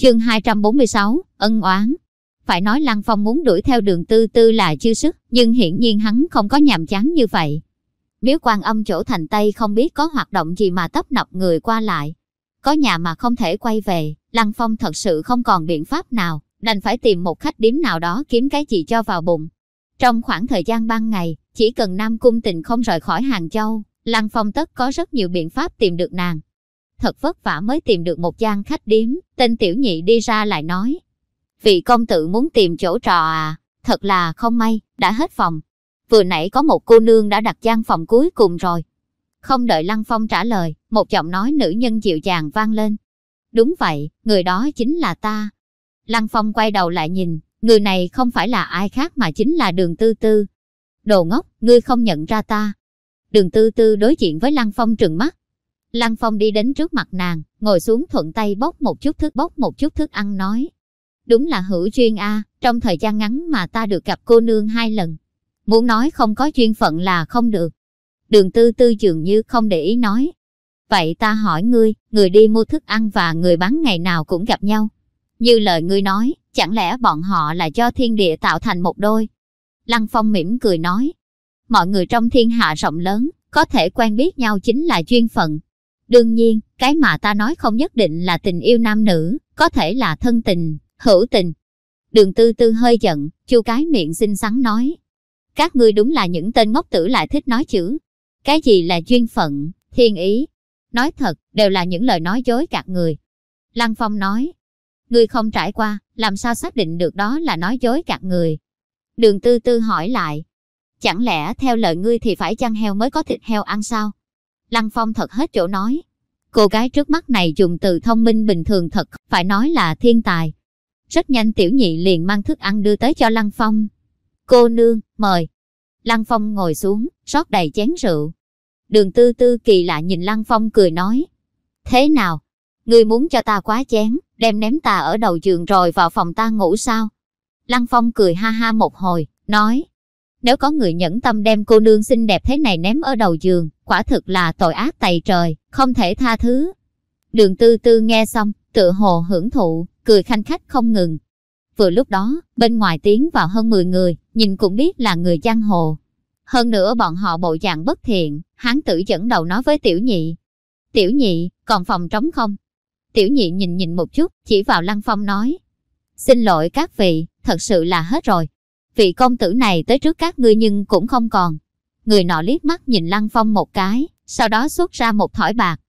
Chương 246, ân oán. Phải nói Lăng Phong muốn đuổi theo đường tư tư là chưa sức, nhưng hiển nhiên hắn không có nhàm chán như vậy. Miếu quan âm chỗ thành Tây không biết có hoạt động gì mà tấp nập người qua lại. Có nhà mà không thể quay về, Lăng Phong thật sự không còn biện pháp nào, đành phải tìm một khách điếm nào đó kiếm cái gì cho vào bụng. Trong khoảng thời gian ban ngày, chỉ cần Nam Cung Tình không rời khỏi Hàng Châu, Lăng Phong tất có rất nhiều biện pháp tìm được nàng thật vất vả mới tìm được một gian khách điếm, tên tiểu nhị đi ra lại nói. Vị công tử muốn tìm chỗ trọ à, thật là không may, đã hết phòng. Vừa nãy có một cô nương đã đặt gian phòng cuối cùng rồi. Không đợi Lăng Phong trả lời, một giọng nói nữ nhân dịu dàng vang lên. Đúng vậy, người đó chính là ta. Lăng Phong quay đầu lại nhìn, người này không phải là ai khác mà chính là đường tư tư. Đồ ngốc, ngươi không nhận ra ta. Đường tư tư đối diện với Lăng Phong trừng mắt, Lăng Phong đi đến trước mặt nàng, ngồi xuống thuận tay bốc một chút thức bốc một chút thức ăn nói. Đúng là hữu duyên a, trong thời gian ngắn mà ta được gặp cô nương hai lần. Muốn nói không có duyên phận là không được. Đường tư tư dường như không để ý nói. Vậy ta hỏi ngươi, người đi mua thức ăn và người bán ngày nào cũng gặp nhau. Như lời ngươi nói, chẳng lẽ bọn họ là do thiên địa tạo thành một đôi? Lăng Phong mỉm cười nói. Mọi người trong thiên hạ rộng lớn, có thể quen biết nhau chính là duyên phận, Đương nhiên, cái mà ta nói không nhất định là tình yêu nam nữ, có thể là thân tình, hữu tình. Đường tư tư hơi giận, chu cái miệng xinh xắn nói. Các ngươi đúng là những tên ngốc tử lại thích nói chữ. Cái gì là duyên phận, thiên ý? Nói thật, đều là những lời nói dối gạt người. Lăng Phong nói, ngươi không trải qua, làm sao xác định được đó là nói dối gạt người? Đường tư tư hỏi lại, chẳng lẽ theo lời ngươi thì phải chăn heo mới có thịt heo ăn sao? Lăng Phong thật hết chỗ nói. Cô gái trước mắt này dùng từ thông minh bình thường thật, phải nói là thiên tài. Rất nhanh tiểu nhị liền mang thức ăn đưa tới cho Lăng Phong. Cô nương, mời. Lăng Phong ngồi xuống, rót đầy chén rượu. Đường tư tư kỳ lạ nhìn Lăng Phong cười nói. Thế nào? Ngươi muốn cho ta quá chén, đem ném ta ở đầu giường rồi vào phòng ta ngủ sao? Lăng Phong cười ha ha một hồi, nói. Nếu có người nhẫn tâm đem cô nương xinh đẹp thế này ném ở đầu giường, quả thực là tội ác tày trời, không thể tha thứ. Đường tư tư nghe xong, tự hồ hưởng thụ, cười khanh khách không ngừng. Vừa lúc đó, bên ngoài tiến vào hơn 10 người, nhìn cũng biết là người giang hồ. Hơn nữa bọn họ bộ dạng bất thiện, hán tử dẫn đầu nói với tiểu nhị. Tiểu nhị, còn phòng trống không? Tiểu nhị nhìn nhìn một chút, chỉ vào lăng phong nói. Xin lỗi các vị, thật sự là hết rồi, vị công tử này tới trước các ngươi nhưng cũng không còn. Người nọ liếc mắt nhìn Lăng Phong một cái, sau đó xuất ra một thỏi bạc.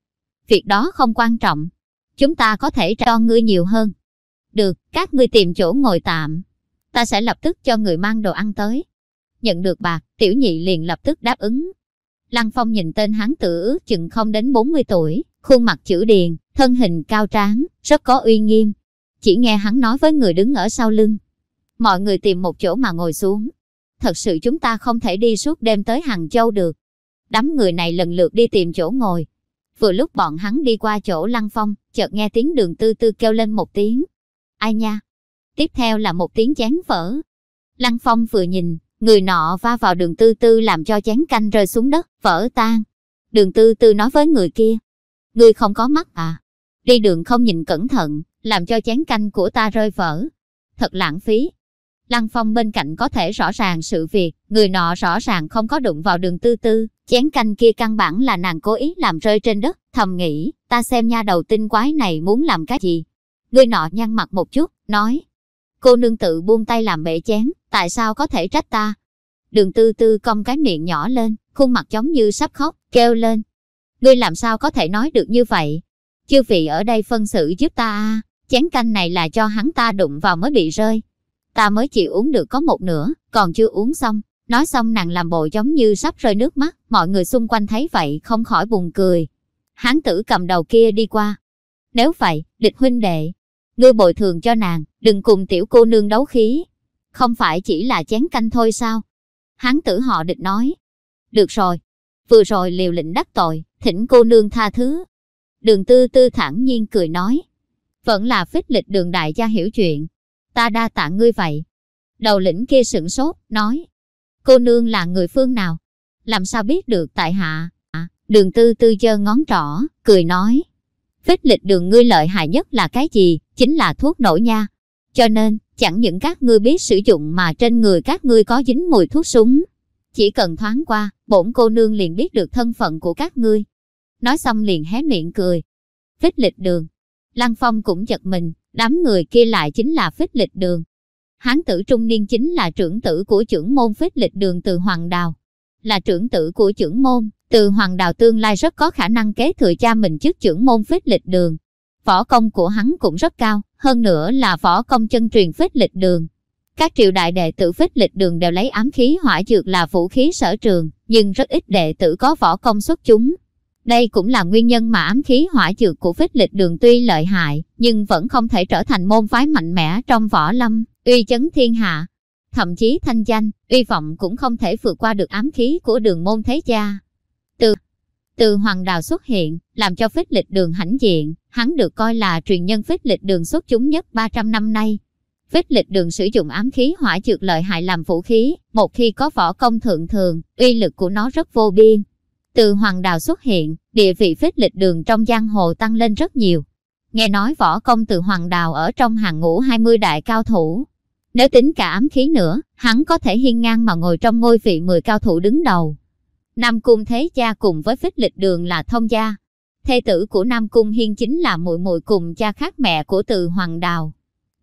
Việc đó không quan trọng. Chúng ta có thể cho ngươi nhiều hơn. Được, các ngươi tìm chỗ ngồi tạm. Ta sẽ lập tức cho người mang đồ ăn tới. Nhận được bạc, tiểu nhị liền lập tức đáp ứng. Lăng Phong nhìn tên hắn tử, ước chừng không đến 40 tuổi, khuôn mặt chữ điền, thân hình cao tráng, rất có uy nghiêm. Chỉ nghe hắn nói với người đứng ở sau lưng, Mọi người tìm một chỗ mà ngồi xuống. Thật sự chúng ta không thể đi suốt đêm tới Hàng Châu được. Đám người này lần lượt đi tìm chỗ ngồi. Vừa lúc bọn hắn đi qua chỗ Lăng Phong, chợt nghe tiếng đường tư tư kêu lên một tiếng. Ai nha? Tiếp theo là một tiếng chén vỡ. Lăng Phong vừa nhìn, người nọ va vào đường tư tư làm cho chén canh rơi xuống đất, vỡ tan. Đường tư tư nói với người kia. Người không có mắt à? Đi đường không nhìn cẩn thận, làm cho chén canh của ta rơi vỡ. Thật lãng phí. Lăng Phong bên cạnh có thể rõ ràng sự việc, người nọ rõ ràng không có đụng vào đường tư tư, chén canh kia căn bản là nàng cố ý làm rơi trên đất, thầm nghĩ, ta xem nha đầu tinh quái này muốn làm cái gì. Người nọ nhăn mặt một chút, nói, cô nương tự buông tay làm bể chén, tại sao có thể trách ta? Đường tư tư cong cái miệng nhỏ lên, khuôn mặt giống như sắp khóc, kêu lên. Ngươi làm sao có thể nói được như vậy? Chư vị ở đây phân xử giúp ta a chén canh này là cho hắn ta đụng vào mới bị rơi ta mới chỉ uống được có một nửa, còn chưa uống xong. Nói xong nàng làm bộ giống như sắp rơi nước mắt, mọi người xung quanh thấy vậy không khỏi buồn cười. Hán tử cầm đầu kia đi qua. Nếu vậy, địch huynh đệ, ngươi bồi thường cho nàng, đừng cùng tiểu cô nương đấu khí. Không phải chỉ là chén canh thôi sao? Hán tử họ địch nói. Được rồi, vừa rồi liều lĩnh đắc tội, thỉnh cô nương tha thứ. Đường tư tư thản nhiên cười nói. Vẫn là phích lịch đường đại gia hiểu chuyện. Ta đa tạ ngươi vậy. Đầu lĩnh kia sửng sốt, nói. Cô nương là người phương nào? Làm sao biết được tại hạ? À, đường tư tư giơ ngón trỏ, cười nói. phết lịch đường ngươi lợi hại nhất là cái gì? Chính là thuốc nổ nha. Cho nên, chẳng những các ngươi biết sử dụng mà trên người các ngươi có dính mùi thuốc súng. Chỉ cần thoáng qua, bổn cô nương liền biết được thân phận của các ngươi. Nói xong liền hé miệng cười. Phích lịch đường. Lăng Phong cũng giật mình, đám người kia lại chính là phích lịch đường. Hán tử trung niên chính là trưởng tử của trưởng môn phích lịch đường từ Hoàng Đào. Là trưởng tử của trưởng môn, từ Hoàng Đào tương lai rất có khả năng kế thừa cha mình trước trưởng môn phích lịch đường. Võ công của hắn cũng rất cao, hơn nữa là võ công chân truyền phích lịch đường. Các triều đại đệ tử phích lịch đường đều lấy ám khí hỏa dược là vũ khí sở trường, nhưng rất ít đệ tử có võ công xuất chúng. Đây cũng là nguyên nhân mà ám khí hỏa dược của phích lịch đường tuy lợi hại, nhưng vẫn không thể trở thành môn phái mạnh mẽ trong võ lâm, uy chấn thiên hạ. Thậm chí thanh danh, uy vọng cũng không thể vượt qua được ám khí của đường môn thế gia. Từ từ hoàng đào xuất hiện, làm cho phích lịch đường hãnh diện, hắn được coi là truyền nhân phích lịch đường xuất chúng nhất 300 năm nay. Phích lịch đường sử dụng ám khí hỏa dược lợi hại làm vũ khí, một khi có võ công thượng thường, uy lực của nó rất vô biên. Từ hoàng đào xuất hiện, địa vị phết lịch đường trong giang hồ tăng lên rất nhiều. Nghe nói võ công từ hoàng đào ở trong hàng ngũ 20 đại cao thủ. Nếu tính cả ám khí nữa, hắn có thể hiên ngang mà ngồi trong ngôi vị 10 cao thủ đứng đầu. Nam Cung Thế Cha cùng với phích lịch đường là thông gia. Thê tử của Nam Cung Hiên chính là muội muội cùng cha khác mẹ của từ Hoàng Đào.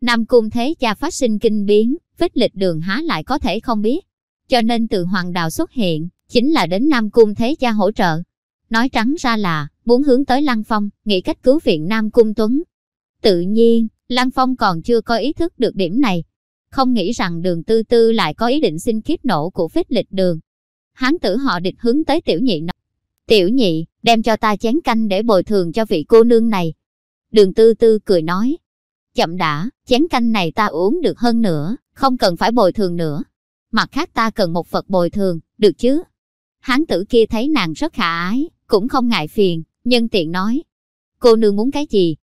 Nam Cung Thế Cha phát sinh kinh biến, phích lịch đường há lại có thể không biết. Cho nên từ Hoàng Đào xuất hiện, chính là đến Nam Cung Thế Cha hỗ trợ. Nói trắng ra là, muốn hướng tới Lăng Phong, nghĩ cách cứu viện Nam Cung Tuấn. Tự nhiên, Lăng Phong còn chưa có ý thức được điểm này. Không nghĩ rằng đường tư tư lại có ý định xin kiếp nổ của phích lịch đường. Hán tử họ địch hướng tới tiểu nhị nói. Tiểu nhị, đem cho ta chén canh để bồi thường cho vị cô nương này. Đường tư tư cười nói. Chậm đã, chén canh này ta uống được hơn nữa, không cần phải bồi thường nữa. Mặt khác ta cần một vật bồi thường, được chứ? Hán tử kia thấy nàng rất khả ái, cũng không ngại phiền, nhân tiện nói. Cô nương muốn cái gì?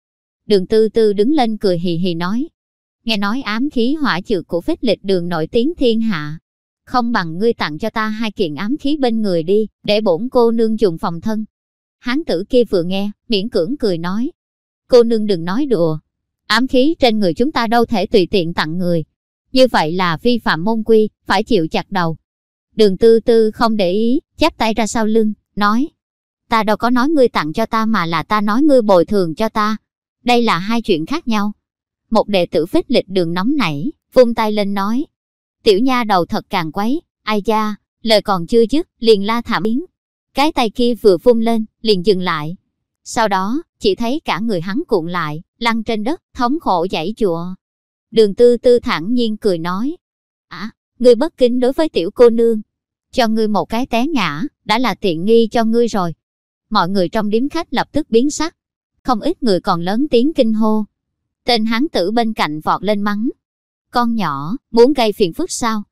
Đường tư tư đứng lên cười hì hì nói. Nghe nói ám khí hỏa trượt của phết lịch đường nổi tiếng thiên hạ. Không bằng ngươi tặng cho ta hai kiện ám khí bên người đi, để bổn cô nương dùng phòng thân. Hán tử kia vừa nghe, miễn cưỡng cười nói. Cô nương đừng nói đùa. Ám khí trên người chúng ta đâu thể tùy tiện tặng người. Như vậy là vi phạm môn quy, phải chịu chặt đầu. Đường tư tư không để ý, chắp tay ra sau lưng, nói. Ta đâu có nói ngươi tặng cho ta mà là ta nói ngươi bồi thường cho ta. Đây là hai chuyện khác nhau. Một đệ tử phích lịch đường nóng nảy, vung tay lên nói. Tiểu nha đầu thật càng quấy, ai da, lời còn chưa dứt, liền la thảm biến. Cái tay kia vừa vung lên, liền dừng lại. Sau đó, chỉ thấy cả người hắn cuộn lại, lăn trên đất, thống khổ dãy chùa. Đường tư tư thẳng nhiên cười nói. À, ngươi bất kính đối với tiểu cô nương. Cho ngươi một cái té ngã, đã là tiện nghi cho ngươi rồi. Mọi người trong điếm khách lập tức biến sắc. Không ít người còn lớn tiếng kinh hô. Tên hán tử bên cạnh vọt lên mắng. Con nhỏ, muốn gây phiền phức sao?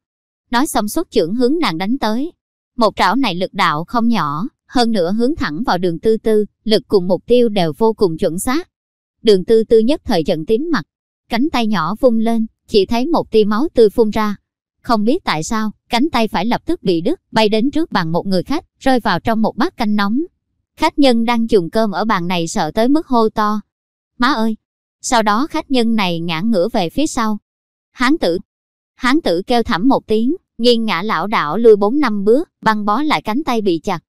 Nói xong xuất trưởng hướng nàng đánh tới. Một trảo này lực đạo không nhỏ, hơn nữa hướng thẳng vào đường tư tư, lực cùng mục tiêu đều vô cùng chuẩn xác. Đường tư tư nhất thời giận tím mặt, cánh tay nhỏ vung lên, chỉ thấy một tia máu tươi phun ra. Không biết tại sao, cánh tay phải lập tức bị đứt, bay đến trước bàn một người khách, rơi vào trong một bát canh nóng. Khách nhân đang dùng cơm ở bàn này sợ tới mức hô to. Má ơi! Sau đó khách nhân này ngã ngửa về phía sau. Hán tử! Hán tử kêu thảm một tiếng, nghiêng ngã lão đảo lui bốn năm bước, băng bó lại cánh tay bị chặt.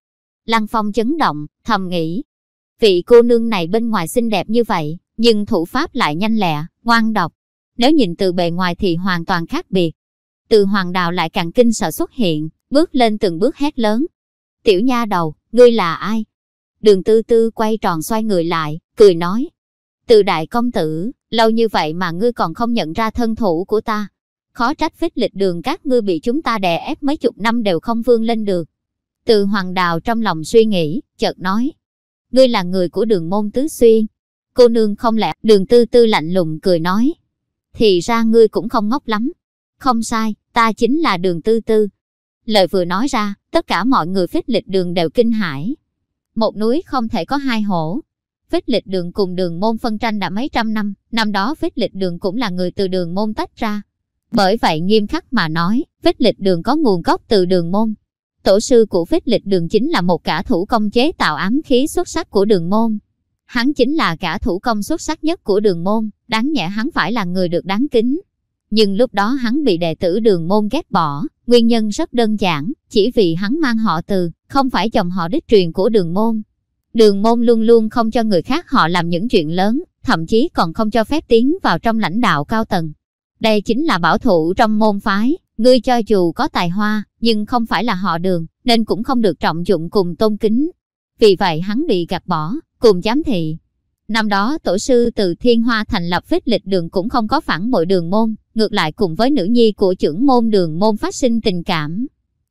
Lăng Phong chấn động, thầm nghĩ. Vị cô nương này bên ngoài xinh đẹp như vậy, nhưng thủ pháp lại nhanh lẹ, ngoan độc. Nếu nhìn từ bề ngoài thì hoàn toàn khác biệt. Từ hoàng đào lại càng kinh sợ xuất hiện, bước lên từng bước hét lớn. Tiểu nha đầu, ngươi là ai? Đường tư tư quay tròn xoay người lại, cười nói. Từ đại công tử, lâu như vậy mà ngươi còn không nhận ra thân thủ của ta. Khó trách phích lịch đường các ngươi bị chúng ta đè ép mấy chục năm đều không vươn lên được. Từ hoàng đào trong lòng suy nghĩ, chợt nói. ngươi là người của đường môn tứ xuyên. Cô nương không lẽ, đường tư tư lạnh lùng cười nói. Thì ra ngươi cũng không ngốc lắm. Không sai, ta chính là đường tư tư. Lời vừa nói ra, tất cả mọi người phích lịch đường đều kinh hãi. Một núi không thể có hai hổ. Phích lịch đường cùng đường môn phân tranh đã mấy trăm năm, năm đó phích lịch đường cũng là người từ đường môn tách ra. Bởi vậy nghiêm khắc mà nói, phích lịch đường có nguồn gốc từ đường môn. Tổ sư của phích lịch đường chính là một cả thủ công chế tạo ám khí xuất sắc của đường môn. Hắn chính là cả thủ công xuất sắc nhất của đường môn, đáng nhẹ hắn phải là người được đáng kính. Nhưng lúc đó hắn bị đệ tử đường môn ghét bỏ, nguyên nhân rất đơn giản, chỉ vì hắn mang họ từ, không phải chồng họ đích truyền của đường môn. Đường môn luôn luôn không cho người khác họ làm những chuyện lớn, thậm chí còn không cho phép tiến vào trong lãnh đạo cao tầng. Đây chính là bảo thủ trong môn phái, ngươi cho dù có tài hoa, nhưng không phải là họ đường, nên cũng không được trọng dụng cùng tôn kính. Vì vậy hắn bị gạt bỏ, cùng giám thị. Năm đó tổ sư từ Thiên Hoa thành lập phích lịch đường cũng không có phản bội đường môn, ngược lại cùng với nữ nhi của trưởng môn đường môn phát sinh tình cảm.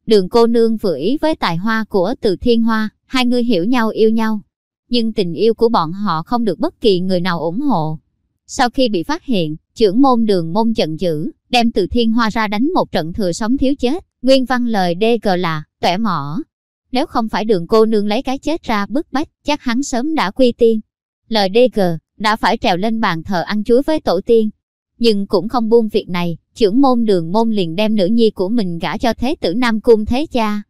Đường cô nương vừa ý với tài hoa của từ Thiên Hoa, hai người hiểu nhau yêu nhau. Nhưng tình yêu của bọn họ không được bất kỳ người nào ủng hộ. Sau khi bị phát hiện, trưởng môn đường môn giận dữ, đem từ Thiên Hoa ra đánh một trận thừa sống thiếu chết. Nguyên văn lời đê cờ là, tẻ mỏ. Nếu không phải đường cô nương lấy cái chết ra bức bách, chắc hắn sớm đã quy tiên. Lời đê cờ, đã phải trèo lên bàn thờ ăn chuối với tổ tiên. Nhưng cũng không buông việc này, trưởng môn đường môn liền đem nữ nhi của mình gả cho thế tử Nam Cung Thế Cha.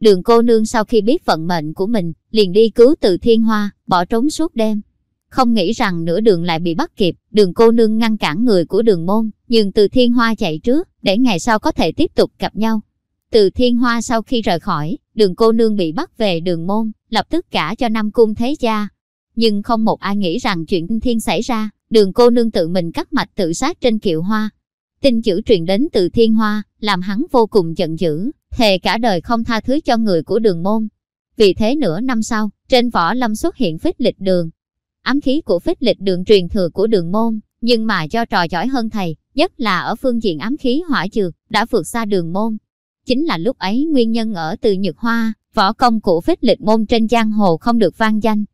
Đường cô nương sau khi biết vận mệnh của mình, liền đi cứu từ thiên hoa, bỏ trốn suốt đêm. Không nghĩ rằng nửa đường lại bị bắt kịp, đường cô nương ngăn cản người của đường môn, nhưng từ thiên hoa chạy trước, để ngày sau có thể tiếp tục gặp nhau. Từ thiên hoa sau khi rời khỏi, đường cô nương bị bắt về đường môn, lập tức cả cho Nam Cung Thế Cha. Nhưng không một ai nghĩ rằng chuyện thiên xảy ra, đường cô nương tự mình cắt mạch tự sát trên kiệu hoa. Tin chữ truyền đến từ thiên hoa, làm hắn vô cùng giận dữ, thề cả đời không tha thứ cho người của đường môn. Vì thế nửa năm sau, trên võ lâm xuất hiện phích lịch đường. Ám khí của phích lịch đường truyền thừa của đường môn, nhưng mà do trò giỏi hơn thầy, nhất là ở phương diện ám khí hỏa dược, đã vượt xa đường môn. Chính là lúc ấy nguyên nhân ở từ Nhược Hoa, võ công của phích lịch môn trên giang hồ không được vang danh.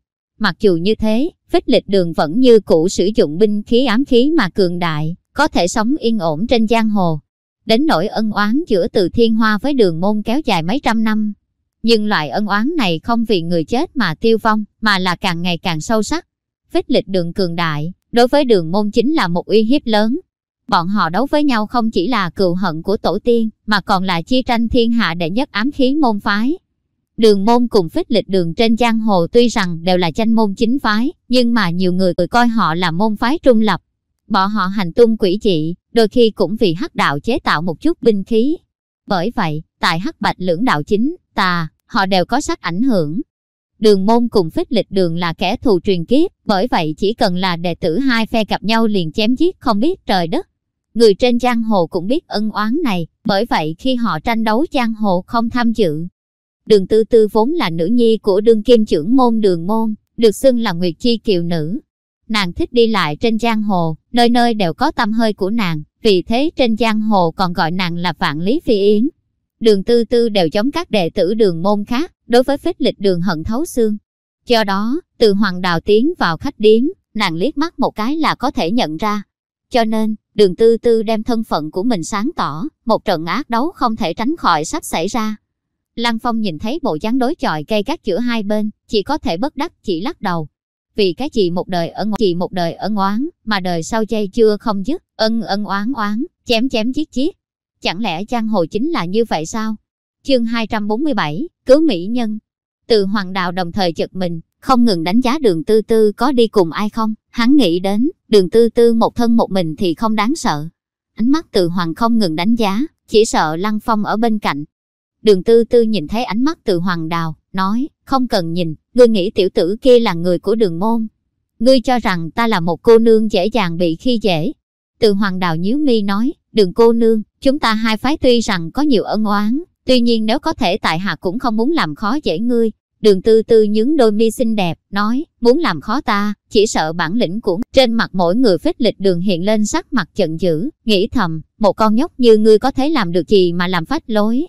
Mặc dù như thế, phích lịch đường vẫn như cũ sử dụng binh khí ám khí mà cường đại, có thể sống yên ổn trên giang hồ. Đến nỗi ân oán giữa từ thiên hoa với đường môn kéo dài mấy trăm năm. Nhưng loại ân oán này không vì người chết mà tiêu vong, mà là càng ngày càng sâu sắc. Phích lịch đường cường đại, đối với đường môn chính là một uy hiếp lớn. Bọn họ đấu với nhau không chỉ là cừu hận của tổ tiên, mà còn là chi tranh thiên hạ đệ nhất ám khí môn phái. Đường môn cùng phích lịch đường trên giang hồ tuy rằng đều là tranh môn chính phái, nhưng mà nhiều người tự coi họ là môn phái trung lập. Bọn họ hành tung quỷ dị, đôi khi cũng vì hắc đạo chế tạo một chút binh khí. Bởi vậy, tại hắc bạch lưỡng đạo chính, tà, họ đều có sắc ảnh hưởng. Đường môn cùng phích lịch đường là kẻ thù truyền kiếp, bởi vậy chỉ cần là đệ tử hai phe gặp nhau liền chém giết không biết trời đất. Người trên giang hồ cũng biết ân oán này, bởi vậy khi họ tranh đấu giang hồ không tham dự, Đường Tư Tư vốn là nữ nhi của đương kim trưởng môn đường môn, được xưng là Nguyệt Chi kiều nữ. Nàng thích đi lại trên giang hồ, nơi nơi đều có tâm hơi của nàng, vì thế trên giang hồ còn gọi nàng là Vạn Lý Phi Yến. Đường Tư Tư đều giống các đệ tử đường môn khác, đối với phích lịch đường hận thấu xương. Do đó, từ hoàng đào tiến vào khách điếm, nàng liếc mắt một cái là có thể nhận ra. Cho nên, đường tư tư đem thân phận của mình sáng tỏ, một trận ác đấu không thể tránh khỏi sắp xảy ra. Lăng Phong nhìn thấy bộ dáng đối chọi cây cắt giữa hai bên, chỉ có thể bất đắc chỉ lắc đầu. Vì cái gì một đời ở ân chị một đời ở ngoán, mà đời sau chay chưa không dứt, ân ân oán oán, chém chém giết giết. Chẳng lẽ giang hồ chính là như vậy sao? Chương 247, Cứu Mỹ Nhân Từ Hoàng Đạo đồng thời chật mình, không ngừng đánh giá đường tư tư có đi cùng ai không, hắn nghĩ đến, đường tư tư một thân một mình thì không đáng sợ. Ánh mắt từ Hoàng không ngừng đánh giá, chỉ sợ Lăng Phong ở bên cạnh, Đường tư tư nhìn thấy ánh mắt từ hoàng đào, nói, không cần nhìn, ngươi nghĩ tiểu tử kia là người của đường môn. Ngươi cho rằng ta là một cô nương dễ dàng bị khi dễ. Từ hoàng đào nhíu mi nói, đường cô nương, chúng ta hai phái tuy rằng có nhiều ân oán, tuy nhiên nếu có thể tại hạ cũng không muốn làm khó dễ ngươi. Đường tư tư nhướng đôi mi xinh đẹp, nói, muốn làm khó ta, chỉ sợ bản lĩnh của trên mặt mỗi người phết lịch đường hiện lên sắc mặt giận dữ, nghĩ thầm, một con nhóc như ngươi có thể làm được gì mà làm phách lối.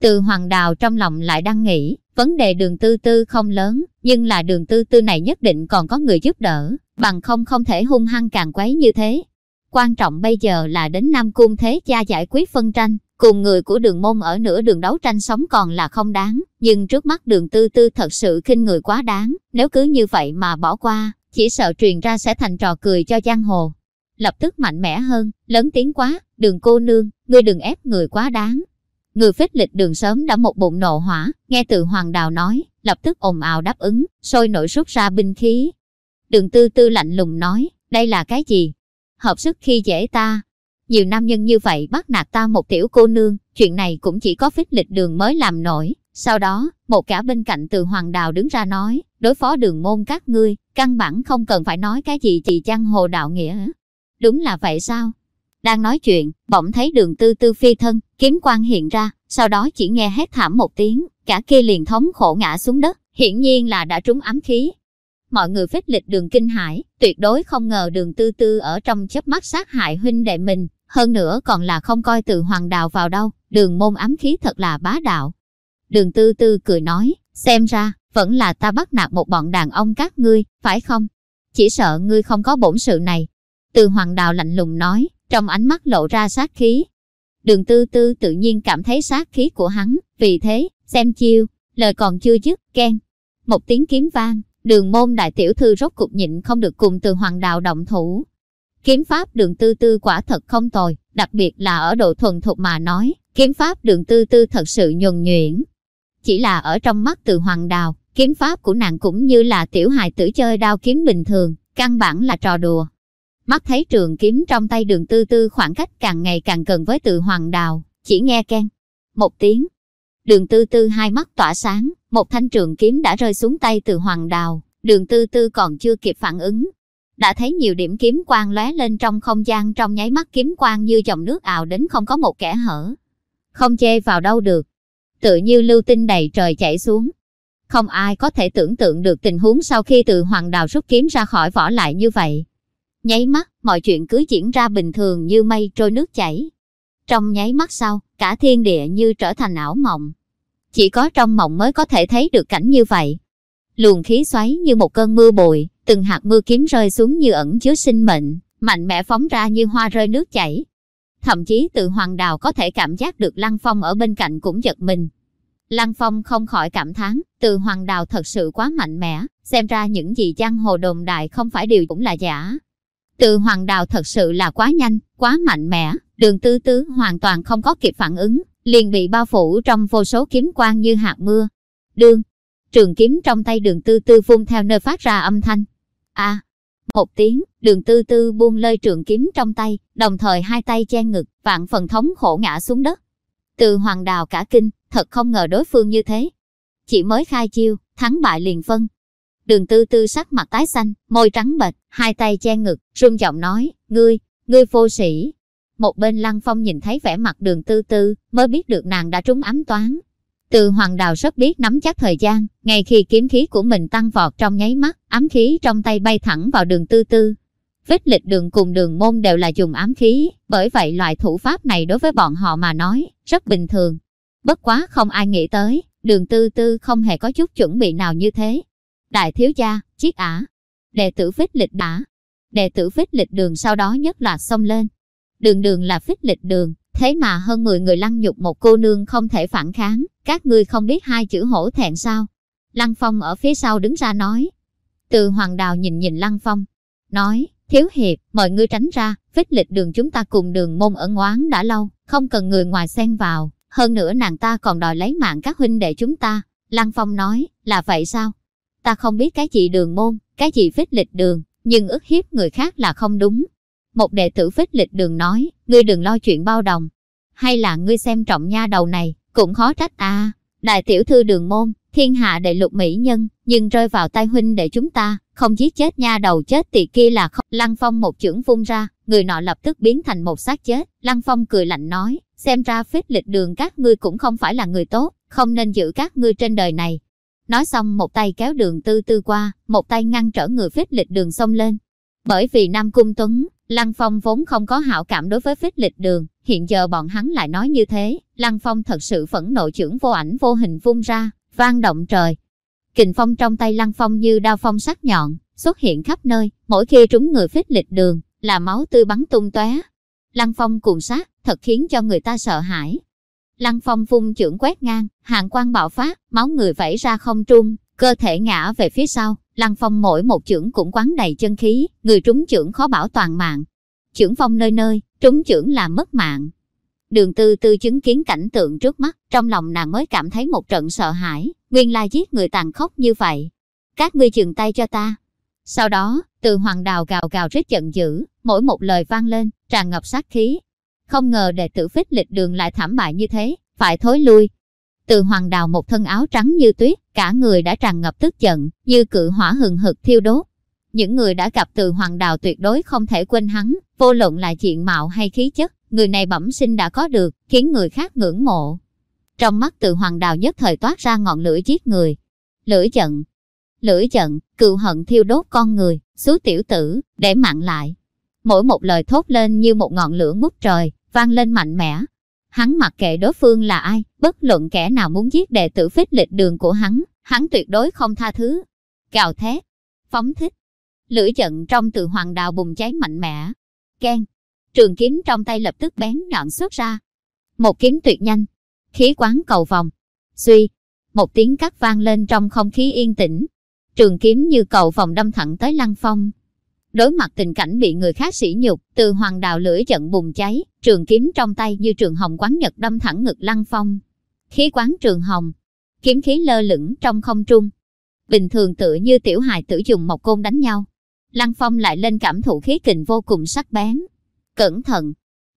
Từ hoàng đào trong lòng lại đang nghĩ, vấn đề đường tư tư không lớn, nhưng là đường tư tư này nhất định còn có người giúp đỡ, bằng không không thể hung hăng càng quấy như thế. Quan trọng bây giờ là đến Nam Cung Thế Cha giải quyết phân tranh, cùng người của đường môn ở nửa đường đấu tranh sống còn là không đáng, nhưng trước mắt đường tư tư thật sự khinh người quá đáng, nếu cứ như vậy mà bỏ qua, chỉ sợ truyền ra sẽ thành trò cười cho giang hồ. Lập tức mạnh mẽ hơn, lớn tiếng quá, đường cô nương, ngươi đừng ép người quá đáng. Người phích lịch đường sớm đã một bụng nộ hỏa, nghe từ hoàng đào nói, lập tức ồn ào đáp ứng, sôi nổi rút ra binh khí. Đường tư tư lạnh lùng nói, đây là cái gì? Hợp sức khi dễ ta, nhiều nam nhân như vậy bắt nạt ta một tiểu cô nương, chuyện này cũng chỉ có phích lịch đường mới làm nổi. Sau đó, một cả bên cạnh từ hoàng đào đứng ra nói, đối phó đường môn các ngươi, căn bản không cần phải nói cái gì chị chăng hồ đạo nghĩa. Đúng là vậy sao? Đang nói chuyện, bỗng thấy đường tư tư phi thân, kiếm quang hiện ra, sau đó chỉ nghe hét thảm một tiếng, cả kia liền thống khổ ngã xuống đất, hiển nhiên là đã trúng ám khí. Mọi người phết lịch đường kinh hải, tuyệt đối không ngờ đường tư tư ở trong chớp mắt sát hại huynh đệ mình, hơn nữa còn là không coi từ hoàng đào vào đâu, đường môn ám khí thật là bá đạo. Đường tư tư cười nói, xem ra, vẫn là ta bắt nạt một bọn đàn ông các ngươi, phải không? Chỉ sợ ngươi không có bổn sự này. Từ hoàng đào lạnh lùng nói, trong ánh mắt lộ ra sát khí. Đường tư tư tự nhiên cảm thấy sát khí của hắn, vì thế, xem chiêu, lời còn chưa dứt, khen. Một tiếng kiếm vang, đường môn đại tiểu thư rốt cục nhịn không được cùng từ hoàng đào động thủ, Kiếm pháp đường tư tư quả thật không tồi, đặc biệt là ở độ thuần thục mà nói, kiếm pháp đường tư tư thật sự nhuần nhuyễn. Chỉ là ở trong mắt từ hoàng đào, kiếm pháp của nàng cũng như là tiểu hài tử chơi đao kiếm bình thường, căn bản là trò đùa. Mắt thấy trường kiếm trong tay đường tư tư khoảng cách càng ngày càng gần với từ hoàng đào, chỉ nghe keng. Một tiếng. Đường tư tư hai mắt tỏa sáng, một thanh trường kiếm đã rơi xuống tay từ hoàng đào, đường tư tư còn chưa kịp phản ứng, đã thấy nhiều điểm kiếm quang lóe lên trong không gian trong nháy mắt kiếm quang như dòng nước ào đến không có một kẻ hở. Không chê vào đâu được. Tự như lưu tinh đầy trời chảy xuống. Không ai có thể tưởng tượng được tình huống sau khi từ hoàng đào rút kiếm ra khỏi vỏ lại như vậy. Nháy mắt, mọi chuyện cứ diễn ra bình thường như mây trôi nước chảy. Trong nháy mắt sau, cả thiên địa như trở thành ảo mộng. Chỉ có trong mộng mới có thể thấy được cảnh như vậy. Luồng khí xoáy như một cơn mưa bụi, từng hạt mưa kiếm rơi xuống như ẩn chứa sinh mệnh, mạnh mẽ phóng ra như hoa rơi nước chảy. Thậm chí từ hoàng đào có thể cảm giác được Lăng Phong ở bên cạnh cũng giật mình. Lăng Phong không khỏi cảm thán, từ hoàng đào thật sự quá mạnh mẽ, xem ra những gì giang hồ đồn đại không phải điều cũng là giả. Từ hoàng đào thật sự là quá nhanh, quá mạnh mẽ, đường tư tứ hoàn toàn không có kịp phản ứng, liền bị bao phủ trong vô số kiếm quang như hạt mưa. Đương, trường kiếm trong tay đường tư tư vung theo nơi phát ra âm thanh, a một tiếng, đường tư tư buông lơi trường kiếm trong tay, đồng thời hai tay che ngực, vạn phần thống khổ ngã xuống đất. Từ hoàng đào cả kinh, thật không ngờ đối phương như thế. Chỉ mới khai chiêu, thắng bại liền phân. Đường tư tư sắc mặt tái xanh, môi trắng bệch, hai tay che ngực, run giọng nói, ngươi, ngươi vô sĩ. Một bên lăng phong nhìn thấy vẻ mặt đường tư tư, mới biết được nàng đã trúng ám toán, từ hoàng đào rất biết nắm chắc thời gian, ngay khi kiếm khí của mình tăng vọt trong nháy mắt, ám khí trong tay bay thẳng vào đường tư tư. Vết lịch đường cùng đường môn đều là dùng ám khí, bởi vậy loại thủ pháp này đối với bọn họ mà nói, rất bình thường. Bất quá không ai nghĩ tới, đường tư tư không hề có chút chuẩn bị nào như thế. Đại thiếu gia, chiếc ả, đệ tử phích lịch đã. Đệ tử phích lịch đường sau đó nhất loạt xông lên. Đường đường là phích lịch đường, thế mà hơn 10 người lăng nhục một cô nương không thể phản kháng, các ngươi không biết hai chữ hổ thẹn sao? Lăng Phong ở phía sau đứng ra nói. Từ Hoàng Đào nhìn nhìn Lăng Phong, nói, thiếu hiệp, mọi ngươi tránh ra, phích lịch đường chúng ta cùng đường môn ở ngoán đã lâu, không cần người ngoài xen vào, hơn nữa nàng ta còn đòi lấy mạng các huynh đệ chúng ta. Lăng Phong nói, là vậy sao? Ta không biết cái gì đường môn, cái gì phích lịch đường, nhưng ức hiếp người khác là không đúng. Một đệ tử phích lịch đường nói, ngươi đừng lo chuyện bao đồng. Hay là ngươi xem trọng nha đầu này, cũng khó trách à, đại tiểu thư đường môn, thiên hạ đệ lục mỹ nhân, nhưng rơi vào tay huynh để chúng ta, không giết chết nha đầu chết tỳ kia là không. Lăng Phong một chưởng vung ra, người nọ lập tức biến thành một xác chết. Lăng Phong cười lạnh nói, xem ra phết lịch đường các ngươi cũng không phải là người tốt, không nên giữ các ngươi trên đời này. Nói xong một tay kéo đường tư tư qua, một tay ngăn trở người phết lịch đường xông lên. Bởi vì Nam Cung Tuấn, Lăng Phong vốn không có hảo cảm đối với phích lịch đường, hiện giờ bọn hắn lại nói như thế, Lăng Phong thật sự phẫn nộ trưởng vô ảnh vô hình vung ra, vang động trời. Kình phong trong tay Lăng Phong như đao phong sắc nhọn, xuất hiện khắp nơi, mỗi khi trúng người phích lịch đường, là máu tươi bắn tung tóe. Lăng Phong cuồng sát, thật khiến cho người ta sợ hãi. Lăng Phong vung trưởng quét ngang, hàng quang bạo phát, máu người vẩy ra không trung, cơ thể ngã về phía sau, Lăng Phong mỗi một chưởng cũng quán đầy chân khí, người trúng chưởng khó bảo toàn mạng. Chưởng phong nơi nơi, trúng chưởng là mất mạng. Đường tư tư chứng kiến cảnh tượng trước mắt, trong lòng nàng mới cảm thấy một trận sợ hãi, nguyên lai giết người tàn khốc như vậy. Các ngươi chừng tay cho ta. Sau đó, từ hoàng đào gào gào rít giận dữ, mỗi một lời vang lên, tràn ngập sát khí. Không ngờ đệ tử phích lịch đường lại thảm bại như thế, phải thối lui. Từ hoàng đào một thân áo trắng như tuyết, cả người đã tràn ngập tức giận, như cự hỏa hừng hực thiêu đốt. Những người đã gặp từ hoàng đào tuyệt đối không thể quên hắn, vô luận là diện mạo hay khí chất, người này bẩm sinh đã có được, khiến người khác ngưỡng mộ. Trong mắt từ hoàng đào nhất thời toát ra ngọn lửa giết người. Lửa giận, lửa giận, cựu hận thiêu đốt con người, xú tiểu tử, để mạng lại. Mỗi một lời thốt lên như một ngọn lửa ngút trời, vang lên mạnh mẽ, Hắn mặc kệ đối phương là ai, bất luận kẻ nào muốn giết đệ tử phích lịch đường của hắn, hắn tuyệt đối không tha thứ. Gào thét, phóng thích, lửa giận trong từ hoàng đạo bùng cháy mạnh mẽ. Ken, trường kiếm trong tay lập tức bén nhọn xuất ra. Một kiếm tuyệt nhanh, khí quán cầu vòng. Suy, một tiếng cắt vang lên trong không khí yên tĩnh. Trường kiếm như cầu vòng đâm thẳng tới lăng phong, Đối mặt tình cảnh bị người khác sỉ nhục, từ hoàng đạo lưỡi giận bùng cháy, trường kiếm trong tay như trường hồng quán nhật đâm thẳng ngực lăng phong. Khí quán trường hồng, kiếm khí lơ lửng trong không trung. Bình thường tự như tiểu hài tử dùng một côn đánh nhau. Lăng phong lại lên cảm thụ khí kình vô cùng sắc bén. Cẩn thận!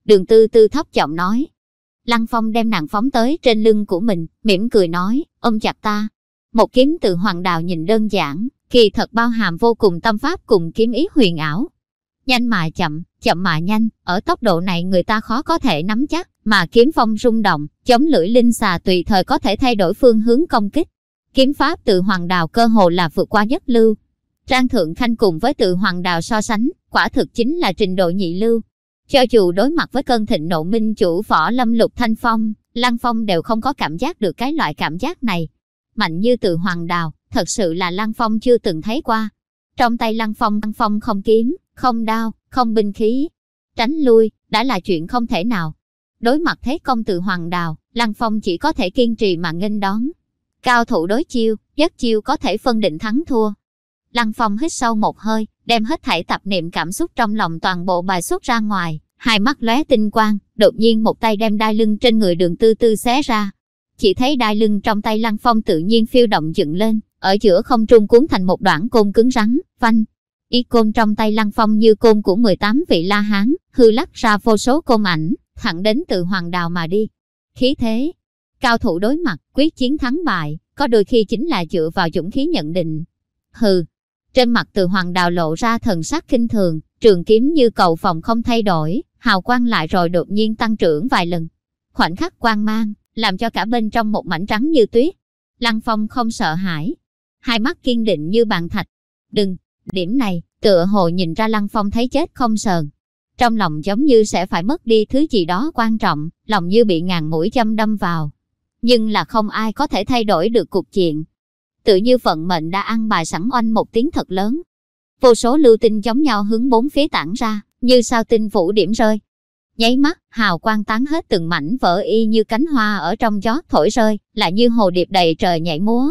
Đường tư tư thấp giọng nói. Lăng phong đem nàng phóng tới trên lưng của mình, mỉm cười nói, ôm chặt ta. Một kiếm từ hoàng đạo nhìn đơn giản, kỳ thật bao hàm vô cùng tâm pháp cùng kiếm ý huyền ảo. Nhanh mà chậm, chậm mà nhanh, ở tốc độ này người ta khó có thể nắm chắc, mà kiếm phong rung động, chống lưỡi linh xà tùy thời có thể thay đổi phương hướng công kích. Kiếm pháp từ hoàng đào cơ hồ là vượt qua nhất lưu. Trang Thượng Khanh cùng với từ hoàng đào so sánh, quả thực chính là trình độ nhị lưu. Cho dù đối mặt với cơn thịnh nộ minh chủ võ lâm lục thanh phong, Lăng Phong đều không có cảm giác được cái loại cảm giác này. Mạnh như từ hoàng đào, thật sự là Lăng Phong chưa từng thấy qua. Trong tay Lăng Phong, Lăng Phong không kiếm, không đao, không binh khí. Tránh lui, đã là chuyện không thể nào. Đối mặt thế công từ Hoàng Đào, Lăng Phong chỉ có thể kiên trì mà nghênh đón. Cao thủ đối chiêu, nhất chiêu có thể phân định thắng thua. Lăng Phong hít sâu một hơi, đem hết thảy tập niệm cảm xúc trong lòng toàn bộ bài xuất ra ngoài, hai mắt lóe tinh quang, đột nhiên một tay đem đai lưng trên người đường tư tư xé ra. Chỉ thấy đai lưng trong tay Lăng Phong tự nhiên phiêu động dựng lên, ở giữa không trung cuốn thành một đoạn côn cứng rắn, phanh. Y côn trong tay lăng phong như côn của 18 vị la hán, hư lắc ra vô số côn ảnh, thẳng đến từ hoàng đào mà đi. Khí thế, cao thủ đối mặt, quyết chiến thắng bại, có đôi khi chính là dựa vào dũng khí nhận định. Hừ, trên mặt từ hoàng đào lộ ra thần sắc kinh thường, trường kiếm như cầu phòng không thay đổi, hào quang lại rồi đột nhiên tăng trưởng vài lần. Khoảnh khắc quang mang, làm cho cả bên trong một mảnh trắng như tuyết. Lăng Phong không sợ hãi, hai mắt kiên định như bàn thạch. Đừng, điểm này, tựa hồ nhìn ra Lăng Phong thấy chết không sờn. Trong lòng giống như sẽ phải mất đi thứ gì đó quan trọng, lòng như bị ngàn mũi châm đâm vào. Nhưng là không ai có thể thay đổi được cuộc chuyện. Tự như vận mệnh đã ăn bài sẵn oanh một tiếng thật lớn. Vô số lưu tinh giống nhau hướng bốn phía tản ra, như sao tinh phủ điểm rơi. Nháy mắt, hào quang tán hết từng mảnh vỡ y như cánh hoa ở trong gió thổi rơi, lại như hồ điệp đầy trời nhảy múa,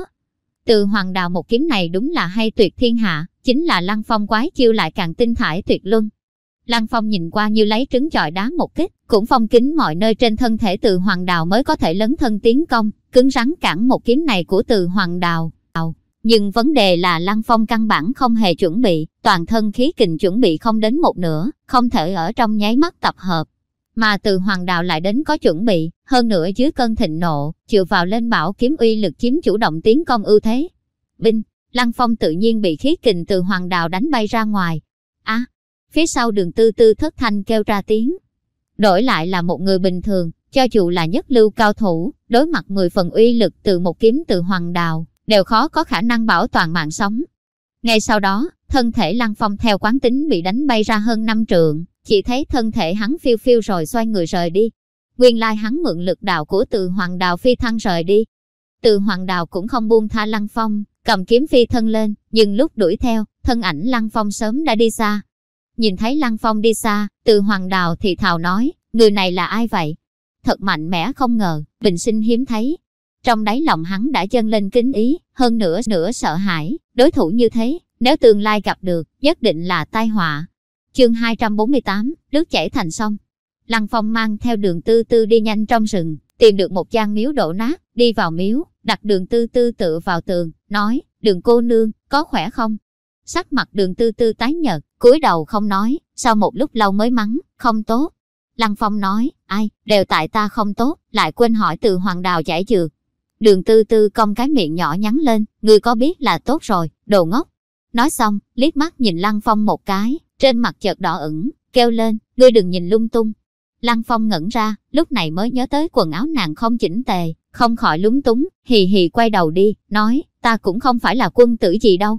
từ hoàng đào một kiếm này đúng là hay tuyệt thiên hạ, chính là lăng phong quái chiêu lại càng tinh thải tuyệt luân. Lăng phong nhìn qua như lấy trứng chọi đá một kích, cũng phong kính mọi nơi trên thân thể từ hoàng đào mới có thể lấn thân tiến công, cứng rắn cản một kiếm này của từ hoàng đào. Nhưng vấn đề là Lăng Phong căn bản không hề chuẩn bị, toàn thân khí kình chuẩn bị không đến một nửa, không thể ở trong nháy mắt tập hợp. Mà từ hoàng đạo lại đến có chuẩn bị, hơn nữa dưới cơn thịnh nộ, chịu vào lên bảo kiếm uy lực chiếm chủ động tiến công ưu thế. Binh, Lăng Phong tự nhiên bị khí kình từ hoàng đạo đánh bay ra ngoài. Á, phía sau đường tư tư thất thanh kêu ra tiếng. Đổi lại là một người bình thường, cho dù là nhất lưu cao thủ, đối mặt 10 phần uy lực từ một kiếm từ hoàng đạo, đều khó có khả năng bảo toàn mạng sống. Ngay sau đó, thân thể Lăng Phong theo quán tính bị đánh bay ra hơn năm trượng, chỉ thấy thân thể hắn phiêu phiêu rồi xoay người rời đi. Nguyên lai hắn mượn lực đạo của từ hoàng đào phi thăng rời đi. Từ hoàng đào cũng không buông tha Lăng Phong, cầm kiếm phi thân lên, nhưng lúc đuổi theo, thân ảnh Lăng Phong sớm đã đi xa. Nhìn thấy Lăng Phong đi xa, từ hoàng đào thì thào nói, người này là ai vậy? Thật mạnh mẽ không ngờ, bình sinh hiếm thấy. Trong đáy lòng hắn đã dâng lên kính ý, hơn nữa nữa sợ hãi, đối thủ như thế, nếu tương lai gặp được, nhất định là tai họa. Chương 248, nước chảy thành sông. Lăng Phong mang theo đường tư tư đi nhanh trong rừng, tìm được một gian miếu đổ nát, đi vào miếu, đặt đường tư tư tựa vào tường, nói, đường cô nương, có khỏe không? Sắc mặt đường tư tư tái nhợt, cúi đầu không nói, sau một lúc lâu mới mắng, không tốt. Lăng Phong nói, ai, đều tại ta không tốt, lại quên hỏi từ hoàng đào giải dược. Đường tư tư cong cái miệng nhỏ nhắn lên, người có biết là tốt rồi, đồ ngốc. Nói xong, liếc mắt nhìn Lăng Phong một cái, trên mặt chợt đỏ ửng, kêu lên, ngươi đừng nhìn lung tung. Lăng Phong ngẩn ra, lúc này mới nhớ tới quần áo nàng không chỉnh tề, không khỏi lúng túng, hì hì quay đầu đi, nói, ta cũng không phải là quân tử gì đâu.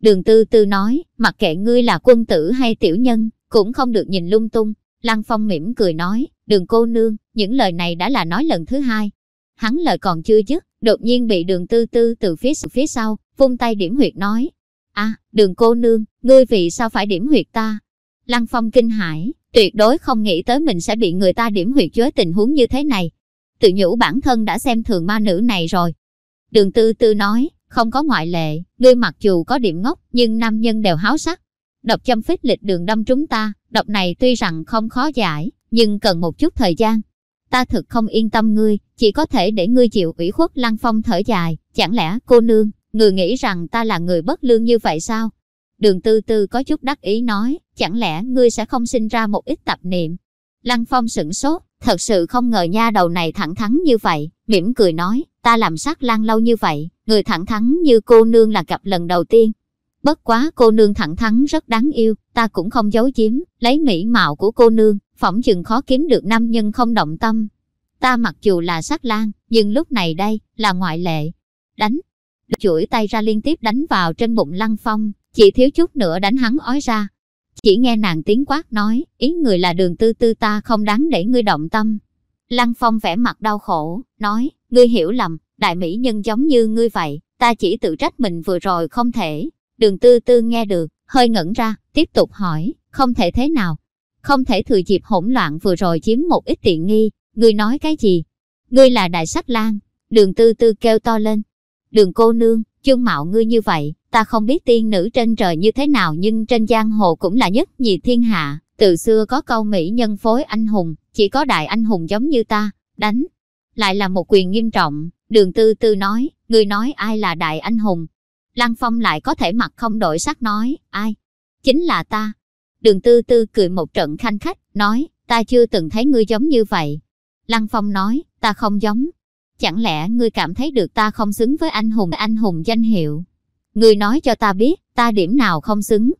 Đường tư tư nói, mặc kệ ngươi là quân tử hay tiểu nhân, cũng không được nhìn lung tung. Lăng Phong mỉm cười nói, đường cô nương, những lời này đã là nói lần thứ hai. Hắn lời còn chưa dứt, đột nhiên bị đường tư tư từ phía phía sau, vung tay điểm huyệt nói, À, đường cô nương, ngươi vì sao phải điểm huyệt ta? Lăng Phong kinh hãi, tuyệt đối không nghĩ tới mình sẽ bị người ta điểm huyệt dưới tình huống như thế này. Tự nhủ bản thân đã xem thường ma nữ này rồi. Đường tư tư nói, không có ngoại lệ, ngươi mặc dù có điểm ngốc, nhưng nam nhân đều háo sắc. Độc châm phích lịch đường đâm chúng ta, độc này tuy rằng không khó giải, nhưng cần một chút thời gian. Ta thực không yên tâm ngươi, chỉ có thể để ngươi chịu ủy khuất lăng phong thở dài, chẳng lẽ cô nương, Người nghĩ rằng ta là người bất lương như vậy sao? Đường tư tư có chút đắc ý nói, chẳng lẽ ngươi sẽ không sinh ra một ít tập niệm? Lăng Phong sửng sốt, thật sự không ngờ nha đầu này thẳng thắn như vậy, mỉm cười nói, ta làm sát lang lâu như vậy, người thẳng thắn như cô nương là gặp lần đầu tiên. Bất quá cô nương thẳng thắn rất đáng yêu, ta cũng không giấu giếm, lấy mỹ mạo của cô nương, phỏng chừng khó kiếm được nam nhân không động tâm. Ta mặc dù là sát lan, nhưng lúc này đây, là ngoại lệ. Đánh, chuỗi tay ra liên tiếp đánh vào trên bụng Lăng Phong, chỉ thiếu chút nữa đánh hắn ói ra. Chỉ nghe nàng tiếng quát nói, ý người là đường tư tư ta không đáng để ngươi động tâm. Lăng Phong vẻ mặt đau khổ, nói, ngươi hiểu lầm, đại mỹ nhân giống như ngươi vậy, ta chỉ tự trách mình vừa rồi không thể. Đường tư tư nghe được, hơi ngẩn ra, tiếp tục hỏi, không thể thế nào. Không thể thừa dịp hỗn loạn vừa rồi chiếm một ít tiện nghi, ngươi nói cái gì? Ngươi là đại sắc lang. Đường tư tư kêu to lên, Đường cô nương, chương mạo ngươi như vậy, ta không biết tiên nữ trên trời như thế nào nhưng trên giang hồ cũng là nhất nhì thiên hạ. Từ xưa có câu mỹ nhân phối anh hùng, chỉ có đại anh hùng giống như ta, đánh. Lại là một quyền nghiêm trọng, đường tư tư nói, ngươi nói ai là đại anh hùng. Lăng Phong lại có thể mặt không đổi sắc nói, ai? Chính là ta. Đường tư tư cười một trận khanh khách, nói, ta chưa từng thấy ngươi giống như vậy. Lăng Phong nói, ta không giống, Chẳng lẽ ngươi cảm thấy được ta không xứng với anh hùng anh hùng danh hiệu? Ngươi nói cho ta biết, ta điểm nào không xứng.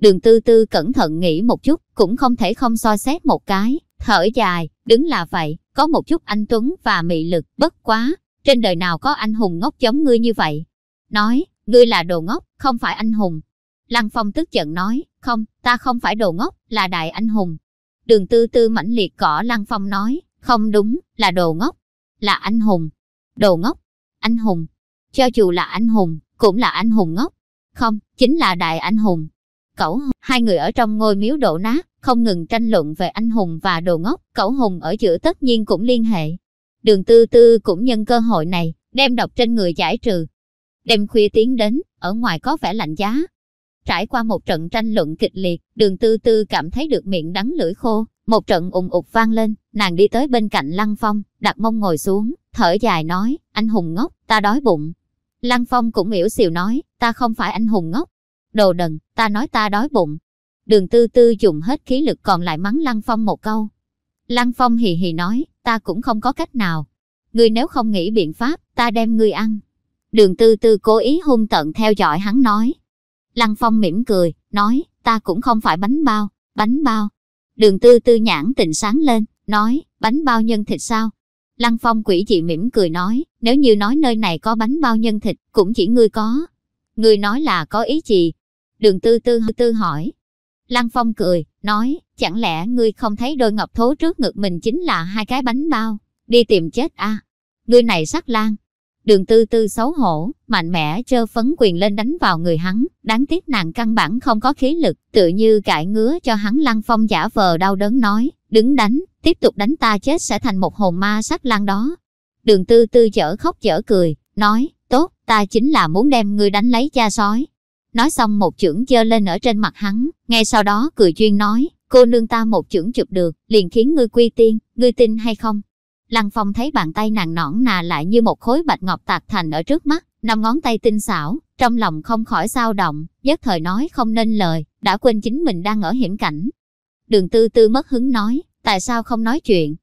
Đường tư tư cẩn thận nghĩ một chút, cũng không thể không so xét một cái, thở dài, đứng là vậy, có một chút anh Tuấn và mị lực, bất quá, trên đời nào có anh hùng ngốc giống ngươi như vậy. Nói, ngươi là đồ ngốc, không phải anh hùng. Lăng Phong tức giận nói, không, ta không phải đồ ngốc, là đại anh hùng. Đường tư tư mãnh liệt cỏ Lăng Phong nói, không đúng, là đồ ngốc là anh hùng. Đồ ngốc, anh hùng. Cho dù là anh hùng, cũng là anh hùng ngốc. Không, chính là đại anh hùng. Cẩu hai người ở trong ngôi miếu đổ nát, không ngừng tranh luận về anh hùng và đồ ngốc. Cẩu hùng ở giữa tất nhiên cũng liên hệ. Đường tư tư cũng nhân cơ hội này, đem độc trên người giải trừ. Đêm khuya tiến đến, ở ngoài có vẻ lạnh giá. Trải qua một trận tranh luận kịch liệt, đường tư tư cảm thấy được miệng đắng lưỡi khô, một trận ùng ục vang lên, nàng đi tới bên cạnh Lăng Phong, đặt mông ngồi xuống, thở dài nói, anh hùng ngốc, ta đói bụng. Lăng Phong cũng hiểu xìu nói, ta không phải anh hùng ngốc. Đồ đần, ta nói ta đói bụng. Đường tư tư dùng hết khí lực còn lại mắng Lăng Phong một câu. Lăng Phong hì hì nói, ta cũng không có cách nào. Ngươi nếu không nghĩ biện pháp, ta đem ngươi ăn. Đường tư tư cố ý hung tận theo dõi hắn nói. Lăng Phong mỉm cười, nói, ta cũng không phải bánh bao, bánh bao, Đường tư tư nhãn tình sáng lên, nói, bánh bao nhân thịt sao? Lăng phong quỷ dị mỉm cười nói, nếu như nói nơi này có bánh bao nhân thịt, cũng chỉ ngươi có. Ngươi nói là có ý gì? Đường tư tư tư hỏi. Lăng Phong cười, nói, chẳng lẽ ngươi không thấy đôi ngọc thố trước ngực mình chính là hai cái bánh bao, đi tìm chết à? Ngươi này sắc lang. Đường tư tư xấu hổ, mạnh mẽ trơ phấn quyền lên đánh vào người hắn, đáng tiếc nàng căn bản không có khí lực, tự như cãi ngứa cho hắn Lăng Phong giả vờ đau đớn nói, đứng đánh, tiếp tục đánh ta chết sẽ thành một hồn ma sắc lang đó. Đường tư tư chở khóc chở cười, nói, tốt, ta chính là muốn đem ngươi đánh lấy cha sói. Nói xong một chưởng dơ lên ở trên mặt hắn, ngay sau đó cười chuyên nói, cô nương ta một chưởng chụp được, liền khiến ngươi quy tiên, ngươi tin hay không? Lăng Phong thấy bàn tay nàng nõn nà lại như một khối bạch ngọc tạc thành ở trước mắt, năm ngón tay tinh xảo, trong lòng không khỏi sao động, nhất thời nói không nên lời, đã quên chính mình đang ở hiểm cảnh. Đường tư tư mất hứng nói, tại sao không nói chuyện?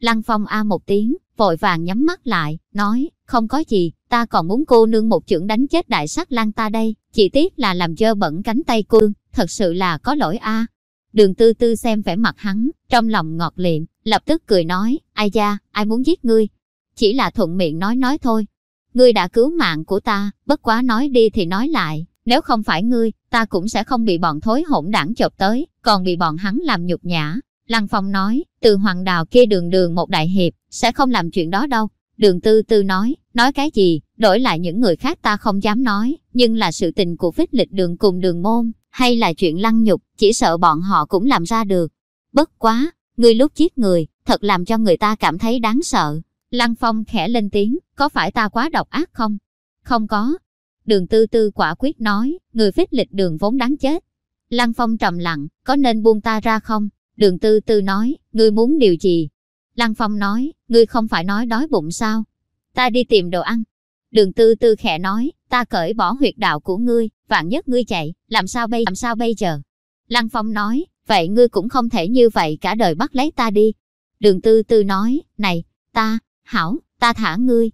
Lăng Phong a một tiếng, vội vàng nhắm mắt lại, nói, không có gì, ta còn muốn cô nương một chưởng đánh chết đại sắc lang ta đây, chỉ tiếc là làm dơ bẩn cánh tay cô, thật sự là có lỗi a. Đường tư tư xem vẻ mặt hắn, trong lòng ngọt liệm, lập tức cười nói, ai da, ai muốn giết ngươi? Chỉ là thuận miệng nói nói thôi. Ngươi đã cứu mạng của ta, bất quá nói đi thì nói lại, nếu không phải ngươi, ta cũng sẽ không bị bọn thối hỗn đảng chộp tới, còn bị bọn hắn làm nhục nhã. Lăng Phong nói, từ hoàng đào kia đường đường một đại hiệp, sẽ không làm chuyện đó đâu. Đường tư tư nói, nói cái gì, đổi lại những người khác ta không dám nói, nhưng là sự tình của phích lịch đường cùng đường môn, hay là chuyện lăng nhục, chỉ sợ bọn họ cũng làm ra được. Bất quá, ngươi lúc giết người, thật làm cho người ta cảm thấy đáng sợ. Lăng Phong khẽ lên tiếng, có phải ta quá độc ác không? Không có. Đường tư tư quả quyết nói, người phích lịch đường vốn đáng chết. Lăng Phong trầm lặng, có nên buông ta ra không? Đường tư tư nói, ngươi muốn điều gì? Lăng Phong nói, ngươi không phải nói đói bụng sao? Ta đi tìm đồ ăn. Đường tư tư khẽ nói, ta cởi bỏ huyệt đạo của ngươi, vạn nhất ngươi chạy, làm sao bây làm sao bây giờ? Lăng Phong nói, vậy ngươi cũng không thể như vậy cả đời bắt lấy ta đi. Đường tư tư nói, này, ta, hảo, ta thả ngươi.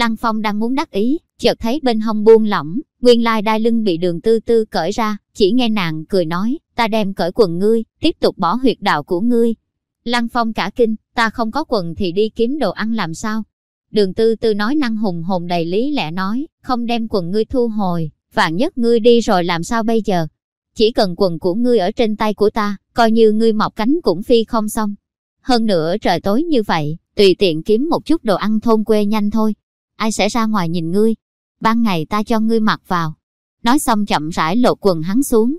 Lăng Phong đang muốn đắc ý, chợt thấy bên hông buông lỏng, nguyên lai đai lưng bị đường tư tư cởi ra, chỉ nghe nàng cười nói, ta đem cởi quần ngươi, tiếp tục bỏ huyệt đạo của ngươi. Lăng Phong cả kinh, ta không có quần thì đi kiếm đồ ăn làm sao? Đường tư tư nói năng hùng hồn đầy lý lẽ nói, không đem quần ngươi thu hồi, vạn nhất ngươi đi rồi làm sao bây giờ? Chỉ cần quần của ngươi ở trên tay của ta, coi như ngươi mọc cánh cũng phi không xong. Hơn nữa trời tối như vậy, tùy tiện kiếm một chút đồ ăn thôn quê nhanh thôi. Ai sẽ ra ngoài nhìn ngươi? Ban ngày ta cho ngươi mặc vào. Nói xong chậm rãi lột quần hắn xuống.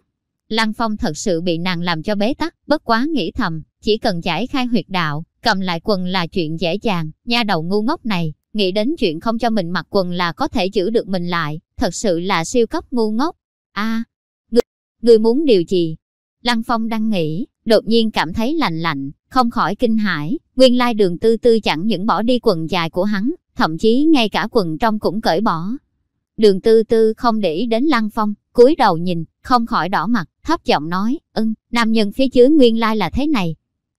Lăng Phong thật sự bị nàng làm cho bế tắc, bất quá nghĩ thầm, chỉ cần giải khai huyệt đạo, cầm lại quần là chuyện dễ dàng, nha đầu ngu ngốc này, nghĩ đến chuyện không cho mình mặc quần là có thể giữ được mình lại, thật sự là siêu cấp ngu ngốc. a à, người, người muốn điều gì? Lăng Phong đang nghĩ, đột nhiên cảm thấy lạnh lạnh, không khỏi kinh hãi, nguyên lai đường tư tư chẳng những bỏ đi quần dài của hắn, thậm chí ngay cả quần trong cũng cởi bỏ. Đường tư tư không để ý đến Lăng Phong, cúi đầu nhìn, không khỏi đỏ mặt, thấp giọng nói, ưng, nam nhân phía dưới nguyên lai là thế này.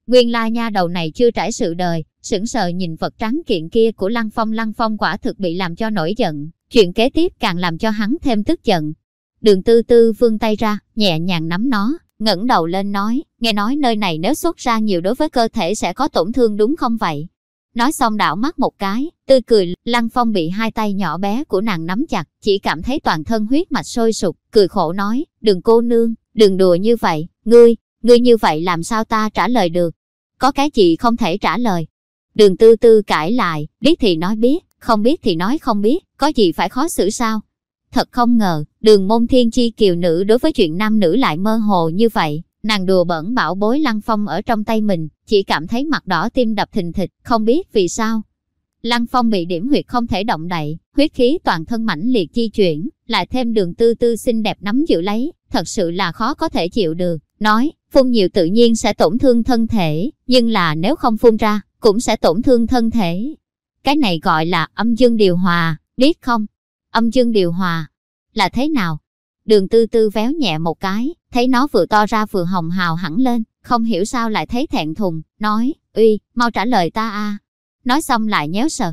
Nguyên lai nha đầu này chưa trải sự đời, sững sờ nhìn vật trắng kiện kia của Lăng Phong Lăng Phong quả thực bị làm cho nổi giận, chuyện kế tiếp càng làm cho hắn thêm tức giận. Đường tư tư vươn tay ra, nhẹ nhàng nắm nó, ngẩng đầu lên nói, nghe nói nơi này nếu xuất ra nhiều đối với cơ thể sẽ có tổn thương đúng không vậy? Nói xong đảo mắt một cái, tươi cười, Lăng Phong bị hai tay nhỏ bé của nàng nắm chặt, chỉ cảm thấy toàn thân huyết mạch sôi sục, cười khổ nói, đừng cô nương, đừng đùa như vậy, ngươi, ngươi như vậy làm sao ta trả lời được? Có cái gì không thể trả lời? Đường tư tư cãi lại, biết thì nói biết, không biết thì nói không biết, có gì phải khó xử sao? Thật không ngờ, đường môn thiên chi kiều nữ đối với chuyện nam nữ lại mơ hồ như vậy. Nàng đùa bẩn bảo bối lăng phong ở trong tay mình, chỉ cảm thấy mặt đỏ tim đập thình thịch, không biết vì sao. Lăng phong bị điểm huyệt không thể động đậy, huyết khí toàn thân mãnh liệt di chuyển, lại thêm đường tư tư xinh đẹp nắm giữ lấy, thật sự là khó có thể chịu được. Nói, phun nhiều tự nhiên sẽ tổn thương thân thể, nhưng là nếu không phun ra, cũng sẽ tổn thương thân thể. Cái này gọi là âm dương điều hòa, biết không? Âm dương điều hòa là thế nào? Đường tư tư véo nhẹ một cái, thấy nó vừa to ra vừa hồng hào hẳn lên, không hiểu sao lại thấy thẹn thùng, nói, uy, mau trả lời ta a. Nói xong lại nhéo sờ.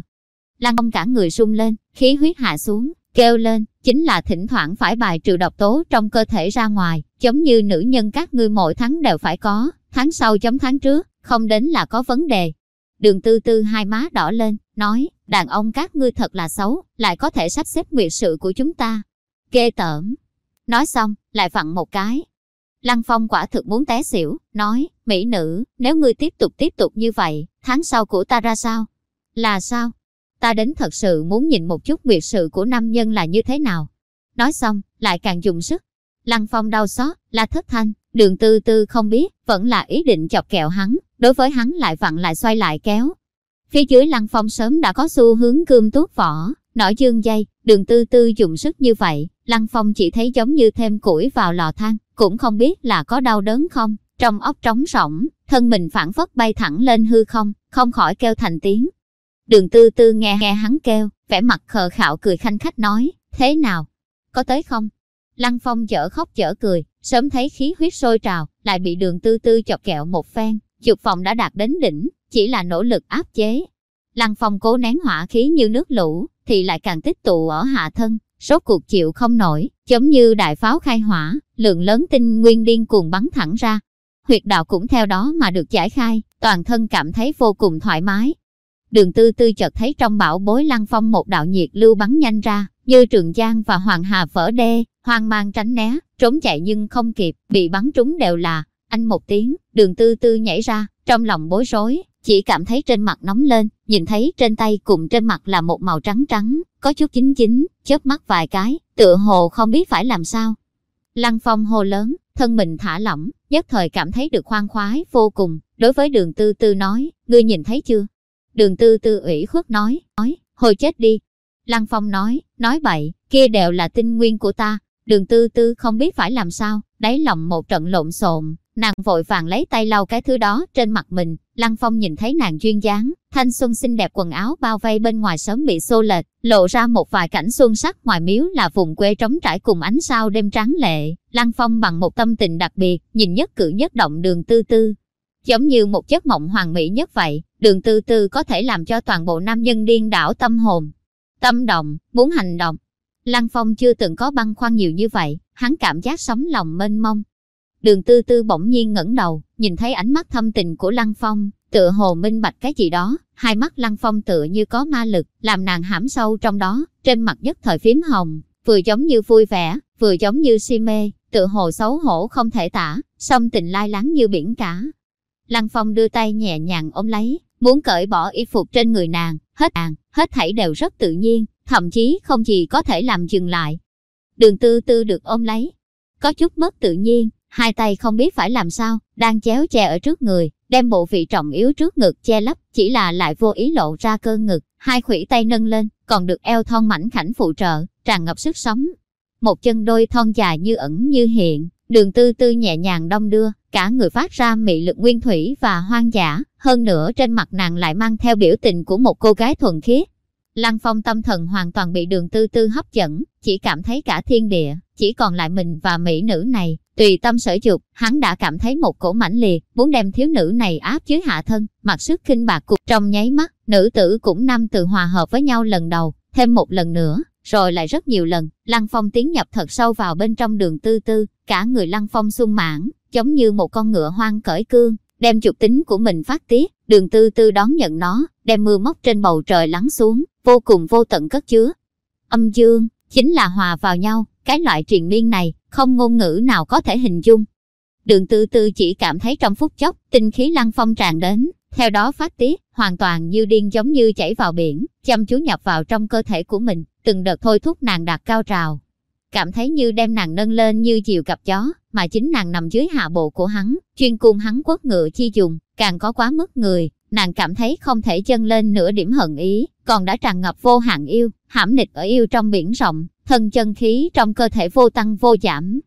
Lăng ông cả người sung lên, khí huyết hạ xuống, kêu lên, chính là thỉnh thoảng phải bài trừ độc tố trong cơ thể ra ngoài, giống như nữ nhân các ngươi mỗi tháng đều phải có, tháng sau chấm tháng trước, không đến là có vấn đề. Đường tư tư hai má đỏ lên, nói, đàn ông các ngươi thật là xấu, lại có thể sắp xếp nguyệt sự của chúng ta. Ghê tởm. Nói xong, lại vặn một cái. Lăng Phong quả thực muốn té xỉu, nói, mỹ nữ, nếu ngươi tiếp tục tiếp tục như vậy, tháng sau của ta ra sao? Là sao? Ta đến thật sự muốn nhìn một chút nguyệt sự của nam nhân là như thế nào. Nói xong, lại càng dùng sức. Lăng Phong đau xót, là thất thanh, đường tư tư không biết, vẫn là ý định chọc kẹo hắn, đối với hắn lại vặn lại xoay lại kéo. Phía dưới Lăng Phong sớm đã có xu hướng cơm tuốt vỏ, nổi dương dây, đường tư tư dùng sức như vậy, Lăng Phong chỉ thấy giống như thêm củi vào lò than, cũng không biết là có đau đớn không, trong óc trống rỗng, thân mình phản phất bay thẳng lên hư không, không khỏi kêu thành tiếng. Đường tư tư nghe nghe hắn kêu, vẻ mặt khờ khạo cười khanh khách nói, thế nào? Có tới không? Lăng Phong chở khóc chở cười, sớm thấy khí huyết sôi trào, lại bị đường tư tư chọc kẹo một phen, dục phòng đã đạt đến đỉnh, chỉ là nỗ lực áp chế. Lăng Phong cố nén hỏa khí như nước lũ, thì lại càng tích tụ ở hạ thân, Số cuộc chịu không nổi, giống như đại pháo khai hỏa, lượng lớn tinh nguyên điên cuồng bắn thẳng ra. Huyệt đạo cũng theo đó mà được giải khai, toàn thân cảm thấy vô cùng thoải mái. Đường tư tư chợt thấy trong bảo bối lăng phong một đạo nhiệt lưu bắn nhanh ra, như trường giang và hoàng hà vỡ đê, hoang mang tránh né, trốn chạy nhưng không kịp, bị bắn trúng đều là, anh một tiếng, đường tư tư nhảy ra, trong lòng bối rối, chỉ cảm thấy trên mặt nóng lên, nhìn thấy trên tay cùng trên mặt là một màu trắng trắng, có chút chín chín, chớp mắt vài cái, tựa hồ không biết phải làm sao. Lăng phong hô lớn, thân mình thả lỏng, nhất thời cảm thấy được khoan khoái vô cùng, đối với đường tư tư nói, ngươi nhìn thấy chưa? Đường tư tư ủy khuất nói, nói, hồi chết đi. Lăng phong nói, nói bậy, kia đều là tinh nguyên của ta. Đường tư tư không biết phải làm sao, đáy lòng một trận lộn xộn, nàng vội vàng lấy tay lau cái thứ đó trên mặt mình, Lăng Phong nhìn thấy nàng duyên dáng, thanh xuân xinh đẹp quần áo bao vây bên ngoài sớm bị xô lệch, lộ ra một vài cảnh xuân sắc ngoài miếu là vùng quê trống trải cùng ánh sao đêm trắng lệ. Lăng Phong bằng một tâm tình đặc biệt, nhìn nhất cử nhất động đường tư tư. Giống như một giấc mộng hoàng mỹ nhất vậy, đường tư tư có thể làm cho toàn bộ nam nhân điên đảo tâm hồn. Tâm động, muốn hành động. Lăng Phong chưa từng có băn khoăn nhiều như vậy, hắn cảm giác sống lòng mênh mông, Đường tư tư bỗng nhiên ngẩng đầu, nhìn thấy ánh mắt thâm tình của Lăng Phong, tựa hồ minh bạch cái gì đó, hai mắt Lăng Phong tựa như có ma lực, làm nàng hãm sâu trong đó, trên mặt nhất thời phím hồng, vừa giống như vui vẻ, vừa giống như si mê, tựa hồ xấu hổ không thể tả, song tình lai láng như biển cả. Lăng Phong đưa tay nhẹ nhàng ôm lấy, muốn cởi bỏ y phục trên người nàng, hết nàng, hết thảy đều rất tự nhiên, thậm chí không gì có thể làm dừng lại. Đường tư tư được ôm lấy, có chút mất tự nhiên, hai tay không biết phải làm sao, đang chéo che ở trước người, đem bộ vị trọng yếu trước ngực che lấp, chỉ là lại vô ý lộ ra cơ ngực, hai khủy tay nâng lên, còn được eo thon mảnh khảnh phụ trợ, tràn ngập sức sống. Một chân đôi thon dài như ẩn như hiện, đường tư tư nhẹ nhàng đông đưa, cả người phát ra mị lực nguyên thủy và hoang dã, hơn nữa trên mặt nàng lại mang theo biểu tình của một cô gái thuần khiết. Lăng phong tâm thần hoàn toàn bị đường tư tư hấp dẫn, chỉ cảm thấy cả thiên địa, chỉ còn lại mình và mỹ nữ này, Tùy tâm sở dục, hắn đã cảm thấy một cổ mãnh liệt, muốn đem thiếu nữ này áp dưới hạ thân, mặc sức kinh bạc cục trong nháy mắt, nữ tử cũng năm từ hòa hợp với nhau lần đầu, thêm một lần nữa, rồi lại rất nhiều lần, Lăng Phong tiến nhập thật sâu vào bên trong đường tư tư, cả người Lăng Phong sung mãn, giống như một con ngựa hoang cởi cương, đem trục tính của mình phát tiết, đường tư tư đón nhận nó, đem mưa móc trên bầu trời lắng xuống, vô cùng vô tận cất chứa. Âm dương, chính là hòa vào nhau, cái loại triền miên này, không ngôn ngữ nào có thể hình dung. Đường tư tư chỉ cảm thấy trong phút chốc, tinh khí lăng phong tràn đến, theo đó phát tiết, hoàn toàn như điên giống như chảy vào biển, chăm chú nhập vào trong cơ thể của mình, từng đợt thôi thúc nàng đạt cao trào. Cảm thấy như đem nàng nâng lên như chiều cặp chó, mà chính nàng nằm dưới hạ bộ của hắn, chuyên cung hắn quất ngựa chi dùng, càng có quá mức người, nàng cảm thấy không thể chân lên nửa điểm hận ý, còn đã tràn ngập vô hạn yêu, hãm nịch ở yêu trong biển rộng, thân chân khí trong cơ thể vô tăng vô giảm.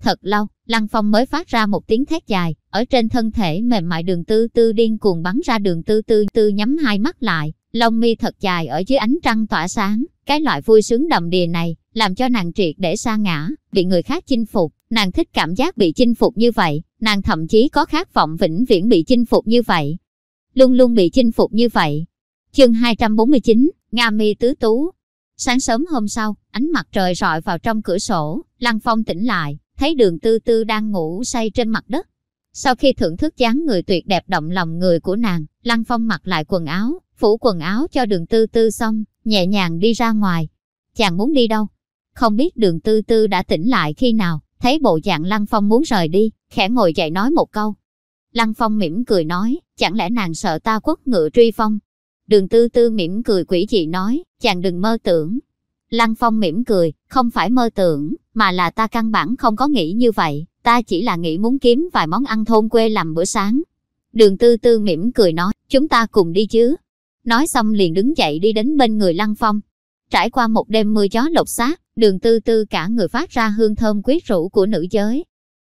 Thật lâu, Lăng Phong mới phát ra một tiếng thét dài, ở trên thân thể mềm mại đường tư tư điên cuồng bắn ra đường tư tư tư nhắm hai mắt lại, lông mi thật dài ở dưới ánh trăng tỏa sáng, cái loại vui sướng đầm đìa này, làm cho nàng triệt để sa ngã, bị người khác chinh phục, nàng thích cảm giác bị chinh phục như vậy, nàng thậm chí có khát vọng vĩnh viễn bị chinh phục như vậy. Luôn luôn bị chinh phục như vậy. Chương 249, Nga mi tứ tú, Sáng sớm hôm sau, ánh mặt trời rọi vào trong cửa sổ, Lăng Phong tỉnh lại, thấy đường tư tư đang ngủ say trên mặt đất. Sau khi thưởng thức dáng người tuyệt đẹp động lòng người của nàng, Lăng Phong mặc lại quần áo, phủ quần áo cho đường tư tư xong, nhẹ nhàng đi ra ngoài. Chàng muốn đi đâu? Không biết đường tư tư đã tỉnh lại khi nào, thấy bộ dạng Lăng Phong muốn rời đi, khẽ ngồi dậy nói một câu. Lăng Phong mỉm cười nói, chẳng lẽ nàng sợ ta quất ngựa truy phong? Đường tư tư mỉm cười quỷ dị nói, chàng đừng mơ tưởng. Lăng Phong mỉm cười, không phải mơ tưởng, mà là ta căn bản không có nghĩ như vậy, ta chỉ là nghĩ muốn kiếm vài món ăn thôn quê làm bữa sáng. Đường tư tư mỉm cười nói, chúng ta cùng đi chứ. Nói xong liền đứng dậy đi đến bên người Lăng Phong. Trải qua một đêm mưa gió lột xác, đường tư tư cả người phát ra hương thơm quý rũ của nữ giới.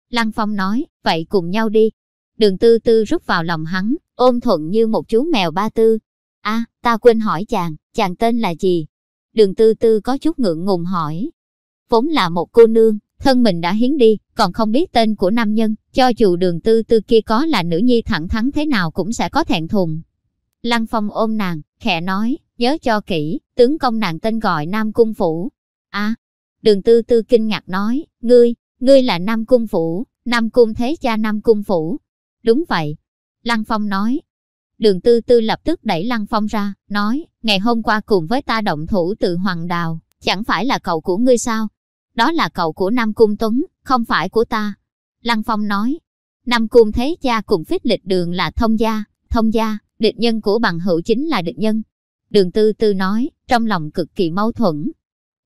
Lăng Phong nói, vậy cùng nhau đi. Đường tư tư rút vào lòng hắn, ôm thuận như một chú mèo ba tư. a ta quên hỏi chàng, chàng tên là gì? Đường tư tư có chút ngượng ngùng hỏi. Vốn là một cô nương, thân mình đã hiến đi, còn không biết tên của nam nhân, cho dù đường tư tư kia có là nữ nhi thẳng thắn thế nào cũng sẽ có thẹn thùng. Lăng Phong ôm nàng, khẽ nói, nhớ cho kỹ, tướng công nàng tên gọi Nam Cung Phủ. À, đường tư tư kinh ngạc nói, ngươi, ngươi là Nam Cung Phủ, Nam Cung thế cha Nam Cung Phủ. Đúng vậy. Lăng Phong nói. Đường tư tư lập tức đẩy Lăng Phong ra, nói, ngày hôm qua cùng với ta động thủ từ Hoàng Đào, chẳng phải là cậu của ngươi sao? Đó là cậu của Nam Cung Tuấn, không phải của ta. Lăng Phong nói, Nam Cung thế cha cùng phích lịch đường là thông gia, thông gia, địch nhân của bằng hữu chính là địch nhân. Đường tư tư nói, trong lòng cực kỳ mâu thuẫn.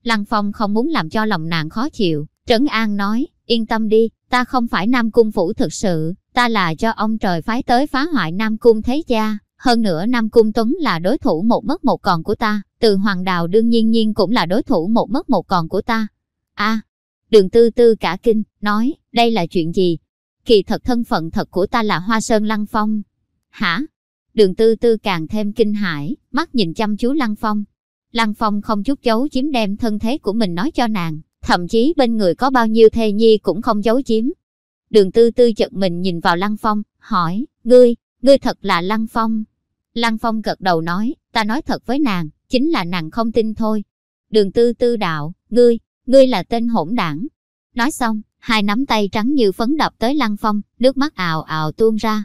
Lăng Phong không muốn làm cho lòng nàng khó chịu, Trấn An nói, yên tâm đi, ta không phải Nam Cung Phủ thực sự, ta là do ông trời phái tới phá hoại Nam Cung Thế Gia. Hơn nữa Nam Cung Tuấn là đối thủ một mất một còn của ta, từ Hoàng Đào đương nhiên nhiên cũng là đối thủ một mất một còn của ta. a đường tư tư cả kinh, nói, đây là chuyện gì? Kỳ thật thân phận thật của ta là Hoa Sơn Lăng Phong. Hả? Đường tư tư càng thêm kinh hãi, mắt nhìn chăm chú Lăng Phong. Lăng Phong không chút giấu chiếm đem thân thế của mình nói cho nàng, thậm chí bên người có bao nhiêu thê nhi cũng không giấu chiếm. Đường tư tư chật mình nhìn vào Lăng Phong, hỏi, ngươi, ngươi thật là Lăng Phong. Lăng Phong gật đầu nói, ta nói thật với nàng, chính là nàng không tin thôi. Đường tư tư đạo, ngươi, ngươi là tên hỗn đảng. Nói xong, hai nắm tay trắng như phấn đập tới Lăng Phong, nước mắt ào ào tuôn ra.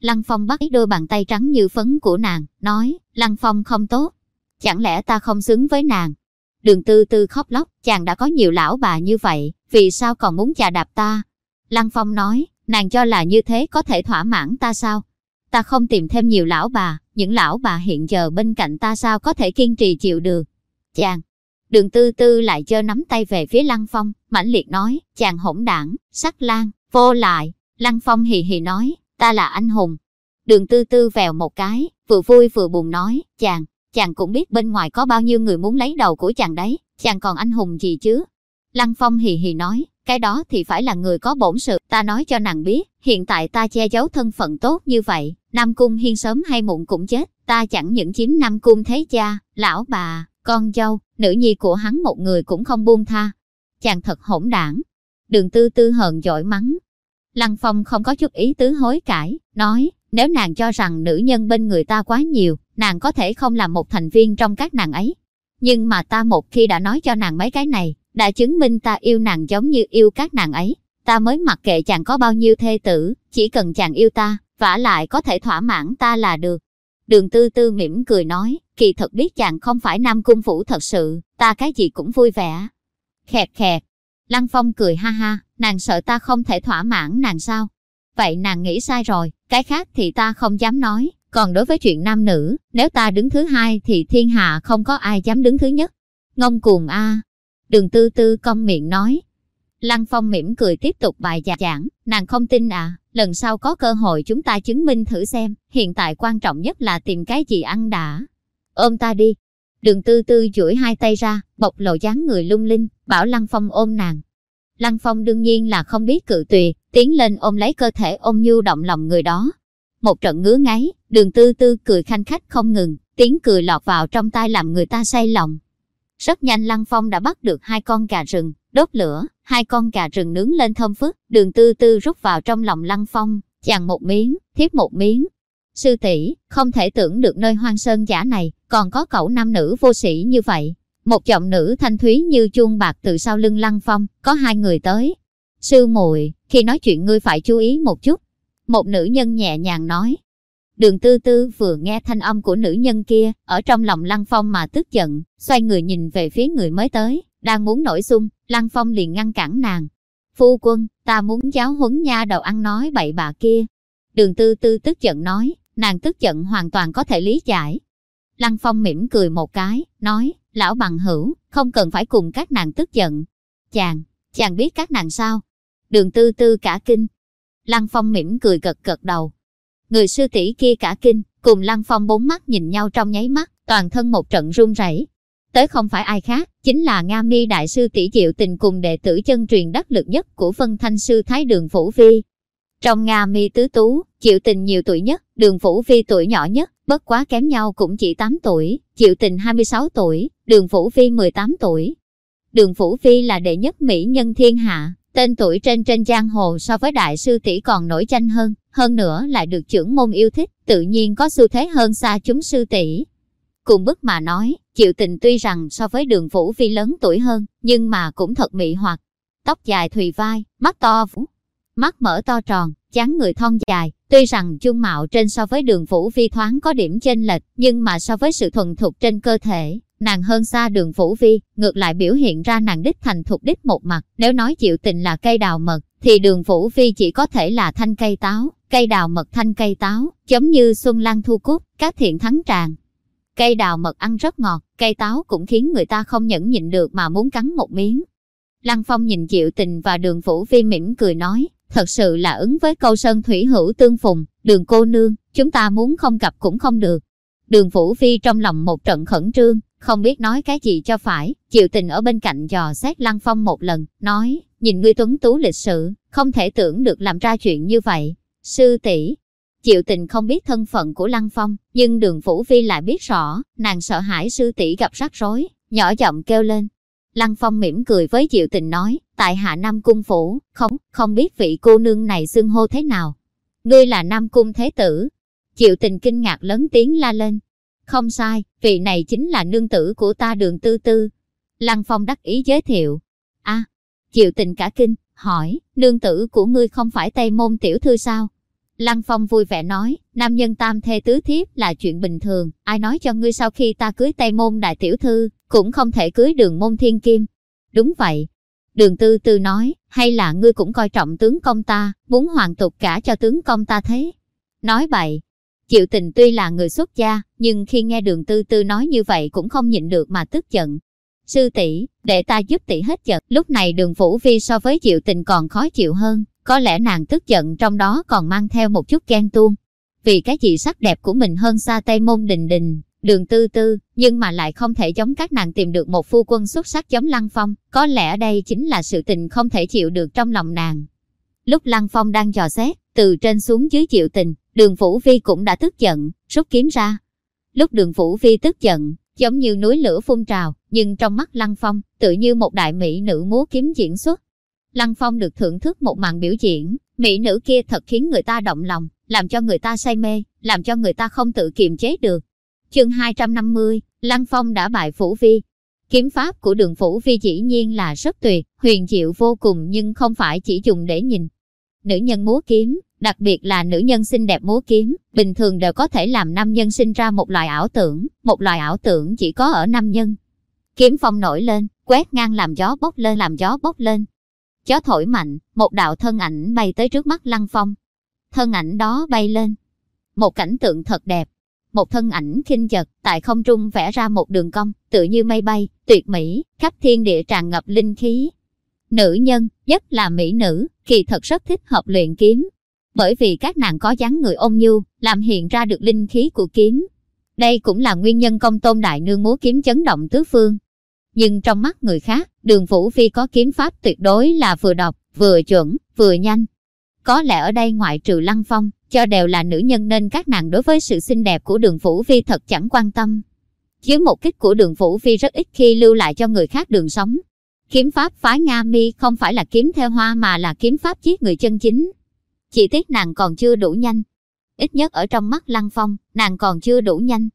Lăng Phong bắt đôi bàn tay trắng như phấn của nàng, nói, Lăng Phong không tốt. Chẳng lẽ ta không xứng với nàng? Đường tư tư khóc lóc, chàng đã có nhiều lão bà như vậy, vì sao còn muốn chà đạp ta? Lăng Phong nói, nàng cho là như thế có thể thỏa mãn ta sao? Ta không tìm thêm nhiều lão bà, những lão bà hiện giờ bên cạnh ta sao có thể kiên trì chịu được? Chàng, đường tư tư lại chơ nắm tay về phía Lăng Phong, mãnh liệt nói, chàng hỗn đảng, sắc lan, vô lại. Lăng Phong hì hì nói, ta là anh hùng. Đường tư tư vèo một cái, vừa vui vừa buồn nói, chàng, chàng cũng biết bên ngoài có bao nhiêu người muốn lấy đầu của chàng đấy, chàng còn anh hùng gì chứ? Lăng Phong hì hì nói, cái đó thì phải là người có bổn sự, ta nói cho nàng biết, hiện tại ta che giấu thân phận tốt như vậy, Nam Cung Hiên sớm hay muộn cũng chết, ta chẳng những chiếm Nam Cung thế cha, lão bà, con dâu, nữ nhi của hắn một người cũng không buông tha. Chàng thật hỗn đảng. Đường tư tư hờn dội mắng. Lăng Phong không có chút ý tứ hối cải, nói, nếu nàng cho rằng nữ nhân bên người ta quá nhiều, nàng có thể không làm một thành viên trong các nàng ấy. Nhưng mà ta một khi đã nói cho nàng mấy cái này, đã chứng minh ta yêu nàng giống như yêu các nàng ấy. Ta mới mặc kệ chàng có bao nhiêu thê tử, chỉ cần chàng yêu ta, vả lại có thể thỏa mãn ta là được. Đường tư tư mỉm cười nói, kỳ thật biết chàng không phải nam cung phủ thật sự, ta cái gì cũng vui vẻ. Khẹt khẹt. Lăng Phong cười ha ha, nàng sợ ta không thể thỏa mãn nàng sao? Vậy nàng nghĩ sai rồi, cái khác thì ta không dám nói, còn đối với chuyện nam nữ, nếu ta đứng thứ hai thì thiên hạ không có ai dám đứng thứ nhất. Ngông cuồng a Đường tư tư cong miệng nói. Lăng Phong mỉm cười tiếp tục bài giảng, nàng không tin à, lần sau có cơ hội chúng ta chứng minh thử xem, hiện tại quan trọng nhất là tìm cái gì ăn đã. Ôm ta đi. Đường tư tư duỗi hai tay ra, bộc lộ dáng người lung linh, bảo Lăng Phong ôm nàng. Lăng Phong đương nhiên là không biết cự tuyệt, tiến lên ôm lấy cơ thể ôm nhu động lòng người đó. Một trận ngứa ngáy, đường tư tư cười khanh khách không ngừng, tiếng cười lọt vào trong tai làm người ta say lòng. Rất nhanh Lăng Phong đã bắt được hai con gà rừng, đốt lửa, hai con gà rừng nướng lên thơm phức, đường tư tư rút vào trong lòng Lăng Phong, chàng một miếng, thiếp một miếng. Sư tỷ không thể tưởng được nơi hoang sơn giả này, còn có cậu nam nữ vô sĩ như vậy. Một giọng nữ thanh thúy như chuông bạc từ sau lưng Lăng Phong, có hai người tới. Sư muội khi nói chuyện ngươi phải chú ý một chút. Một nữ nhân nhẹ nhàng nói. Đường tư tư vừa nghe thanh âm của nữ nhân kia, ở trong lòng Lăng Phong mà tức giận, xoay người nhìn về phía người mới tới, đang muốn nổi xung, Lăng Phong liền ngăn cản nàng. Phu quân, ta muốn giáo huấn nha đầu ăn nói bậy bạ kia. Đường tư tư tức giận nói, nàng tức giận hoàn toàn có thể lý giải. Lăng Phong mỉm cười một cái, nói, lão bằng hữu, không cần phải cùng các nàng tức giận. Chàng, chàng biết các nàng sao? Đường tư tư cả kinh. Lăng Phong mỉm cười gật gật đầu. Người sư tỷ kia cả kinh, cùng Lăng Phong bốn mắt nhìn nhau trong nháy mắt, toàn thân một trận run rẩy. Tới không phải ai khác, chính là Nga Mi Đại sư tỷ Diệu Tình cùng đệ tử chân truyền đắc lực nhất của Vân Thanh sư Thái Đường Phủ Vi. Trong Nga Mi tứ tú, Diệu Tình nhiều tuổi nhất, Đường Phủ Vi tuổi nhỏ nhất, bất quá kém nhau cũng chỉ 8 tuổi, Diệu Tình 26 tuổi, Đường Phủ Vi 18 tuổi. Đường Phủ Vi là đệ nhất mỹ nhân thiên hạ, tên tuổi trên trên giang hồ so với đại sư tỷ còn nổi danh hơn, hơn nữa lại được trưởng môn yêu thích, tự nhiên có xu thế hơn xa chúng sư tỷ. Cùng bức mà nói, Triệu Tình tuy rằng so với đường Vũ Vi lớn tuổi hơn, nhưng mà cũng thật mị hoặc. Tóc dài thùy vai, mắt to vũ, mắt mở to tròn, chán người thon dài. Tuy rằng chung mạo trên so với đường Vũ Vi thoáng có điểm chênh lệch, nhưng mà so với sự thuần thục trên cơ thể, nàng hơn xa đường phủ Vi, ngược lại biểu hiện ra nàng đích thành thục đích một mặt. Nếu nói chịu Tình là cây đào mật, thì đường phủ Vi chỉ có thể là thanh cây táo, cây đào mật thanh cây táo, giống như xuân lan thu cúc, các thiện thắng tràng. Cây đào mật ăn rất ngọt, cây táo cũng khiến người ta không nhẫn nhịn được mà muốn cắn một miếng. Lăng Phong nhìn Diệu Tình và đường Vũ Vi mỉm cười nói, thật sự là ứng với câu sơn thủy hữu tương phùng, đường cô nương, chúng ta muốn không gặp cũng không được. Đường Vũ Vi trong lòng một trận khẩn trương, không biết nói cái gì cho phải, chịu Tình ở bên cạnh dò xét Lăng Phong một lần, nói, nhìn ngươi tuấn tú lịch sự, không thể tưởng được làm ra chuyện như vậy. Sư tỷ Triệu tình không biết thân phận của Lăng Phong, nhưng đường Phủ Vi lại biết rõ, nàng sợ hãi sư tỷ gặp rắc rối, nhỏ giọng kêu lên. Lăng Phong mỉm cười với Triệu tình nói, tại hạ Nam Cung Phủ, không, không biết vị cô nương này xưng hô thế nào. Ngươi là Nam Cung Thế Tử. Triệu tình kinh ngạc lớn tiếng la lên. Không sai, vị này chính là nương tử của ta đường tư tư. Lăng Phong đắc ý giới thiệu. a à, tình cả kinh, hỏi, nương tử của ngươi không phải Tây Môn Tiểu Thư sao? Lăng Phong vui vẻ nói, nam nhân tam thê tứ thiếp là chuyện bình thường, ai nói cho ngươi sau khi ta cưới Tây Môn Đại Tiểu Thư, cũng không thể cưới đường môn thiên kim. Đúng vậy. Đường Tư Tư nói, hay là ngươi cũng coi trọng tướng công ta, muốn hoàn tục cả cho tướng công ta thế. Nói bậy. Triệu tình tuy là người xuất gia, nhưng khi nghe đường Tư Tư nói như vậy cũng không nhịn được mà tức giận. Sư tỷ, để ta giúp tỷ hết giận. Lúc này đường Vũ Vi so với triệu tình còn khó chịu hơn, có lẽ nàng tức giận trong đó còn mang theo một chút ghen tuông. Vì cái gì sắc đẹp của mình hơn xa Tây Môn Đình Đình, đường tư tư, nhưng mà lại không thể giống các nàng tìm được một phu quân xuất sắc giống Lăng Phong. Có lẽ đây chính là sự tình không thể chịu được trong lòng nàng. Lúc Lăng Phong đang dò xét, từ trên xuống dưới triệu tình, đường Phủ Vi cũng đã tức giận, rút kiếm ra. Lúc đường Phủ Vi tức giận, giống như núi lửa phun trào, nhưng trong mắt Lăng Phong, tự như một đại mỹ nữ múa kiếm diễn xuất, Lăng Phong được thưởng thức một màn biểu diễn, mỹ nữ kia thật khiến người ta động lòng, làm cho người ta say mê, làm cho người ta không tự kiềm chế được. Chương 250, Lăng Phong đã bại Phủ Vi. Kiếm pháp của đường Phủ Vi dĩ nhiên là rất tuyệt, huyền diệu vô cùng nhưng không phải chỉ dùng để nhìn. Nữ nhân múa kiếm, đặc biệt là nữ nhân xinh đẹp múa kiếm, bình thường đều có thể làm nam nhân sinh ra một loại ảo tưởng, một loại ảo tưởng chỉ có ở nam nhân. Kiếm phong nổi lên, quét ngang làm gió bốc lên làm gió bốc lên, Gió thổi mạnh, một đạo thân ảnh bay tới trước mắt Lăng Phong. Thân ảnh đó bay lên. Một cảnh tượng thật đẹp. Một thân ảnh khinh giật, tại không trung vẽ ra một đường cong, tự như mây bay, tuyệt mỹ, khắp thiên địa tràn ngập linh khí. Nữ nhân, nhất là mỹ nữ, kỳ thật rất thích hợp luyện kiếm. Bởi vì các nàng có dáng người ôn nhu, làm hiện ra được linh khí của kiếm. Đây cũng là nguyên nhân công tôn đại nương múa kiếm chấn động tứ phương. Nhưng trong mắt người khác, đường Vũ Phi có kiếm pháp tuyệt đối là vừa độc, vừa chuẩn, vừa nhanh. Có lẽ ở đây ngoại trừ Lăng Phong, cho đều là nữ nhân nên các nàng đối với sự xinh đẹp của đường Vũ Phi thật chẳng quan tâm. Dưới một kích của đường Vũ Phi rất ít khi lưu lại cho người khác đường sống. Kiếm pháp phái Nga mi không phải là kiếm theo hoa mà là kiếm pháp giết người chân chính. Chỉ tiếc nàng còn chưa đủ nhanh. Ít nhất ở trong mắt Lăng Phong, nàng còn chưa đủ nhanh.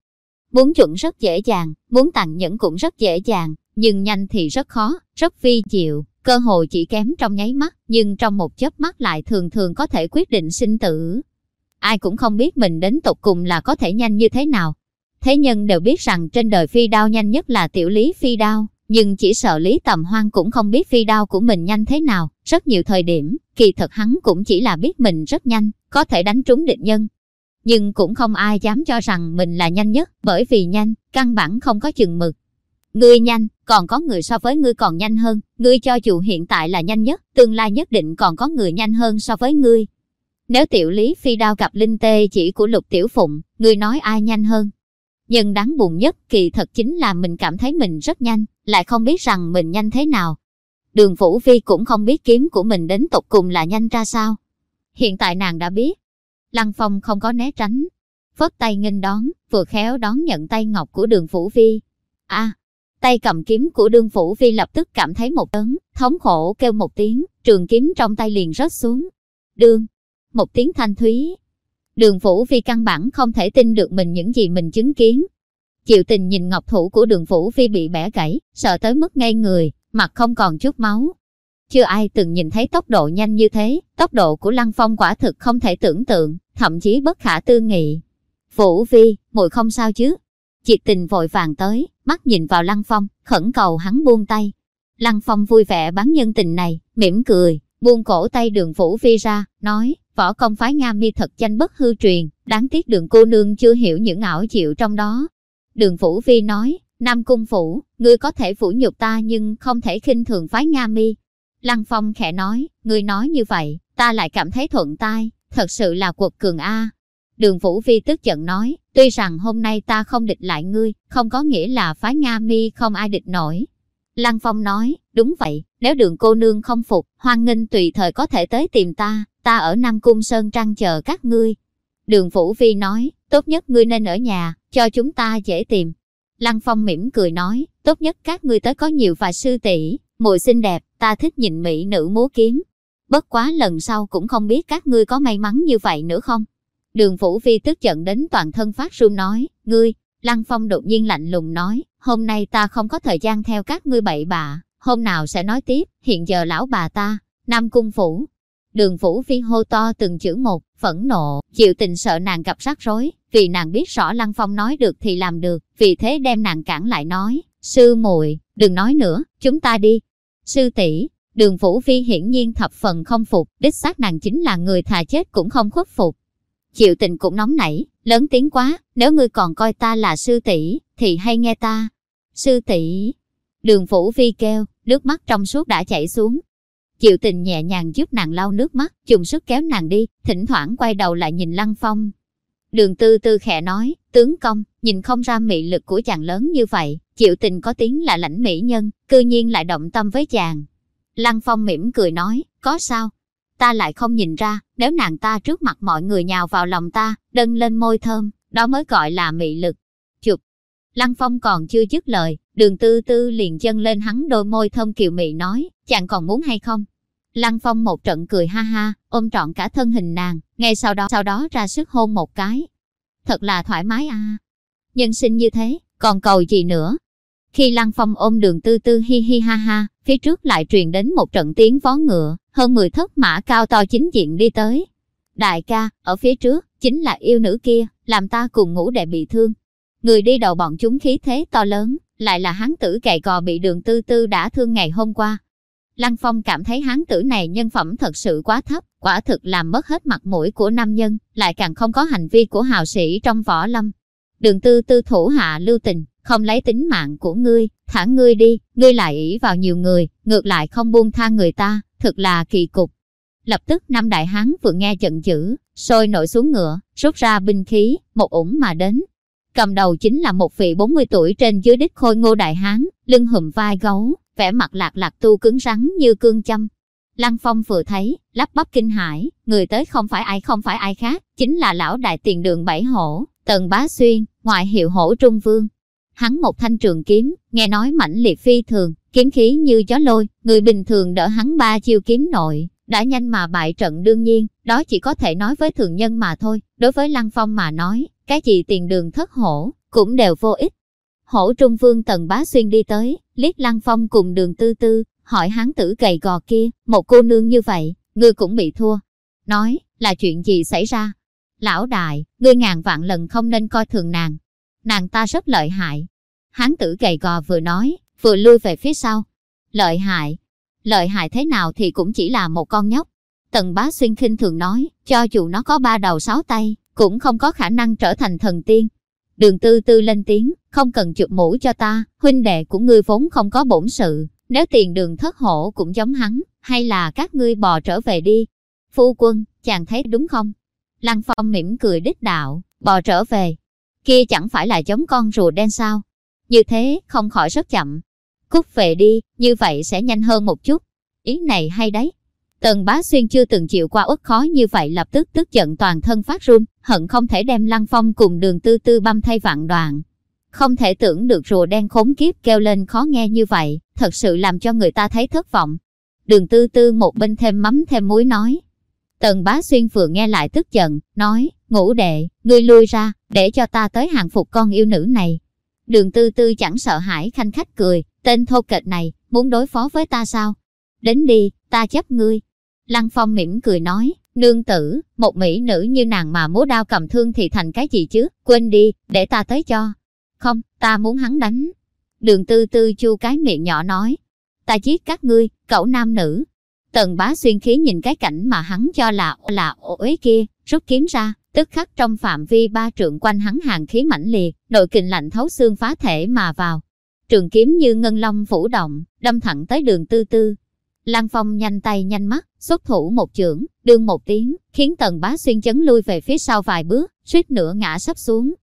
Muốn chuẩn rất dễ dàng, muốn tàn nhẫn cũng rất dễ dàng, nhưng nhanh thì rất khó, rất vi diệu, cơ hội chỉ kém trong nháy mắt, nhưng trong một chớp mắt lại thường thường có thể quyết định sinh tử. Ai cũng không biết mình đến tục cùng là có thể nhanh như thế nào. Thế nhân đều biết rằng trên đời phi đao nhanh nhất là tiểu lý phi đao, nhưng chỉ sợ Lý Tầm Hoan cũng không biết phi đao của mình nhanh thế nào. Rất nhiều thời điểm, kỳ thật hắn cũng chỉ là biết mình rất nhanh, có thể đánh trúng địch nhân. Nhưng cũng không ai dám cho rằng mình là nhanh nhất, bởi vì nhanh, căn bản không có chừng mực. Ngươi nhanh, còn có người so với ngươi còn nhanh hơn, ngươi cho dù hiện tại là nhanh nhất, tương lai nhất định còn có người nhanh hơn so với ngươi. Nếu tiểu lý phi đao gặp linh tê chỉ của lục tiểu phụng, ngươi nói ai nhanh hơn? Nhưng đáng buồn nhất kỳ thật chính là mình cảm thấy mình rất nhanh, lại không biết rằng mình nhanh thế nào. Đường Vũ Vi cũng không biết kiếm của mình đến tục cùng là nhanh ra sao. Hiện tại nàng đã biết. Lăng Phong không có né tránh. Phất tay nghênh đón, vừa khéo đón nhận tay ngọc của đường Vũ Vi. a tay cầm kiếm của đường Vũ Vi lập tức cảm thấy một tấn, thống khổ kêu một tiếng, trường kiếm trong tay liền rớt xuống. đường, một tiếng thanh thúy, Đường Vũ Vi căn bản không thể tin được mình những gì mình chứng kiến. Triệu tình nhìn ngọc thủ của đường Vũ Vi bị bẻ gãy, sợ tới mức ngay người, mặt không còn chút máu. Chưa ai từng nhìn thấy tốc độ nhanh như thế, tốc độ của Lăng Phong quả thực không thể tưởng tượng, thậm chí bất khả tư nghị. Vũ Vi, muội không sao chứ? Triệt tình vội vàng tới, mắt nhìn vào Lăng Phong, khẩn cầu hắn buông tay. Lăng Phong vui vẻ bán nhân tình này, mỉm cười, buông cổ tay đường Vũ Vi ra, nói, Võ công phái Nga mi thật danh bất hư truyền, đáng tiếc đường cô nương chưa hiểu những ảo diệu trong đó. Đường Phủ Vi nói, Nam Cung Phủ, ngươi có thể phủ nhục ta nhưng không thể khinh thường phái Nga mi. Lăng Phong khẽ nói, ngươi nói như vậy, ta lại cảm thấy thuận tai, thật sự là quật cường A. Đường Vũ Vi tức giận nói, tuy rằng hôm nay ta không địch lại ngươi, không có nghĩa là phái Nga mi không ai địch nổi. Lăng Phong nói, đúng vậy, nếu đường cô nương không phục, hoan nghênh tùy thời có thể tới tìm ta, ta ở Nam Cung Sơn Trăng chờ các ngươi. Đường Vũ Vi nói, tốt nhất ngươi nên ở nhà, cho chúng ta dễ tìm. Lăng Phong mỉm cười nói, tốt nhất các ngươi tới có nhiều và sư tỷ, mùi xinh đẹp, ta thích nhìn mỹ nữ múa kiếm. Bất quá lần sau cũng không biết các ngươi có may mắn như vậy nữa không. Đường Vũ Vi tức giận đến toàn thân phát run nói, ngươi, Lăng Phong đột nhiên lạnh lùng nói, hôm nay ta không có thời gian theo các ngươi bậy bạ, hôm nào sẽ nói tiếp, hiện giờ lão bà ta, Nam Cung Phủ, Đường Vũ Phi hô to từng chữ một, phẫn nộ, chịu tình sợ nàng gặp rắc rối, vì nàng biết rõ Lăng Phong nói được thì làm được, vì thế đem nàng cản lại nói, sư muội đừng nói nữa, chúng ta đi. Sư tỷ đường Vũ Phi hiển nhiên thập phần không phục, đích xác nàng chính là người thà chết cũng không khuất phục. Chịu tình cũng nóng nảy, lớn tiếng quá, nếu ngươi còn coi ta là sư tỷ thì hay nghe ta. Sư tỷ Đường Vũ Vi kêu, nước mắt trong suốt đã chảy xuống, Chịu tình nhẹ nhàng giúp nàng lau nước mắt, dùng sức kéo nàng đi, thỉnh thoảng quay đầu lại nhìn Lăng Phong. Đường tư tư khẽ nói, tướng công, nhìn không ra mị lực của chàng lớn như vậy, chịu tình có tiếng là lãnh mỹ nhân, cư nhiên lại động tâm với chàng. Lăng Phong mỉm cười nói, có sao? Ta lại không nhìn ra, nếu nàng ta trước mặt mọi người nhào vào lòng ta, đâng lên môi thơm, đó mới gọi là mị lực. Chụp. Lăng Phong còn chưa dứt lời, đường tư tư liền chân lên hắn đôi môi thơm kiều mị nói, chàng còn muốn hay không? Lăng Phong một trận cười ha ha, ôm trọn cả thân hình nàng, ngay sau đó sau đó ra sức hôn một cái. Thật là thoải mái à. Nhân sinh như thế, còn cầu gì nữa? Khi Lăng Phong ôm đường tư tư hi hi ha ha, phía trước lại truyền đến một trận tiếng vó ngựa, hơn 10 thất mã cao to chính diện đi tới. Đại ca, ở phía trước, chính là yêu nữ kia, làm ta cùng ngủ đệ bị thương. Người đi đầu bọn chúng khí thế to lớn, lại là hắn tử cày cò bị đường tư tư đã thương ngày hôm qua, Lăng Phong cảm thấy hán tử này nhân phẩm thật sự quá thấp, quả thực làm mất hết mặt mũi của nam nhân, lại càng không có hành vi của hào sĩ trong võ lâm. Đường tư tư thủ hạ lưu tình, không lấy tính mạng của ngươi, thả ngươi đi, ngươi lại ỷ vào nhiều người, ngược lại không buông tha người ta, thật là kỳ cục. Lập tức năm đại hán vừa nghe giận dữ, sôi nổi xuống ngựa, rút ra binh khí, một ủng mà đến. Cầm đầu chính là một vị 40 tuổi trên dưới đích khôi ngô đại hán, lưng hùm vai gấu, vẻ mặt lạc lạc tu cứng rắn như cương châm. Lăng Phong vừa thấy, lắp bắp kinh hãi, người tới không phải ai không phải ai khác, chính là lão đại tiền đường bảy hổ, tần bá xuyên, ngoại hiệu hổ trung vương. Hắn một thanh trường kiếm, nghe nói mãnh liệt phi thường, kiếm khí như gió lôi, người bình thường đỡ hắn ba chiêu kiếm nội, đã nhanh mà bại trận đương nhiên, đó chỉ có thể nói với thường nhân mà thôi, đối với Lăng Phong mà nói, cái gì tiền đường thất hổ, cũng đều vô ích. Hổ Trung Vương Tần Bá Xuyên đi tới, liếc Lăng Phong cùng đường tư tư, hỏi hán tử gầy gò kia, một cô nương như vậy, ngươi cũng bị thua. Nói, là chuyện gì xảy ra? Lão đại, ngươi ngàn vạn lần không nên coi thường nàng. Nàng ta rất lợi hại. Hán tử gầy gò vừa nói, vừa lui về phía sau. Lợi hại. Lợi hại thế nào thì cũng chỉ là một con nhóc. Tần bá xuyên khinh thường nói, cho dù nó có ba đầu sáu tay, cũng không có khả năng trở thành thần tiên. Đường tư tư lên tiếng, không cần chụp mũ cho ta, huynh đệ của ngươi vốn không có bổn sự, nếu tiền đường thất hổ cũng giống hắn, hay là các ngươi bò trở về đi. Phu quân, chàng thấy đúng không? Lăng Phong mỉm cười đích đạo, bò trở về. Kia chẳng phải là giống con rùa đen sao? Như thế, không khỏi rất chậm. Cút về đi, như vậy sẽ nhanh hơn một chút. Ý này hay đấy. Tần bá xuyên chưa từng chịu qua uất khó như vậy lập tức tức giận toàn thân phát run, hận không thể đem Lăng Phong cùng đường tư tư băm thay vạn đoạn. Không thể tưởng được rùa đen khốn kiếp kêu lên khó nghe như vậy, thật sự làm cho người ta thấy thất vọng. Đường tư tư một bên thêm mắm thêm muối nói. Tần bá xuyên vừa nghe lại tức giận, nói, ngũ đệ, ngươi lui ra, để cho ta tới hàng phục con yêu nữ này. Đường tư tư chẳng sợ hãi khanh khách cười, tên thô kệch này, muốn đối phó với ta sao? Đến đi, ta chấp ngươi. Lăng Phong mỉm cười nói, nương tử, một mỹ nữ như nàng mà múa đao cầm thương thì thành cái gì chứ, quên đi, để ta tới cho. Không, ta muốn hắn đánh. Đường tư tư chu cái miệng nhỏ nói, ta giết các ngươi, cậu nam nữ. Tần bá xuyên khí nhìn cái cảnh mà hắn cho là là ổ ế kia, rút kiếm ra, tức khắc trong phạm vi ba trượng quanh hắn hàng khí mãnh liệt, nội kình lạnh thấu xương phá thể mà vào. Trường kiếm như ngân long phủ động, đâm thẳng tới đường tư tư. Lăng Phong nhanh tay nhanh mắt, xuất thủ một chưởng, đương một tiếng, khiến Tần Bá Xuyên chấn lui về phía sau vài bước, suýt nữa ngã sắp xuống.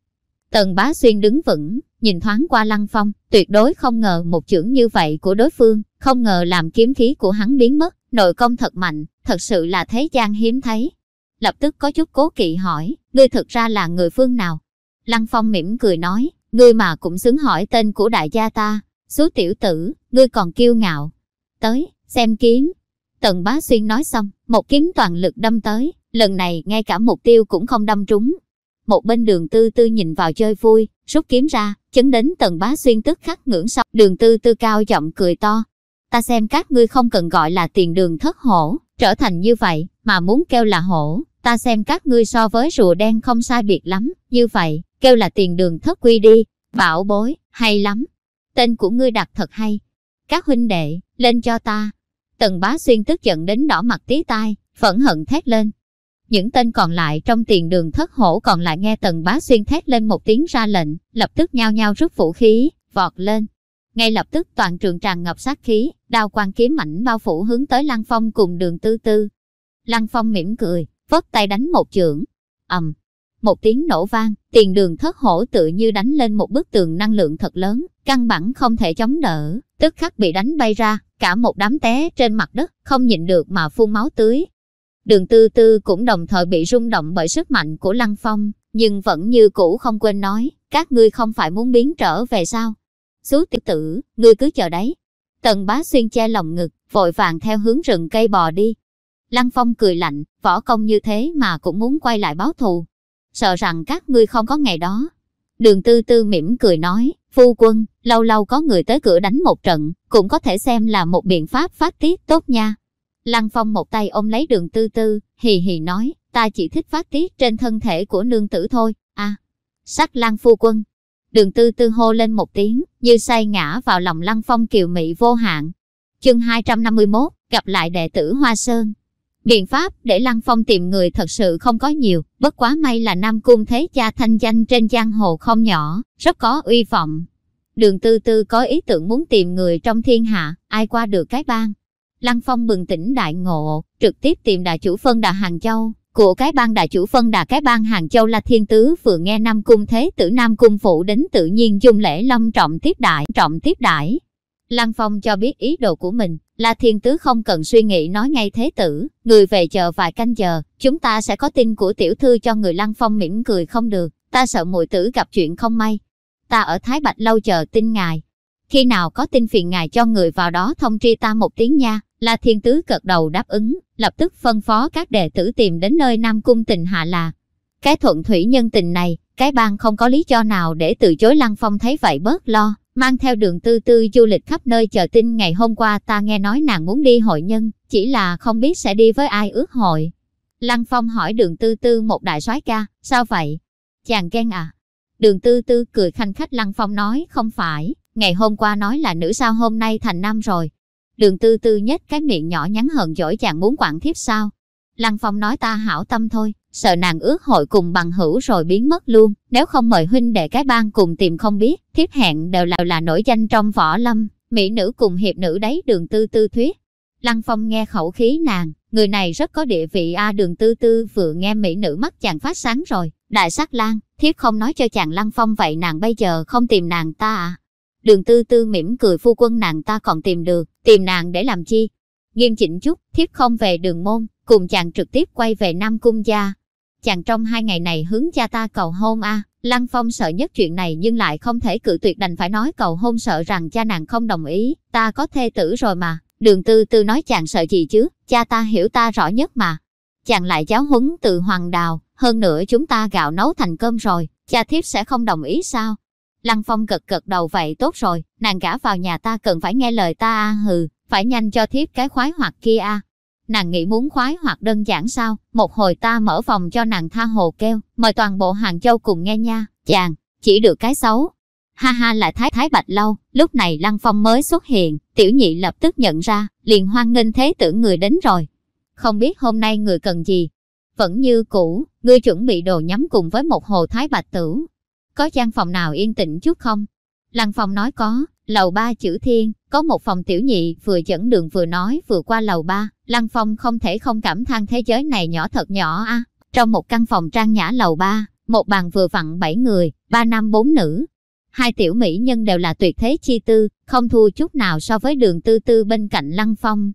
Tần Bá Xuyên đứng vững, nhìn thoáng qua Lăng Phong, tuyệt đối không ngờ một chưởng như vậy của đối phương, không ngờ làm kiếm khí của hắn biến mất, nội công thật mạnh, thật sự là thế gian hiếm thấy. Lập tức có chút cố kỵ hỏi, ngươi thực ra là người phương nào? Lăng Phong mỉm cười nói, ngươi mà cũng xứng hỏi tên của đại gia ta, số tiểu tử, ngươi còn kiêu ngạo. Tới, xem kiếm. Tần bá xuyên nói xong, một kiếm toàn lực đâm tới, lần này ngay cả mục tiêu cũng không đâm trúng. Một bên đường tư tư nhìn vào chơi vui, rút kiếm ra, chấn đến tần bá xuyên tức khắc ngưỡng sau. Đường tư tư cao giọng cười to. Ta xem các ngươi không cần gọi là tiền đường thất hổ, trở thành như vậy, mà muốn kêu là hổ, ta xem các ngươi so với rùa đen không sai biệt lắm, như vậy, kêu là tiền đường thất quy đi, bảo bối, hay lắm. Tên của ngươi đặt thật hay. Các huynh đệ, lên cho ta. Tần bá xuyên tức giận đến đỏ mặt tí tai, phẫn hận thét lên. Những tên còn lại trong tiền đường thất hổ còn lại nghe tần bá xuyên thét lên một tiếng ra lệnh, lập tức nhao nhao rút vũ khí, vọt lên. Ngay lập tức toàn trường tràn ngập sát khí, đao quan kiếm mảnh bao phủ hướng tới Lăng Phong cùng đường tư tư. Lăng Phong mỉm cười, vất tay đánh một chưởng. ầm, một tiếng nổ vang, tiền đường thất hổ tự như đánh lên một bức tường năng lượng thật lớn, căn bản không thể chống đỡ, tức khắc bị đánh bay ra, cả một đám té trên mặt đất, không nhịn được mà phun máu tưới. Đường tư tư cũng đồng thời bị rung động bởi sức mạnh của Lăng Phong, nhưng vẫn như cũ không quên nói, các ngươi không phải muốn biến trở về sao? Xú tiểu tử, ngươi cứ chờ đấy. Tần bá xuyên che lòng ngực, vội vàng theo hướng rừng cây bò đi. Lăng Phong cười lạnh, võ công như thế mà cũng muốn quay lại báo thù. Sợ rằng các ngươi không có ngày đó. Đường tư tư mỉm cười nói, phu quân, lâu lâu có người tới cửa đánh một trận, cũng có thể xem là một biện pháp phát tiết tốt nha. Lăng Phong một tay ôm lấy đường tư tư, hì hì nói, ta chỉ thích phát tiết trên thân thể của nương tử thôi, à. Sắc Lăng phu quân. Đường tư tư hô lên một tiếng, như say ngã vào lòng Lăng Phong kiều mị vô hạn. Chương 251, gặp lại đệ tử Hoa Sơn. Biện pháp để Lăng Phong tìm người thật sự không có nhiều, bất quá may là Nam Cung Thế Cha thanh danh trên giang hồ không nhỏ, rất có uy vọng. Đường Tư Tư có ý tưởng muốn tìm người trong thiên hạ, ai qua được cái bang. Lăng Phong bừng tỉnh đại ngộ, trực tiếp tìm đại chủ phân đà Hàng Châu, của cái bang đại chủ phân đà cái bang Hàng Châu là thiên tứ vừa nghe Nam Cung Thế tử Nam Cung Phụ đến tự nhiên dung lễ lâm trọng tiếp đại, trọng tiếp đại. Lăng Phong cho biết ý đồ của mình, là Thiên Tứ không cần suy nghĩ nói ngay thế tử, người về chờ vài canh giờ, chúng ta sẽ có tin của tiểu thư cho người Lăng Phong mỉm cười không được, ta sợ muội tử gặp chuyện không may. Ta ở Thái Bạch lâu chờ tin ngài. Khi nào có tin phiền ngài cho người vào đó thông tri ta một tiếng nha. La Thiên Tứ cật đầu đáp ứng, lập tức phân phó các đệ tử tìm đến nơi Nam Cung tình hạ là. Cái thuận thủy nhân tình này, cái bang không có lý do nào để từ chối Lăng Phong thấy vậy bớt lo, mang theo đường tư tư du lịch khắp nơi chờ tin ngày hôm qua ta nghe nói nàng muốn đi hội nhân, chỉ là không biết sẽ đi với ai ước hội. Lăng Phong hỏi đường tư tư một đại soái ca, sao vậy? Chàng ghen à? Đường tư tư cười khanh khách Lăng Phong nói không phải, Ngày hôm qua nói là nữ sao hôm nay thành nam rồi. Đường tư tư nhếch cái miệng nhỏ nhắn hờn dỗi chàng muốn quản thiếp sao. Lăng Phong nói ta hảo tâm thôi, sợ nàng ước hội cùng bằng hữu rồi biến mất luôn. Nếu không mời huynh đệ cái bang cùng tìm không biết, thiếp hẹn đều là là nổi danh trong võ lâm, mỹ nữ cùng hiệp nữ đấy đường tư tư thuyết. Lăng Phong nghe khẩu khí nàng, người này rất có địa vị a đường tư tư vừa nghe mỹ nữ mắt chàng phát sáng rồi. Đại sắc lan, thiếp không nói cho chàng Lăng Phong vậy nàng bây giờ không tìm nàng ta à. Đường tư tư mỉm cười phu quân nàng ta còn tìm được, tìm nàng để làm chi. Nghiêm chỉnh chút, thiếp không về đường môn, cùng chàng trực tiếp quay về Nam Cung gia. Chàng trong hai ngày này hướng cha ta cầu hôn a Lăng Phong sợ nhất chuyện này nhưng lại không thể cự tuyệt đành phải nói cầu hôn sợ rằng cha nàng không đồng ý, ta có thê tử rồi mà. Đường tư tư nói chàng sợ gì chứ, cha ta hiểu ta rõ nhất mà. Chàng lại giáo huấn từ hoàng đào, hơn nữa chúng ta gạo nấu thành cơm rồi, cha thiếp sẽ không đồng ý sao? Lăng Phong gật gật đầu vậy tốt rồi, nàng gả vào nhà ta cần phải nghe lời ta a hừ, phải nhanh cho thiếp cái khoái hoặc kia a. Nàng nghĩ muốn khoái hoặc đơn giản sao, một hồi ta mở phòng cho nàng tha hồ kêu, mời toàn bộ Hàng Châu cùng nghe nha, chàng, chỉ được cái xấu. Ha ha lại thái thái bạch lâu, lúc này Lăng Phong mới xuất hiện, tiểu nhị lập tức nhận ra, liền hoan nghênh thế tử người đến rồi. Không biết hôm nay người cần gì? Vẫn như cũ, ngươi chuẩn bị đồ nhắm cùng với một hồ thái bạch tử. Có gian phòng nào yên tĩnh chút không? Lăng Phong nói có, lầu ba chữ thiên, có một phòng tiểu nhị vừa dẫn đường vừa nói vừa qua lầu ba. Lăng Phong không thể không cảm than thế giới này nhỏ thật nhỏ a. Trong một căn phòng trang nhã lầu ba, một bàn vừa vặn bảy người, ba nam bốn nữ. Hai tiểu mỹ nhân đều là tuyệt thế chi tư, không thua chút nào so với đường tư tư bên cạnh Lăng Phong.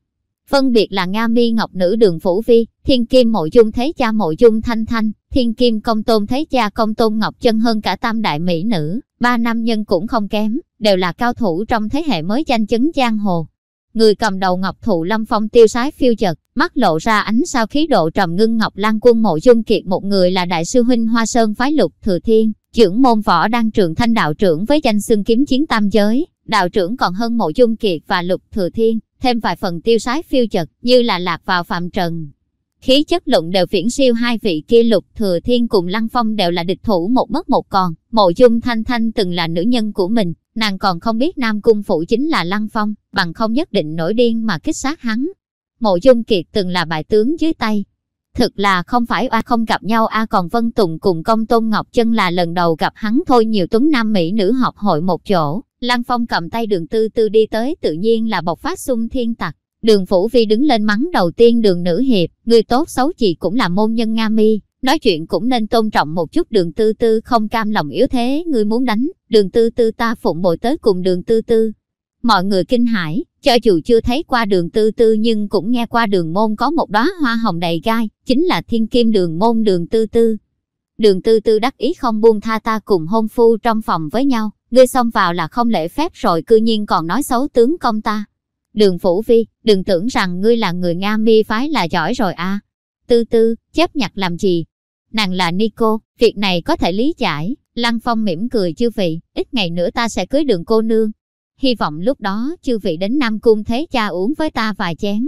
Phân biệt là Nga Mi Ngọc Nữ Đường Phủ Vi, Thiên Kim Mộ Dung Thế Cha Mộ Dung Thanh Thanh, Thiên Kim Công Tôn Thế Cha Công Tôn Ngọc Chân hơn cả tam đại mỹ nữ, ba nam nhân cũng không kém, đều là cao thủ trong thế hệ mới danh chứng giang hồ. Người cầm đầu Ngọc Thụ Lâm Phong tiêu sái phiêu chật, mắt lộ ra ánh sao khí độ trầm ngưng Ngọc Lan Quân Mộ Dung Kiệt một người là đại sư huynh Hoa Sơn phái Lục Thừa Thiên, trưởng môn võ đăng trường thanh đạo trưởng với danh xưng kiếm chiến tam giới, đạo trưởng còn hơn Mộ Dung Kiệt và Lục Thừa Thiên, thêm vài phần tiêu sái phiêu chật như là lạc vào phạm trần. Khí chất luận đều phiển siêu hai vị kia Lục Thừa Thiên cùng Lăng Phong đều là địch thủ một mất một còn, Mộ Dung Thanh Thanh từng là nữ nhân của mình, nàng còn không biết Nam Cung Phụ chính là Lăng Phong, bằng không nhất định nổi điên mà kích sát hắn. Mộ Dung Kiệt từng là bại tướng dưới tay. Thực là không phải oa không gặp nhau a còn Vân Tùng cùng công Tôn Ngọc Chân là lần đầu gặp hắn thôi nhiều tuấn nam mỹ nữ họp hội một chỗ. Lăng Phong cầm tay đường tư tư đi tới tự nhiên là bộc phát xung thiên tặc. Đường Phủ Vi đứng lên mắng đầu tiên đường nữ hiệp, người tốt xấu gì cũng là môn nhân Nga mi, nói chuyện cũng nên tôn trọng một chút đường tư tư không cam lòng yếu thế, ngươi muốn đánh, đường tư tư ta phụng bồi tới cùng đường tư tư. Mọi người kinh hãi, cho dù chưa thấy qua đường tư tư nhưng cũng nghe qua đường môn có một đóa hoa hồng đầy gai, chính là thiên kim đường môn đường tư tư. Đường tư tư đắc ý không buông tha ta cùng hôn phu trong phòng với nhau, ngươi xông vào là không lễ phép rồi cư nhiên còn nói xấu tướng công ta. Đường Phủ Vi, đừng tưởng rằng ngươi là người Nga mi phái là giỏi rồi à. Tư tư, chấp nhặt làm gì? Nàng là Nico, việc này có thể lý giải. Lăng Phong mỉm cười chư vị, ít ngày nữa ta sẽ cưới đường cô nương. Hy vọng lúc đó chư vị đến Nam Cung thế cha uống với ta vài chén.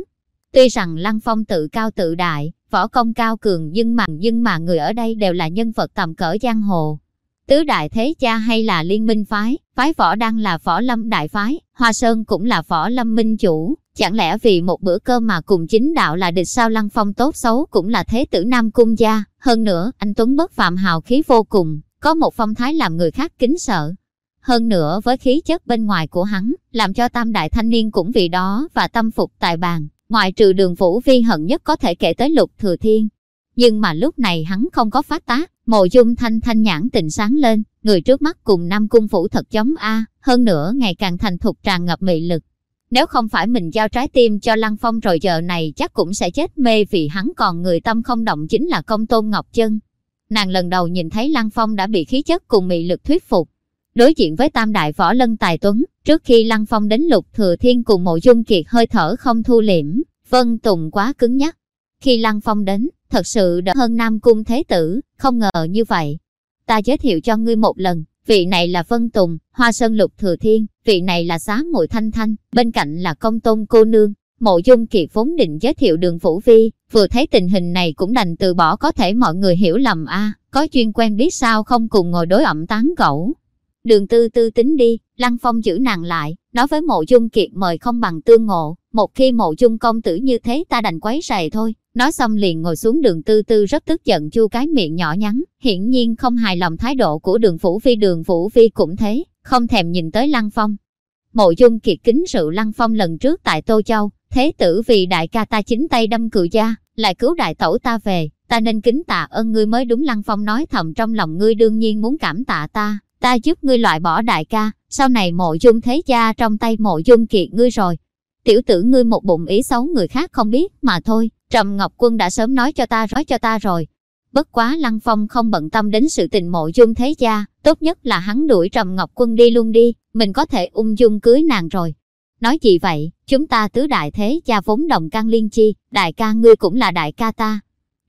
Tuy rằng Lăng Phong tự cao tự đại, võ công cao cường nhưng mà nhưng mà người ở đây đều là nhân vật tầm cỡ giang hồ, Tứ đại thế cha hay là liên minh phái, phái võ đang là võ lâm đại phái, Hoa Sơn cũng là võ lâm minh chủ. Chẳng lẽ vì một bữa cơm mà cùng chính đạo là địch sao lăng phong tốt xấu cũng là thế tử nam cung gia. Hơn nữa, anh Tuấn bất phạm hào khí vô cùng, có một phong thái làm người khác kính sợ. Hơn nữa với khí chất bên ngoài của hắn, làm cho tam đại thanh niên cũng vì đó và tâm phục tại bàn. Ngoại trừ đường vũ vi hận nhất có thể kể tới lục thừa thiên, nhưng mà lúc này hắn không có phát tác, mộ dung thanh thanh nhãn tình sáng lên, người trước mắt cùng năm cung phủ thật giống A, hơn nữa ngày càng thành thục tràn ngập mị lực. Nếu không phải mình giao trái tim cho Lăng Phong rồi giờ này chắc cũng sẽ chết mê vì hắn còn người tâm không động chính là công tôn Ngọc Chân. Nàng lần đầu nhìn thấy Lăng Phong đã bị khí chất cùng mị lực thuyết phục. Đối diện với tam đại võ lân tài tuấn, trước khi Lăng Phong đến lục thừa thiên cùng mộ dung kiệt hơi thở không thu liễm, Vân Tùng quá cứng nhắc. Khi Lăng Phong đến, thật sự đỡ hơn Nam Cung Thế Tử, không ngờ như vậy. Ta giới thiệu cho ngươi một lần, vị này là Vân Tùng, Hoa Sơn Lục Thừa Thiên, vị này là Xá Mùi Thanh Thanh, bên cạnh là Công Tôn Cô Nương. Mộ Dung Kiệt vốn định giới thiệu đường Vũ Vi, vừa thấy tình hình này cũng đành từ bỏ có thể mọi người hiểu lầm a có chuyên quen biết sao không cùng ngồi đối ẩm tán gẫu. Đường tư tư tính đi, Lăng Phong giữ nàng lại, nói với mộ dung kiệt mời không bằng tương ngộ, một khi mộ dung công tử như thế ta đành quấy rầy thôi. Nói xong liền ngồi xuống đường tư tư rất tức giận chu cái miệng nhỏ nhắn, hiển nhiên không hài lòng thái độ của đường Phủ Phi đường Phủ Phi cũng thế, không thèm nhìn tới Lăng Phong. Mộ dung kiệt kính rượu Lăng Phong lần trước tại Tô Châu, thế tử vì đại ca ta chính tay đâm cự gia, lại cứu đại tẩu ta về, ta nên kính tạ ơn ngươi mới đúng Lăng Phong nói thầm trong lòng ngươi đương nhiên muốn cảm tạ ta, ta giúp ngươi loại bỏ đại ca, sau này mộ dung thế gia trong tay mộ dung kiệt ngươi rồi. Tiểu tử ngươi một bụng ý xấu người khác không biết mà thôi, Trầm Ngọc Quân đã sớm nói cho ta rói cho ta rồi. Bất quá Lăng Phong không bận tâm đến sự tình mộ dung thế gia, tốt nhất là hắn đuổi Trầm Ngọc Quân đi luôn đi, mình có thể ung dung cưới nàng rồi. Nói gì vậy, chúng ta tứ đại thế gia vốn đồng căn liên chi, đại ca ngươi cũng là đại ca ta.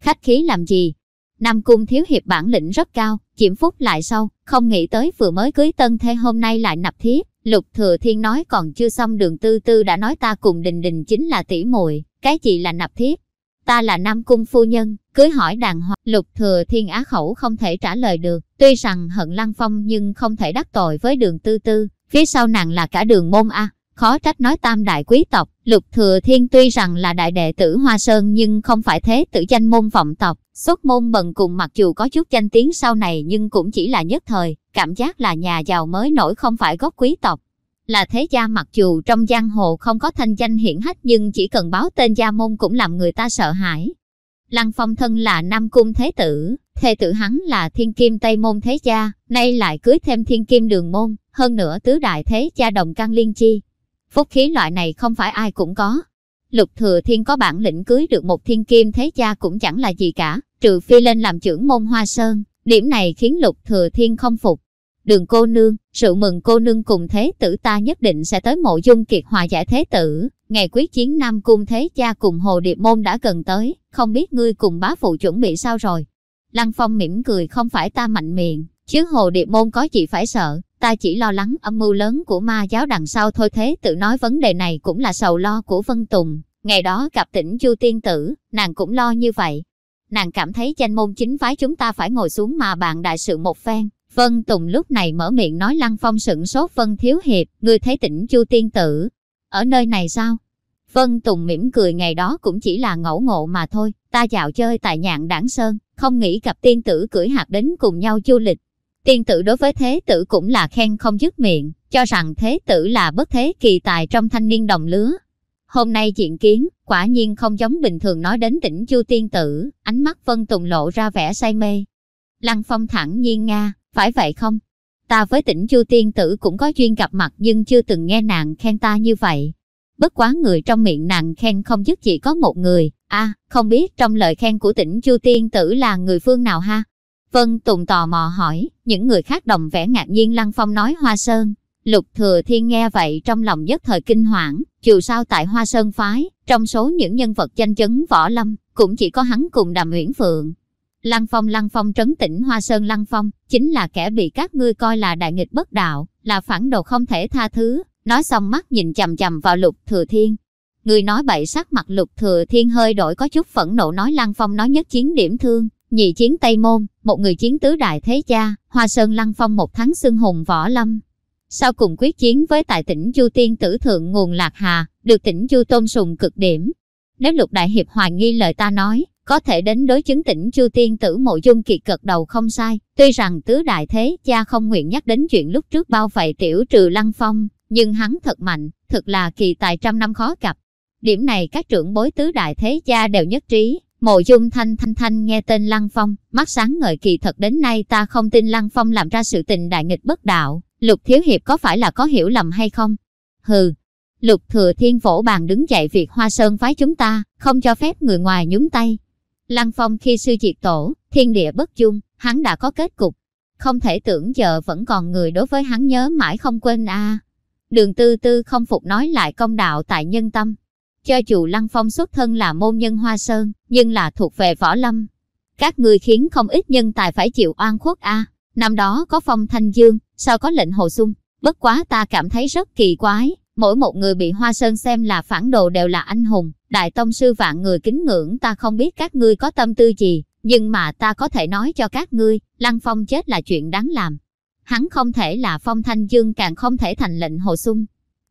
Khách khí làm gì? Nam Cung thiếu hiệp bản lĩnh rất cao, chiếm phúc lại sâu, không nghĩ tới vừa mới cưới tân thế hôm nay lại nạp thiếp. Lục Thừa Thiên nói còn chưa xong đường tư tư đã nói ta cùng đình đình chính là tỷ muội, cái gì là nạp thiếp? Ta là Nam Cung phu nhân, cưới hỏi đàng hoàng. Lục Thừa Thiên á khẩu không thể trả lời được, tuy rằng hận Lăng Phong nhưng không thể đắc tội với đường tư tư, phía sau nàng là cả đường môn A, khó trách nói tam đại quý tộc, Lục Thừa Thiên tuy rằng là đại đệ tử Hoa Sơn nhưng không phải thế tử danh môn vọng tộc, xuất môn bần cùng mặc dù có chút danh tiếng sau này nhưng cũng chỉ là nhất thời, cảm giác là nhà giàu mới nổi không phải gốc quý tộc. Là thế gia mặc dù trong giang hồ không có thanh danh hiển hách nhưng chỉ cần báo tên gia môn cũng làm người ta sợ hãi. Lăng Phong thân là Nam Cung Thế Tử, thê tử hắn là Thiên Kim Tây Môn Thế Gia, nay lại cưới thêm Thiên Kim Đường Môn, hơn nữa tứ đại thế gia đồng căn liên chi, Phúc khí loại này không phải ai cũng có. Lục Thừa Thiên có bản lĩnh cưới được một thiên kim thế gia cũng chẳng là gì cả, trừ phi lên làm trưởng môn Hoa Sơn. Điểm này khiến Lục Thừa Thiên không phục. Đường cô nương, sự mừng cô nương cùng thế tử ta nhất định sẽ tới mộ dung kiệt hòa giải thế tử. Ngày quyết chiến Nam Cung Thế Cha cùng Hồ Điệp Môn đã gần tới, không biết ngươi cùng bá phụ chuẩn bị sao rồi. Lăng Phong mỉm cười không phải ta mạnh miệng, chứ Hồ Điệp Môn có gì phải sợ, ta chỉ lo lắng âm mưu lớn của ma giáo đằng sau thôi thế tự nói vấn đề này cũng là sầu lo của Vân Tùng. Ngày đó gặp tỉnh Chu Tiên Tử, nàng cũng lo như vậy. Nàng cảm thấy danh môn chính phái chúng ta phải ngồi xuống mà bạn đại sự một phen. Vân Tùng lúc này mở miệng nói Lăng Phong sửng sốt Vân Thiếu Hiệp, người thấy tỉnh Chu Tiên Tử. Ở nơi này sao? Vân Tùng mỉm cười ngày đó cũng chỉ là ngẫu ngộ mà thôi, ta dạo chơi tại nhạn đảng sơn, không nghĩ gặp tiên tử cưỡi hạt đến cùng nhau du lịch, Tiên tử đối với thế tử cũng là khen không dứt miệng, cho rằng thế tử là bất thế kỳ tài trong thanh niên đồng lứa. Hôm nay diện kiến, quả nhiên không giống bình thường nói đến tỉnh chu tiên tử, ánh mắt Vân Tùng lộ ra vẻ say mê. Lăng Phong thẳng nhiên Nga, phải vậy không? Ta với tỉnh chu tiên tử cũng có duyên gặp mặt nhưng chưa từng nghe nàng khen ta như vậy. Bất quá người trong miệng nàng khen không dứt chỉ có một người, a à, không biết trong lời khen của tỉnh chu tiên tử là người phương nào ha? Vân Tùng tò mò hỏi, những người khác đồng vẻ ngạc nhiên Lăng Phong nói Hoa Sơn. Lục Thừa Thiên nghe vậy trong lòng nhất thời kinh hoảng, dù sao tại Hoa Sơn Phái, trong số những nhân vật danh chấn võ lâm, cũng chỉ có hắn cùng Đàm Uyển Phượng. Lăng Phong Lăng Phong trấn tĩnh Hoa Sơn Lăng Phong, chính là kẻ bị các ngươi coi là đại nghịch bất đạo, là phản đồ không thể tha thứ. Nói xong mắt nhìn chầm chầm vào Lục Thừa Thiên. Người nói bậy sắc mặt Lục Thừa Thiên hơi đổi có chút phẫn nộ nói Lăng Phong nói nhất chiến điểm thương, nhị chiến Tây Môn, một người chiến tứ đại thế cha, Hoa Sơn Lăng Phong một tháng xưng hùng võ lâm. Sau cùng quyết chiến với tại tỉnh Chu Tiên tử thượng nguồn Lạc Hà, được tỉnh Chu tôn sùng cực điểm. Nếu lục đại hiệp hoài nghi lời ta nói, có thể đến đối chứng tỉnh Chu Tiên tử mộ dung kiệt cật đầu không sai. Tuy rằng tứ đại thế cha không nguyện nhắc đến chuyện lúc trước bao vậy tiểu trừ Lăng Phong, nhưng hắn thật mạnh, thật là kỳ tài trăm năm khó gặp. Điểm này các trưởng bối tứ đại thế cha đều nhất trí, Mộ dung thanh thanh thanh nghe tên Lăng Phong, mắt sáng ngời kỳ thật đến nay ta không tin Lăng Phong làm ra sự tình đại nghịch bất đạo, Lục Thiếu Hiệp có phải là có hiểu lầm hay không? Hừ, Lục Thừa Thiên vỗ bàn đứng dậy việc Hoa Sơn phái chúng ta, không cho phép người ngoài nhúng tay. Lăng Phong khi sư diệt tổ, thiên địa bất dung, hắn đã có kết cục. Không thể tưởng giờ vẫn còn người đối với hắn nhớ mãi không quên a. Đường tư tư không phục nói lại công đạo tại nhân tâm, cho dù Lăng Phong xuất thân là môn nhân Hoa Sơn, nhưng là thuộc về võ lâm. Các người khiến không ít nhân tài phải chịu oan khuất a. Năm đó có phong thanh dương, sao có lệnh hồ sung. Bất quá ta cảm thấy rất kỳ quái, mỗi một người bị Hoa Sơn xem là phản đồ đều là anh hùng. Đại tông sư vạn người kính ngưỡng ta không biết các ngươi có tâm tư gì, nhưng mà ta có thể nói cho các ngươi, Lăng Phong chết là chuyện đáng làm. hắn không thể là phong thanh dương càng không thể thành lệnh hồ sung.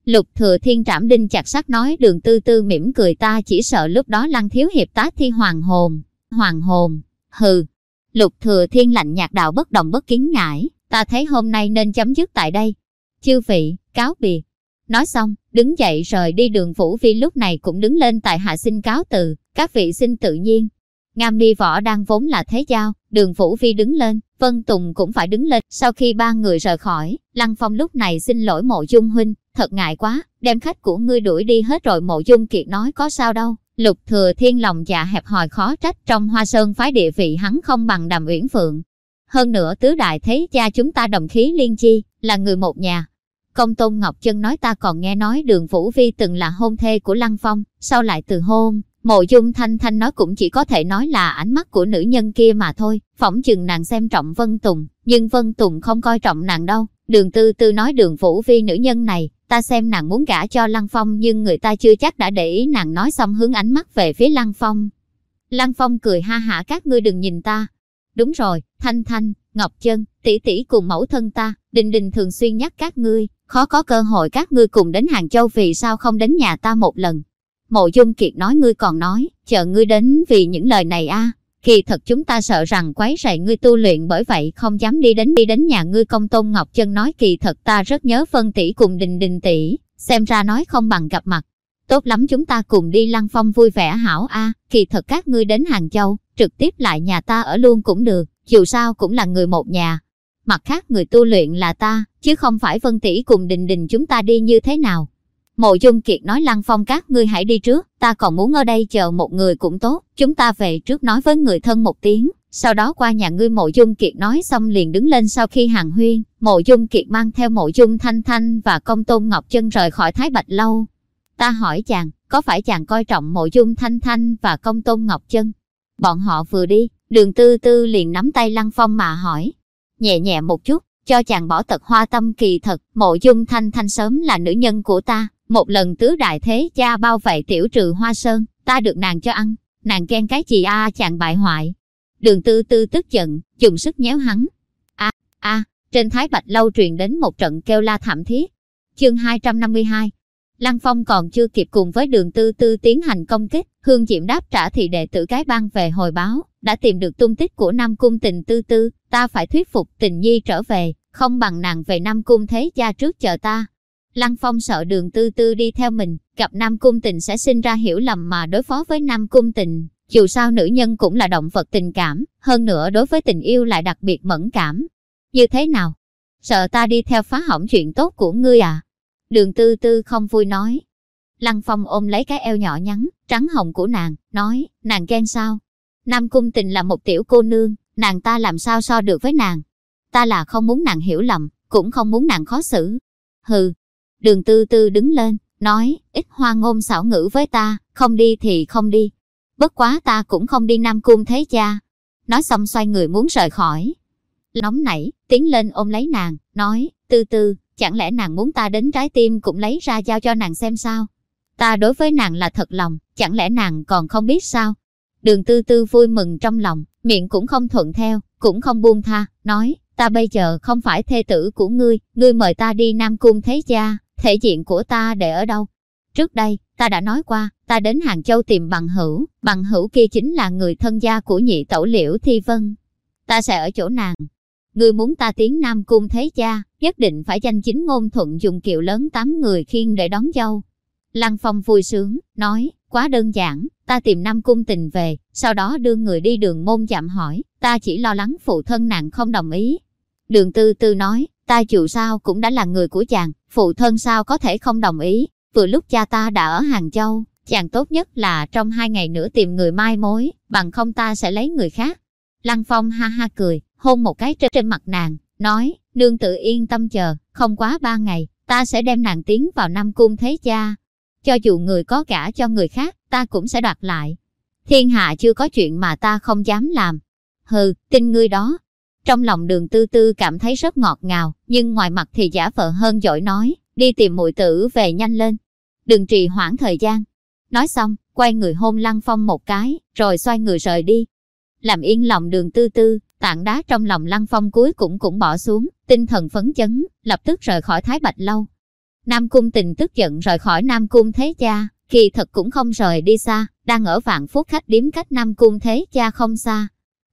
Lục thừa thiên trảm đinh chặt sắt nói đường tư tư mỉm cười ta chỉ sợ lúc đó lăng thiếu hiệp tá thi hoàng hồn. Hoàng hồn, hừ. Lục thừa thiên lạnh nhạt đạo bất động bất kiến ngại, ta thấy hôm nay nên chấm dứt tại đây. Chư vị, cáo biệt. Nói xong, đứng dậy rời đi đường Vũ Vi lúc này cũng đứng lên tại hạ xin cáo từ, các vị xin tự nhiên. Ngam đi võ đang vốn là thế giao, đường Vũ Vi đứng lên, Vân Tùng cũng phải đứng lên. Sau khi ba người rời khỏi, Lăng Phong lúc này xin lỗi mộ dung huynh, thật ngại quá, đem khách của ngươi đuổi đi hết rồi mộ dung kiệt nói có sao đâu. Lục thừa thiên lòng dạ hẹp hòi khó trách trong hoa sơn phái địa vị hắn không bằng đàm uyển phượng. Hơn nữa tứ đại thế cha chúng ta đồng khí liên chi, là người một nhà, Công Tôn Ngọc Chân nói ta còn nghe nói đường Vũ Vi từng là hôn thê của Lăng Phong, sau lại từ hôn. Mộ dung thanh thanh nói cũng chỉ có thể nói là ánh mắt của nữ nhân kia mà thôi, phỏng chừng nàng xem trọng Vân Tùng, nhưng Vân Tùng không coi trọng nàng đâu. Đường tư tư nói đường Vũ Vi nữ nhân này, ta xem nàng muốn gả cho Lăng Phong nhưng người ta chưa chắc đã để ý nàng nói xong hướng ánh mắt về phía Lăng Phong. Lăng Phong cười ha hả các ngươi đừng nhìn ta. Đúng rồi, Thanh Thanh, Ngọc Chân, tỷ tỷ cùng mẫu thân ta, Đình Đình thường xuyên nhắc các ngươi, khó có cơ hội các ngươi cùng đến Hàng Châu vì sao không đến nhà ta một lần. Mộ Dung Kiệt nói ngươi còn nói, chờ ngươi đến vì những lời này a. Kỳ thật chúng ta sợ rằng quấy rầy ngươi tu luyện bởi vậy không dám đi đến đi đến nhà ngươi công tôn Ngọc Chân nói kỳ thật ta rất nhớ phân tỷ cùng đình đình tỷ, xem ra nói không bằng gặp mặt. Tốt lắm chúng ta cùng đi lăng phong vui vẻ hảo a kỳ thật các ngươi đến Hàng Châu, trực tiếp lại nhà ta ở luôn cũng được, dù sao cũng là người một nhà, Mặt khác người tu luyện là ta, chứ không phải Vân Tỷ cùng Đình Đình chúng ta đi như thế nào. Mộ Dung Kiệt nói Lăng Phong các ngươi hãy đi trước, ta còn muốn ở đây chờ một người cũng tốt, chúng ta về trước nói với người thân một tiếng, sau đó qua nhà ngươi Mộ Dung Kiệt nói xong liền đứng lên sau khi hàng huyên, Mộ Dung Kiệt mang theo Mộ Dung Thanh Thanh và Công Tôn Ngọc Chân rời khỏi Thái Bạch Lâu. Ta hỏi chàng, có phải chàng coi trọng Mộ Dung Thanh Thanh và Công Tôn Ngọc Chân? Bọn họ vừa đi, đường tư tư liền nắm tay Lăng Phong mà hỏi, nhẹ nhẹ một chút, cho chàng bỏ tật hoa tâm kỳ thật, mộ dung thanh thanh sớm là nữ nhân của ta, một lần tứ đại thế cha bao vậy tiểu trừ hoa sơn, ta được nàng cho ăn, nàng ghen cái gì a chàng bại hoại. Đường tư tư tức giận, dùng sức nhéo hắn. a a trên thái bạch lâu truyền đến một trận kêu la thảm thiết. Chương 252 Lăng Phong còn chưa kịp cùng với đường tư tư tiến hành công kích, Hương Diệm đáp trả thì đệ tử cái bang về hồi báo, đã tìm được tung tích của Nam Cung tình tư tư, ta phải thuyết phục tình nhi trở về, không bằng nàng về Nam Cung thế gia trước chờ ta. Lăng Phong sợ đường tư tư đi theo mình, gặp Nam Cung tình sẽ sinh ra hiểu lầm mà đối phó với Nam Cung tình. Dù sao nữ nhân cũng là động vật tình cảm, hơn nữa đối với tình yêu lại đặc biệt mẫn cảm. Như thế nào? Sợ ta đi theo phá hỏng chuyện tốt của ngươi à? Đường tư tư không vui nói. Lăng Phong ôm lấy cái eo nhỏ nhắn, trắng hồng của nàng, nói, nàng ghen sao? Nam Cung Tình là một tiểu cô nương, nàng ta làm sao so được với nàng? Ta là không muốn nàng hiểu lầm, cũng không muốn nàng khó xử. Hừ. Đường tư tư đứng lên, nói, ít hoa ngôn xảo ngữ với ta, không đi thì không đi. Bất quá ta cũng không đi Nam Cung thấy cha. Nói xong xoay người muốn rời khỏi. Nóng nảy, tiến lên ôm lấy nàng, nói, tư tư, chẳng lẽ nàng muốn ta đến trái tim cũng lấy ra giao cho nàng xem sao? Ta đối với nàng là thật lòng, chẳng lẽ nàng còn không biết sao? Đường tư tư vui mừng trong lòng, miệng cũng không thuận theo, cũng không buông tha, nói, ta bây giờ không phải thê tử của ngươi, ngươi mời ta đi Nam Cung thấy cha, thể diện của ta để ở đâu? Trước đây, ta đã nói qua, ta đến Hàng Châu tìm bằng hữu, bằng hữu kia chính là người thân gia của nhị tẩu liễu Thi Vân. Ta sẽ ở chỗ nàng. Ngươi muốn ta tiến Nam Cung thế cha, nhất định phải danh chính ngôn thuận dùng kiệu lớn tám người khiên để đón dâu. Lăng Phong vui sướng, nói, quá đơn giản, ta tìm nam cung tình về, sau đó đưa người đi đường môn chạm hỏi, ta chỉ lo lắng phụ thân nàng không đồng ý. Đường tư tư nói, ta dù sao cũng đã là người của chàng, phụ thân sao có thể không đồng ý, vừa lúc cha ta đã ở Hàng Châu, chàng tốt nhất là trong hai ngày nữa tìm người mai mối, bằng không ta sẽ lấy người khác. Lăng Phong ha ha cười, hôn một cái trên, trên mặt nàng, nói, nương tự yên tâm chờ, không quá ba ngày, ta sẽ đem nàng tiến vào năm Cung Thế Cha. Cho dù người có cả cho người khác, ta cũng sẽ đoạt lại. Thiên hạ chưa có chuyện mà ta không dám làm. Hừ, tin ngươi đó. Trong lòng đường tư tư cảm thấy rất ngọt ngào, nhưng ngoài mặt thì giả vợ hơn giỏi nói, đi tìm muội tử về nhanh lên. Đừng trì hoãn thời gian. Nói xong, quay người hôn lăng phong một cái, rồi xoay người rời đi. Làm yên lòng đường tư tư, tảng đá trong lòng lăng phong cuối cũng cũng bỏ xuống, tinh thần phấn chấn, lập tức rời khỏi Thái Bạch Lâu. Nam Cung Tình tức giận rời khỏi Nam Cung Thế Cha, kỳ thật cũng không rời đi xa, đang ở vạn phúc khách điếm cách Nam Cung Thế Cha không xa.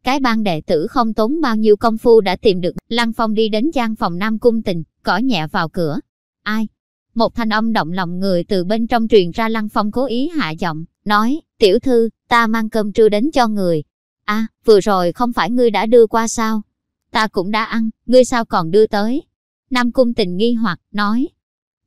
Cái ban đệ tử không tốn bao nhiêu công phu đã tìm được, Lăng Phong đi đến gian phòng Nam Cung Tình, cỏ nhẹ vào cửa. Ai? Một thanh âm động lòng người từ bên trong truyền ra Lăng Phong cố ý hạ giọng, nói, tiểu thư, ta mang cơm trưa đến cho người. a à, vừa rồi không phải ngươi đã đưa qua sao? Ta cũng đã ăn, ngươi sao còn đưa tới? Nam Cung Tình nghi hoặc, nói,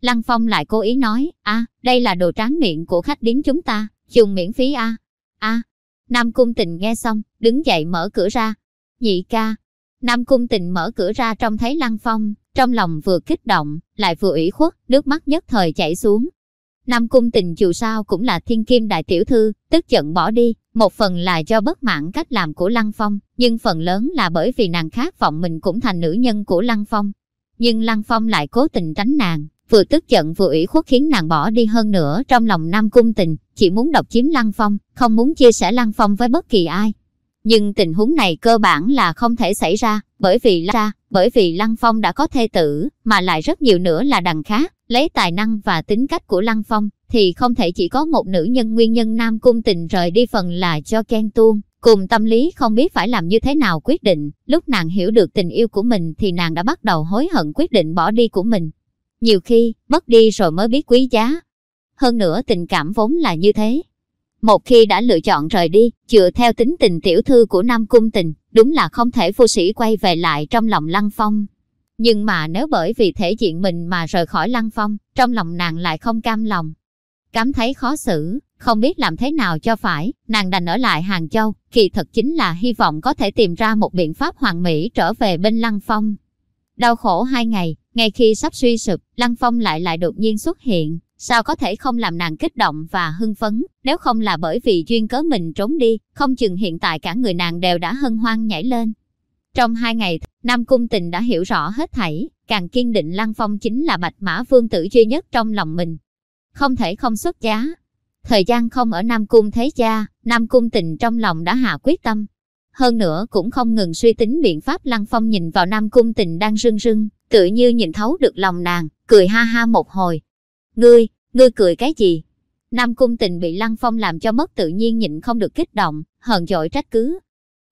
Lăng Phong lại cố ý nói, a, đây là đồ tráng miệng của khách điếm chúng ta, dùng miễn phí a. A. Nam Cung Tình nghe xong, đứng dậy mở cửa ra. Nhị ca. Nam Cung Tình mở cửa ra trông thấy Lăng Phong, trong lòng vừa kích động, lại vừa ủy khuất, nước mắt nhất thời chảy xuống. Nam Cung Tình dù sao cũng là thiên kim đại tiểu thư, tức giận bỏ đi, một phần là do bất mãn cách làm của Lăng Phong, nhưng phần lớn là bởi vì nàng khát vọng mình cũng thành nữ nhân của Lăng Phong. Nhưng Lăng Phong lại cố tình tránh nàng, vừa tức giận vừa ủy khuất khiến nàng bỏ đi hơn nữa trong lòng Nam Cung Tình, chỉ muốn độc chiếm Lăng Phong, không muốn chia sẻ Lăng Phong với bất kỳ ai. Nhưng tình huống này cơ bản là không thể xảy ra, bởi vì ra, bởi vì Lăng Phong đã có thê tử, mà lại rất nhiều nữa là đằng khác, lấy tài năng và tính cách của Lăng Phong, thì không thể chỉ có một nữ nhân nguyên nhân Nam Cung Tình rời đi phần là cho Ken Tuông. Cùng tâm lý không biết phải làm như thế nào quyết định, lúc nàng hiểu được tình yêu của mình thì nàng đã bắt đầu hối hận quyết định bỏ đi của mình, nhiều khi, mất đi rồi mới biết quý giá. Hơn nữa tình cảm vốn là như thế. Một khi đã lựa chọn rời đi, dựa theo tính tình tiểu thư của Nam Cung Tình, đúng là không thể vô sĩ quay về lại trong lòng Lăng Phong. Nhưng mà nếu bởi vì thể diện mình mà rời khỏi Lăng Phong, trong lòng nàng lại không cam lòng. Cảm thấy khó xử, không biết làm thế nào cho phải, nàng đành ở lại Hàng Châu, kỳ thật chính là hy vọng có thể tìm ra một biện pháp hoàn mỹ trở về bên Lăng Phong. Đau khổ hai ngày, ngay khi sắp suy sụp, Lăng Phong lại lại đột nhiên xuất hiện, sao có thể không làm nàng kích động và hưng phấn, nếu không là bởi vì duyên cớ mình trốn đi, không chừng hiện tại cả người nàng đều đã hân hoan nhảy lên. Trong hai ngày, Nam Cung Tình đã hiểu rõ hết thảy, càng kiên định Lăng Phong chính là bạch mã vương tử duy nhất trong lòng mình. Không thể không xuất giá. Thời gian không ở Nam Cung thế cha, Nam Cung Tình trong lòng đã hạ quyết tâm, hơn nữa cũng không ngừng suy tính biện pháp Lăng Phong nhìn vào Nam Cung Tình đang rưng rưng, tự như nhìn thấu được lòng nàng, cười ha ha một hồi. Ngươi, ngươi cười cái gì? Nam Cung Tình bị Lăng Phong làm cho mất tự nhiên nhịn không được kích động, hờn dội trách cứ.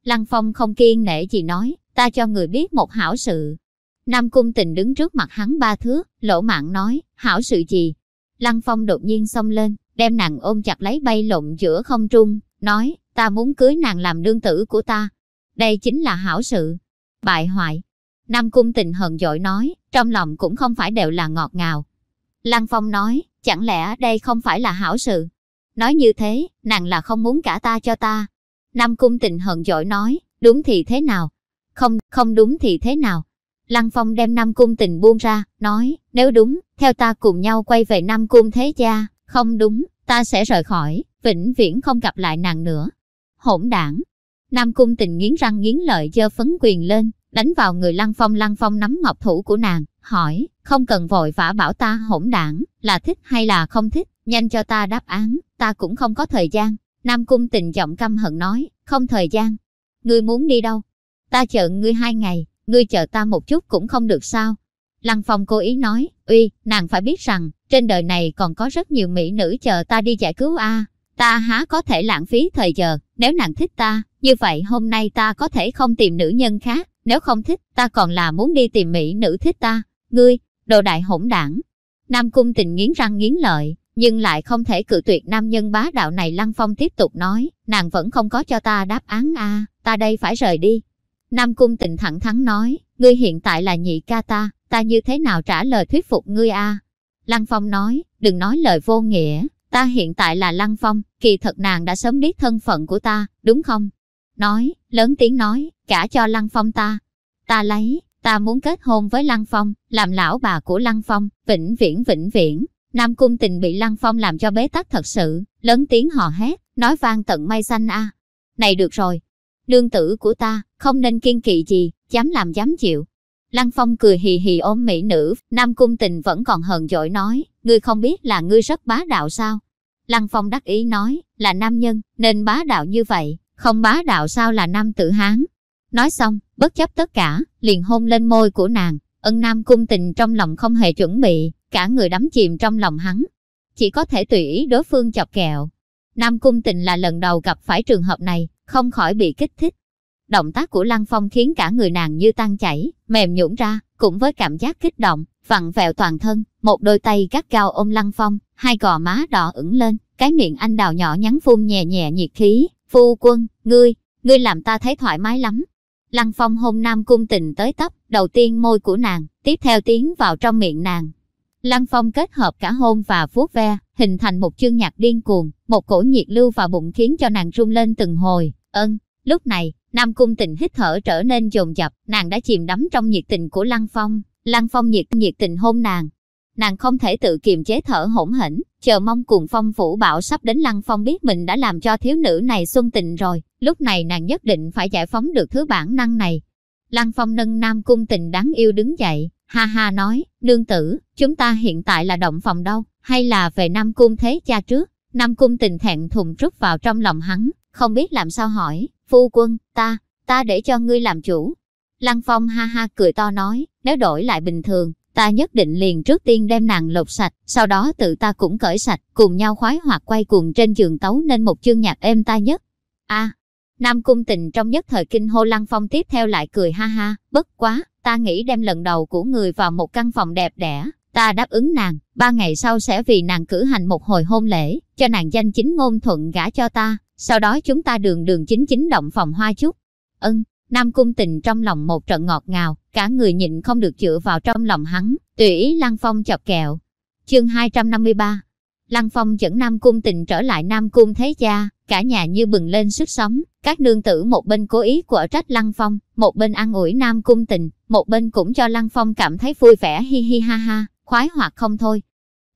Lăng Phong không kiên nể gì nói, ta cho người biết một hảo sự. Nam Cung Tình đứng trước mặt hắn ba thước, lỗ mạng nói, hảo sự gì? Lăng Phong đột nhiên xông lên, đem nàng ôm chặt lấy bay lộn giữa không trung, nói, ta muốn cưới nàng làm đương tử của ta. Đây chính là hảo sự. Bại hoại. Nam Cung tình Hận dội nói, trong lòng cũng không phải đều là ngọt ngào. Lăng Phong nói, chẳng lẽ đây không phải là hảo sự? Nói như thế, nàng là không muốn cả ta cho ta. Nam Cung tình Hận dội nói, đúng thì thế nào? Không, không đúng thì thế nào? Lăng Phong đem Nam Cung tình buông ra, nói, nếu đúng, theo ta cùng nhau quay về Nam Cung thế gia, không đúng, ta sẽ rời khỏi, vĩnh viễn không gặp lại nàng nữa hỗn đảng. Nam cung tình nghiến răng nghiến lợi giơ phấn quyền lên, đánh vào người Lăng Phong Lăng Phong nắm ngọc thủ của nàng, hỏi, không cần vội vã bảo ta hỗn đảng, là thích hay là không thích, nhanh cho ta đáp án, ta cũng không có thời gian. Nam cung tình giọng căm hận nói, không thời gian. Ngươi muốn đi đâu? Ta chờ ngươi hai ngày, ngươi chờ ta một chút cũng không được sao? Lăng Phong cố ý nói, uy, nàng phải biết rằng, trên đời này còn có rất nhiều mỹ nữ chờ ta đi giải cứu a. Ta há có thể lãng phí thời giờ, nếu nàng thích ta, như vậy hôm nay ta có thể không tìm nữ nhân khác, nếu không thích, ta còn là muốn đi tìm mỹ nữ thích ta. Ngươi, đồ đại hỗn đảng. Nam cung tình nghiến răng nghiến lợi, nhưng lại không thể cự tuyệt nam nhân bá đạo này Lăng Phong tiếp tục nói, nàng vẫn không có cho ta đáp án a, ta đây phải rời đi. Nam cung tình thẳng thắn nói, ngươi hiện tại là nhị ca ta, ta như thế nào trả lời thuyết phục ngươi a? Lăng Phong nói, đừng nói lời vô nghĩa, Ta hiện tại là Lăng Phong, kỳ thật nàng đã sớm biết thân phận của ta, đúng không? Nói, lớn tiếng nói, cả cho Lăng Phong ta. Ta lấy, ta muốn kết hôn với Lăng Phong, làm lão bà của Lăng Phong, vĩnh viễn vĩnh viễn. Nam Cung Tình bị Lăng Phong làm cho bế tắc thật sự, lớn tiếng hò hét, nói vang tận mây xanh a. Này được rồi, nương tử của ta, không nên kiên kỵ gì, dám làm dám chịu. Lăng Phong cười hì hì ôm mỹ nữ, Nam Cung Tình vẫn còn hờn dỗi nói, ngươi không biết là ngươi rất bá đạo sao? Lăng Phong đắc ý nói, là nam nhân, nên bá đạo như vậy, không bá đạo sao là nam tử Hán. Nói xong, bất chấp tất cả, liền hôn lên môi của nàng, Ân Nam cung tình trong lòng không hề chuẩn bị, cả người đắm chìm trong lòng hắn. Chỉ có thể tùy ý đối phương chọc kẹo. Nam cung tình là lần đầu gặp phải trường hợp này, không khỏi bị kích thích. Động tác của Lăng Phong khiến cả người nàng như tan chảy, mềm nhũn ra, cũng với cảm giác kích động, vặn vẹo toàn thân, một đôi tay gắt gao ôm Lăng Phong, hai gò má đỏ ửng lên, cái miệng anh đào nhỏ nhắn phun nhẹ nhẹ nhiệt khí, phu quân, ngươi, ngươi làm ta thấy thoải mái lắm. Lăng Phong hôn Nam Cung Tình tới tấp, đầu tiên môi của nàng, tiếp theo tiến vào trong miệng nàng. Lăng Phong kết hợp cả hôn và vuốt ve, hình thành một chương nhạc điên cuồng, một cổ nhiệt lưu vào bụng khiến cho nàng rung lên từng hồi. Ân, lúc này, Nam Cung Tình hít thở trở nên dồn dập, nàng đã chìm đắm trong nhiệt tình của Lăng Phong. Lăng Phong nhiệt nhiệt tình hôn nàng. Nàng không thể tự kiềm chế thở hỗn hển, chờ mong cùng phong phủ bảo sắp đến Lăng Phong biết mình đã làm cho thiếu nữ này xuân tình rồi, lúc này nàng nhất định phải giải phóng được thứ bản năng này. Lăng Phong nâng Nam Cung Tình đáng yêu đứng dậy, ha ha nói, nương tử, chúng ta hiện tại là động phòng đâu, hay là về Nam Cung Thế Cha trước? Nam Cung Tình thẹn thùng rút vào trong lòng hắn, không biết làm sao hỏi, phu quân, ta, ta để cho ngươi làm chủ. Lăng Phong ha ha cười to nói, nếu đổi lại bình thường, ta nhất định liền trước tiên đem nàng lột sạch, sau đó tự ta cũng cởi sạch, cùng nhau khoái hoặc quay cuồng trên giường tấu nên một chương nhạc êm ta nhất. a Nam Cung Tình trong nhất thời kinh hô Lăng Phong tiếp theo lại cười ha ha, bất quá, ta nghĩ đem lần đầu của người vào một căn phòng đẹp đẽ, ta đáp ứng nàng, ba ngày sau sẽ vì nàng cử hành một hồi hôn lễ, cho nàng danh chính ngôn thuận gả cho ta, sau đó chúng ta đường đường chính chính động phòng hoa chút. Ân, Nam Cung Tình trong lòng một trận ngọt ngào, cả người nhịn không được chữa vào trong lòng hắn, tùy ý Lăng Phong chọc kẹo. Chương 253 Lăng Phong dẫn Nam Cung Tình trở lại Nam Cung Thế Gia, cả nhà như bừng lên sức sống, các nương tử một bên cố ý của trách Lăng Phong, một bên ăn ủi Nam Cung Tình, một bên cũng cho Lăng Phong cảm thấy vui vẻ hi hi ha ha, khoái hoạt không thôi.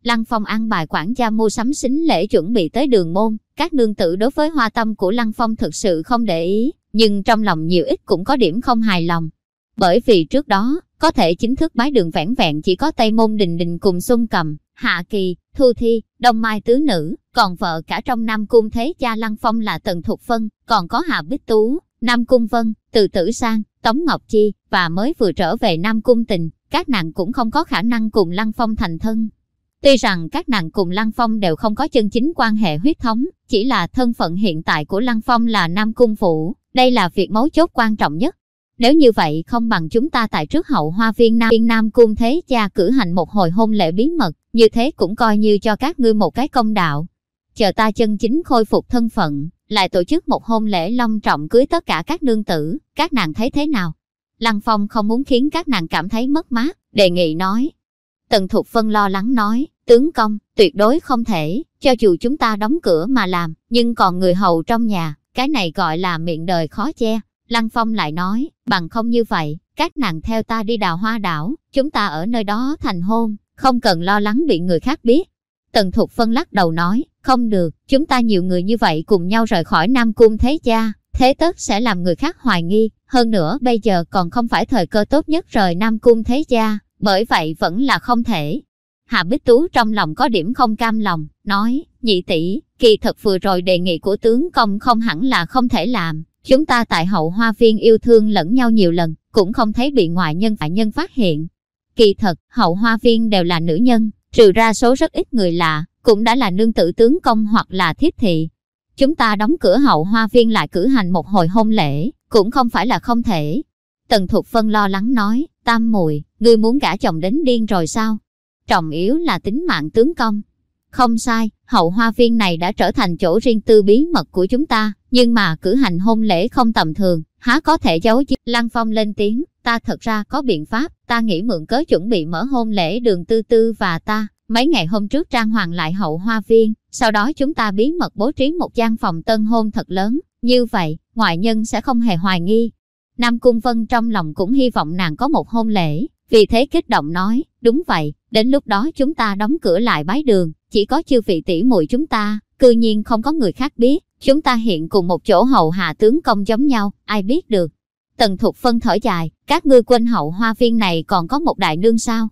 Lăng Phong ăn bài quản gia mua sắm xính lễ chuẩn bị tới đường môn, các nương tử đối với hoa tâm của Lăng Phong thực sự không để ý, nhưng trong lòng nhiều ít cũng có điểm không hài lòng. Bởi vì trước đó, có thể chính thức bái đường vẻn vẹn chỉ có Tây Môn Đình Đình cùng Xuân Cầm, Hạ Kỳ, Thu Thi, Đông Mai Tứ Nữ, còn vợ cả trong Nam Cung Thế Cha Lăng Phong là Tần Thục Phân, còn có Hạ Bích Tú, Nam Cung Vân, Từ Tử Sang, Tống Ngọc Chi, và mới vừa trở về Nam Cung Tình, các nàng cũng không có khả năng cùng Lăng Phong thành thân. Tuy rằng các nàng cùng Lăng Phong đều không có chân chính quan hệ huyết thống, chỉ là thân phận hiện tại của Lăng Phong là Nam Cung Phủ, đây là việc mấu chốt quan trọng nhất. Nếu như vậy không bằng chúng ta tại trước hậu hoa viên Nam viên Nam Cung Thế Cha cử hành một hồi hôn lễ bí mật, như thế cũng coi như cho các ngươi một cái công đạo. Chờ ta chân chính khôi phục thân phận, lại tổ chức một hôn lễ long trọng cưới tất cả các nương tử, các nàng thấy thế nào? Lăng Phong không muốn khiến các nàng cảm thấy mất mát, đề nghị nói. Tần Thục Phân lo lắng nói, tướng công, tuyệt đối không thể, cho dù chúng ta đóng cửa mà làm, nhưng còn người hầu trong nhà, cái này gọi là miệng đời khó che. Lăng Phong lại nói, bằng không như vậy, các nàng theo ta đi đào hoa đảo, chúng ta ở nơi đó thành hôn, không cần lo lắng bị người khác biết. Tần Thục Phân lắc đầu nói, không được, chúng ta nhiều người như vậy cùng nhau rời khỏi Nam Cung Thế Cha, thế tất sẽ làm người khác hoài nghi, hơn nữa bây giờ còn không phải thời cơ tốt nhất rời Nam Cung Thế Cha, bởi vậy vẫn là không thể. Hạ Bích Tú trong lòng có điểm không cam lòng, nói, nhị tỷ, kỳ thật vừa rồi đề nghị của tướng công không hẳn là không thể làm, chúng ta tại hậu hoa viên yêu thương lẫn nhau nhiều lần, cũng không thấy bị ngoại nhân phải nhân phát hiện. Kỳ thật, hậu hoa viên đều là nữ nhân, trừ ra số rất ít người lạ, cũng đã là nương tử tướng công hoặc là thiết thị. Chúng ta đóng cửa hậu hoa viên lại cử hành một hồi hôn lễ, cũng không phải là không thể. Tần Thục Phân lo lắng nói, tam mùi, ngươi muốn gả chồng đến điên rồi sao? Trọng yếu là tính mạng tướng công. Không sai, hậu hoa viên này đã trở thành chỗ riêng tư bí mật của chúng ta, nhưng mà cử hành hôn lễ không tầm thường, há có thể giấu chứ? Lăng Phong lên tiếng, ta thật ra có biện pháp, ta nghĩ mượn cớ chuẩn bị mở hôn lễ đường tư tư và ta, mấy ngày hôm trước trang hoàng lại hậu hoa viên, sau đó chúng ta bí mật bố trí một gian phòng tân hôn thật lớn, như vậy, ngoại nhân sẽ không hề hoài nghi. Nam Cung Vân trong lòng cũng hy vọng nàng có một hôn lễ, vì thế kích động nói, đúng vậy, đến lúc đó chúng ta đóng cửa lại bái đường, chỉ có chư vị tỷ muội chúng ta, cư nhiên không có người khác biết, chúng ta hiện cùng một chỗ hậu hạ tướng công giống nhau, ai biết được. Tần Thục Phân thở dài, các ngươi quên hậu hoa viên này còn có một đại nương sao?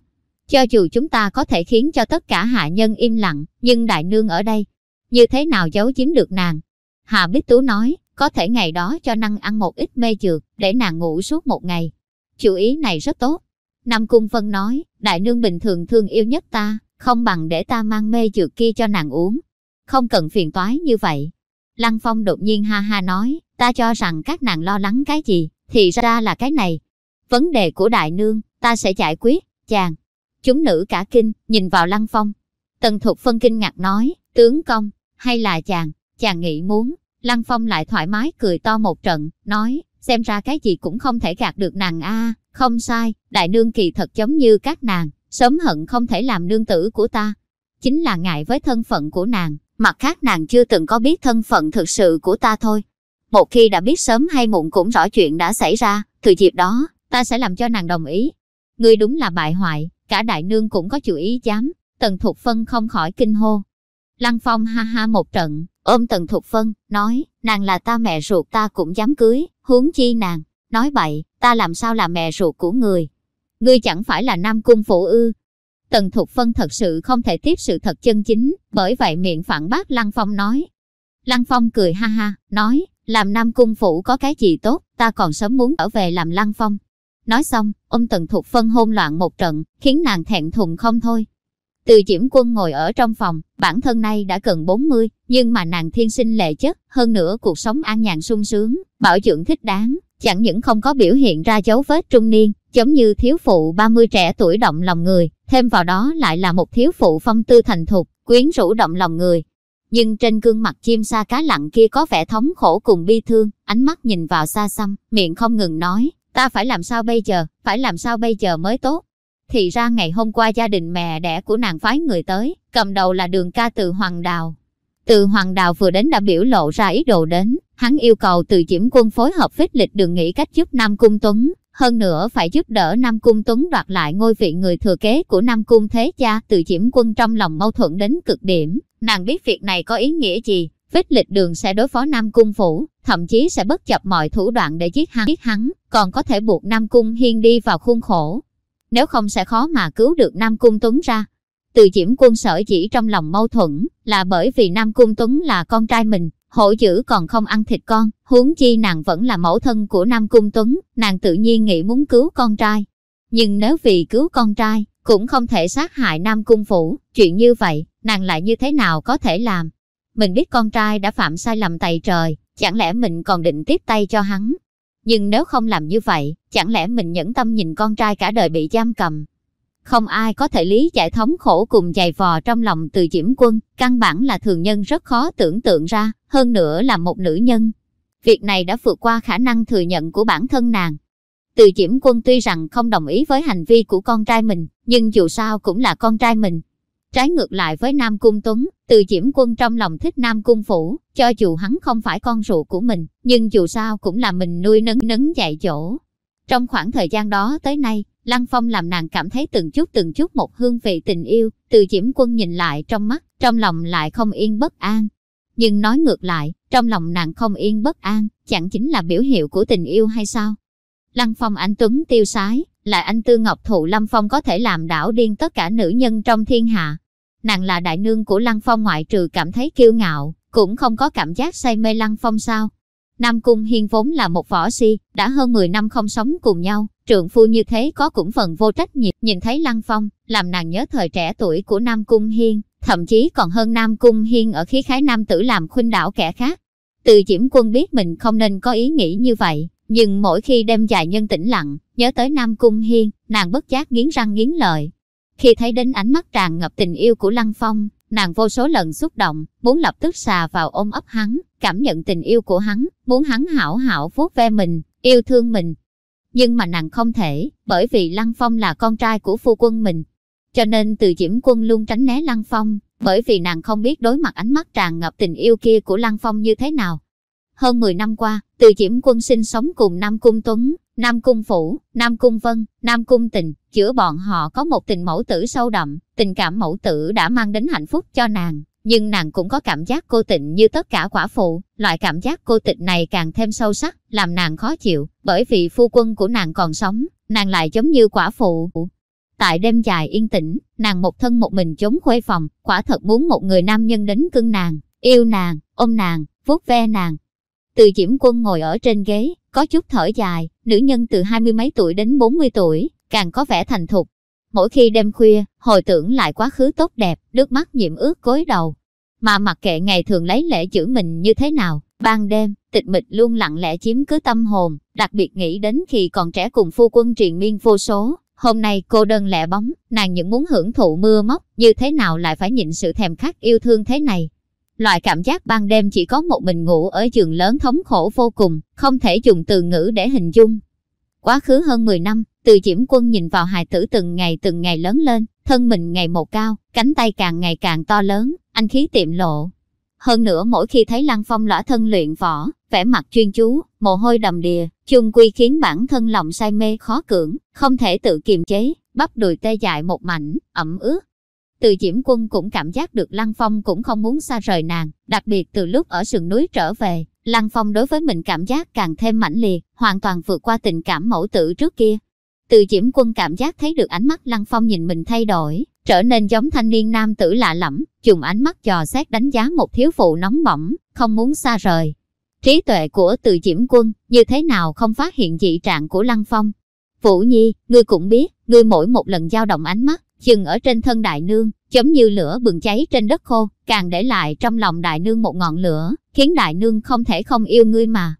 Cho dù chúng ta có thể khiến cho tất cả hạ nhân im lặng, nhưng đại nương ở đây, như thế nào giấu chiếm được nàng? Hạ Bích Tú nói, có thể ngày đó cho năng ăn một ít mê dược, để nàng ngủ suốt một ngày. Chủ ý này rất tốt. Nam Cung Vân nói, đại nương bình thường thương yêu nhất ta, không bằng để ta mang mê dược kia cho nàng uống. Không cần phiền toái như vậy. Lăng Phong đột nhiên ha ha nói, ta cho rằng các nàng lo lắng cái gì, thì ra là cái này. Vấn đề của đại nương, ta sẽ giải quyết, chàng. Chúng nữ cả kinh, nhìn vào Lăng Phong. Tần Thục Phân kinh ngạc nói, tướng công, hay là chàng, chàng nghĩ muốn. Lăng Phong lại thoải mái cười to một trận, nói, xem ra cái gì cũng không thể gạt được nàng a không sai, đại nương kỳ thật giống như các nàng, sớm hận không thể làm nương tử của ta. Chính là ngại với thân phận của nàng, mặt khác nàng chưa từng có biết thân phận thực sự của ta thôi. Một khi đã biết sớm hay muộn cũng rõ chuyện đã xảy ra, từ dịp đó, ta sẽ làm cho nàng đồng ý. Ngươi đúng là bại hoại, cả đại nương cũng có chủ ý dám. Tần Thục Phân không khỏi kinh hô. Lăng Phong ha ha một trận, ôm Tần Thục Phân, nói, nàng là ta mẹ ruột ta cũng dám cưới, huống chi nàng, nói bậy, ta làm sao là mẹ ruột của người. Ngươi chẳng phải là Nam Cung phụ ư. Tần Thục Phân thật sự không thể tiếp sự thật chân chính, bởi vậy miệng phản bác Lăng Phong nói. Lăng Phong cười ha ha, nói, làm Nam Cung Phủ có cái gì tốt, ta còn sớm muốn trở về làm Lăng Phong. Nói xong, ông Tần Thục Phân hôn loạn một trận, khiến nàng thẹn thùng không thôi. Từ Diễm Quân ngồi ở trong phòng, bản thân nay đã gần 40, nhưng mà nàng thiên sinh lệ chất, hơn nữa cuộc sống an nhàn sung sướng, bảo dưỡng thích đáng, chẳng những không có biểu hiện ra dấu vết trung niên, giống như thiếu phụ 30 trẻ tuổi động lòng người, thêm vào đó lại là một thiếu phụ phong tư thành thục, quyến rũ động lòng người. Nhưng trên gương mặt chim sa cá lặng kia có vẻ thống khổ cùng bi thương, ánh mắt nhìn vào xa xăm, miệng không ngừng nói, ta phải làm sao bây giờ, phải làm sao bây giờ mới tốt. Thì ra ngày hôm qua gia đình mẹ đẻ của nàng phái người tới, cầm đầu là đường ca từ Hoàng Đào. Từ Hoàng Đào vừa đến đã biểu lộ ra ý đồ đến, hắn yêu cầu từ Diễm Quân phối hợp với lịch đường nghĩ cách giúp Nam Cung Tuấn, hơn nữa phải giúp đỡ Nam Cung Tuấn đoạt lại ngôi vị người thừa kế của Nam Cung Thế Cha từ Diễm Quân trong lòng mâu thuẫn đến cực điểm. Nàng biết việc này có ý nghĩa gì, phích lịch đường sẽ đối phó Nam Cung Phủ, thậm chí sẽ bất chấp mọi thủ đoạn để giết hắn, giết hắn, còn có thể buộc Nam Cung Hiên đi vào khuôn khổ. Nếu không sẽ khó mà cứu được Nam Cung Tuấn ra. Từ Diễm Quân sở chỉ trong lòng mâu thuẫn, là bởi vì Nam Cung Tuấn là con trai mình, hổ dữ còn không ăn thịt con, huống chi nàng vẫn là mẫu thân của Nam Cung Tuấn, nàng tự nhiên nghĩ muốn cứu con trai. Nhưng nếu vì cứu con trai, cũng không thể sát hại Nam Cung Phủ, chuyện như vậy, nàng lại như thế nào có thể làm? Mình biết con trai đã phạm sai lầm tày trời, chẳng lẽ mình còn định tiếp tay cho hắn? Nhưng nếu không làm như vậy, chẳng lẽ mình nhẫn tâm nhìn con trai cả đời bị giam cầm, không ai có thể lý giải thống khổ cùng dày vò trong lòng từ Diễm Quân, căn bản là thường nhân rất khó tưởng tượng ra, hơn nữa là một nữ nhân. Việc này đã vượt qua khả năng thừa nhận của bản thân nàng. Từ Diễm Quân tuy rằng không đồng ý với hành vi của con trai mình, nhưng dù sao cũng là con trai mình. Trái ngược lại với Nam Cung Tuấn, từ Diễm Quân trong lòng thích Nam Cung Phủ, cho dù hắn không phải con ruột của mình, nhưng dù sao cũng là mình nuôi nấng nấng dạy dỗ. Trong khoảng thời gian đó tới nay, Lăng Phong làm nàng cảm thấy từng chút từng chút một hương vị tình yêu, từ Diễm Quân nhìn lại trong mắt, trong lòng lại không yên bất an. Nhưng nói ngược lại, trong lòng nàng không yên bất an, chẳng chính là biểu hiệu của tình yêu hay sao? Lăng Phong anh Tuấn tiêu sái, lại anh Tư Ngọc Thụ Lâm Phong có thể làm đảo điên tất cả nữ nhân trong thiên hạ. Nàng là đại nương của Lăng Phong ngoại trừ cảm thấy kiêu ngạo, cũng không có cảm giác say mê Lăng Phong sao. Nam Cung Hiên vốn là một võ si, đã hơn 10 năm không sống cùng nhau, trượng phu như thế có cũng phần vô trách nhiệm, nhìn thấy Lăng Phong, làm nàng nhớ thời trẻ tuổi của Nam Cung Hiên, thậm chí còn hơn Nam Cung Hiên ở khí khái nam tử làm khuynh đảo kẻ khác. Từ Diễm Quân biết mình không nên có ý nghĩ như vậy, nhưng mỗi khi đêm dài nhân tĩnh lặng, nhớ tới Nam Cung Hiên, nàng bất giác nghiến răng nghiến lợi. Khi thấy đến ánh mắt tràn ngập tình yêu của Lăng Phong, nàng vô số lần xúc động, muốn lập tức xà vào ôm ấp hắn, cảm nhận tình yêu của hắn, muốn hắn hảo hảo vuốt ve mình, yêu thương mình. Nhưng mà nàng không thể, bởi vì Lăng Phong là con trai của phu quân mình. Cho nên từ Diễm Quân luôn tránh né Lăng Phong, bởi vì nàng không biết đối mặt ánh mắt tràn ngập tình yêu kia của Lăng Phong như thế nào. Hơn 10 năm qua, từ Diễm Quân sinh sống cùng Nam Cung Tuấn, Nam Cung Phủ, Nam Cung Vân, Nam Cung Tình, giữa bọn họ có một tình mẫu tử sâu đậm, tình cảm mẫu tử đã mang đến hạnh phúc cho nàng. Nhưng nàng cũng có cảm giác cô tịnh như tất cả quả phụ, loại cảm giác cô tịch này càng thêm sâu sắc, làm nàng khó chịu, bởi vì phu quân của nàng còn sống, nàng lại giống như quả phụ. Tại đêm dài yên tĩnh, nàng một thân một mình chống khuê phòng, quả thật muốn một người nam nhân đến cưng nàng, yêu nàng, ôm nàng, vuốt ve nàng. Từ Diễm Quân ngồi ở trên ghế, có chút thở dài, nữ nhân từ hai mươi mấy tuổi đến bốn mươi tuổi, càng có vẻ thành thục. Mỗi khi đêm khuya, hồi tưởng lại quá khứ tốt đẹp, nước mắt nhiễm ướt gối đầu. Mà mặc kệ ngày thường lấy lễ chữ mình như thế nào, ban đêm, tịch mịch luôn lặng lẽ chiếm cứ tâm hồn, đặc biệt nghĩ đến khi còn trẻ cùng phu quân triền miên vô số. Hôm nay cô đơn lẻ bóng, nàng những muốn hưởng thụ mưa móc, như thế nào lại phải nhịn sự thèm khát yêu thương thế này. Loại cảm giác ban đêm chỉ có một mình ngủ ở giường lớn thống khổ vô cùng, không thể dùng từ ngữ để hình dung. Quá khứ hơn 10 năm, từ Diễm Quân nhìn vào hài tử từng ngày từng ngày lớn lên, thân mình ngày một cao, cánh tay càng ngày càng to lớn, anh khí tiệm lộ. Hơn nữa mỗi khi thấy Lăng Phong lõa thân luyện võ, vẻ mặt chuyên chú, mồ hôi đầm đìa, chung quy khiến bản thân lòng say mê khó cưỡng, không thể tự kiềm chế, bắp đùi tê dại một mảnh, ẩm ướt. Từ Diễm Quân cũng cảm giác được Lăng Phong cũng không muốn xa rời nàng, đặc biệt từ lúc ở sườn núi trở về, Lăng Phong đối với mình cảm giác càng thêm mãnh liệt, hoàn toàn vượt qua tình cảm mẫu tử trước kia. Từ Diễm Quân cảm giác thấy được ánh mắt Lăng Phong nhìn mình thay đổi, trở nên giống thanh niên nam tử lạ lẫm, dùng ánh mắt dò xét đánh giá một thiếu phụ nóng bỏng, không muốn xa rời. Trí tuệ của Từ Diễm Quân, như thế nào không phát hiện dị trạng của Lăng Phong. Vũ Nhi, ngươi cũng biết, ngươi mỗi một lần dao động ánh mắt, dừng ở trên thân đại nương, giống như lửa bừng cháy trên đất khô, càng để lại trong lòng đại nương một ngọn lửa, khiến đại nương không thể không yêu ngươi mà.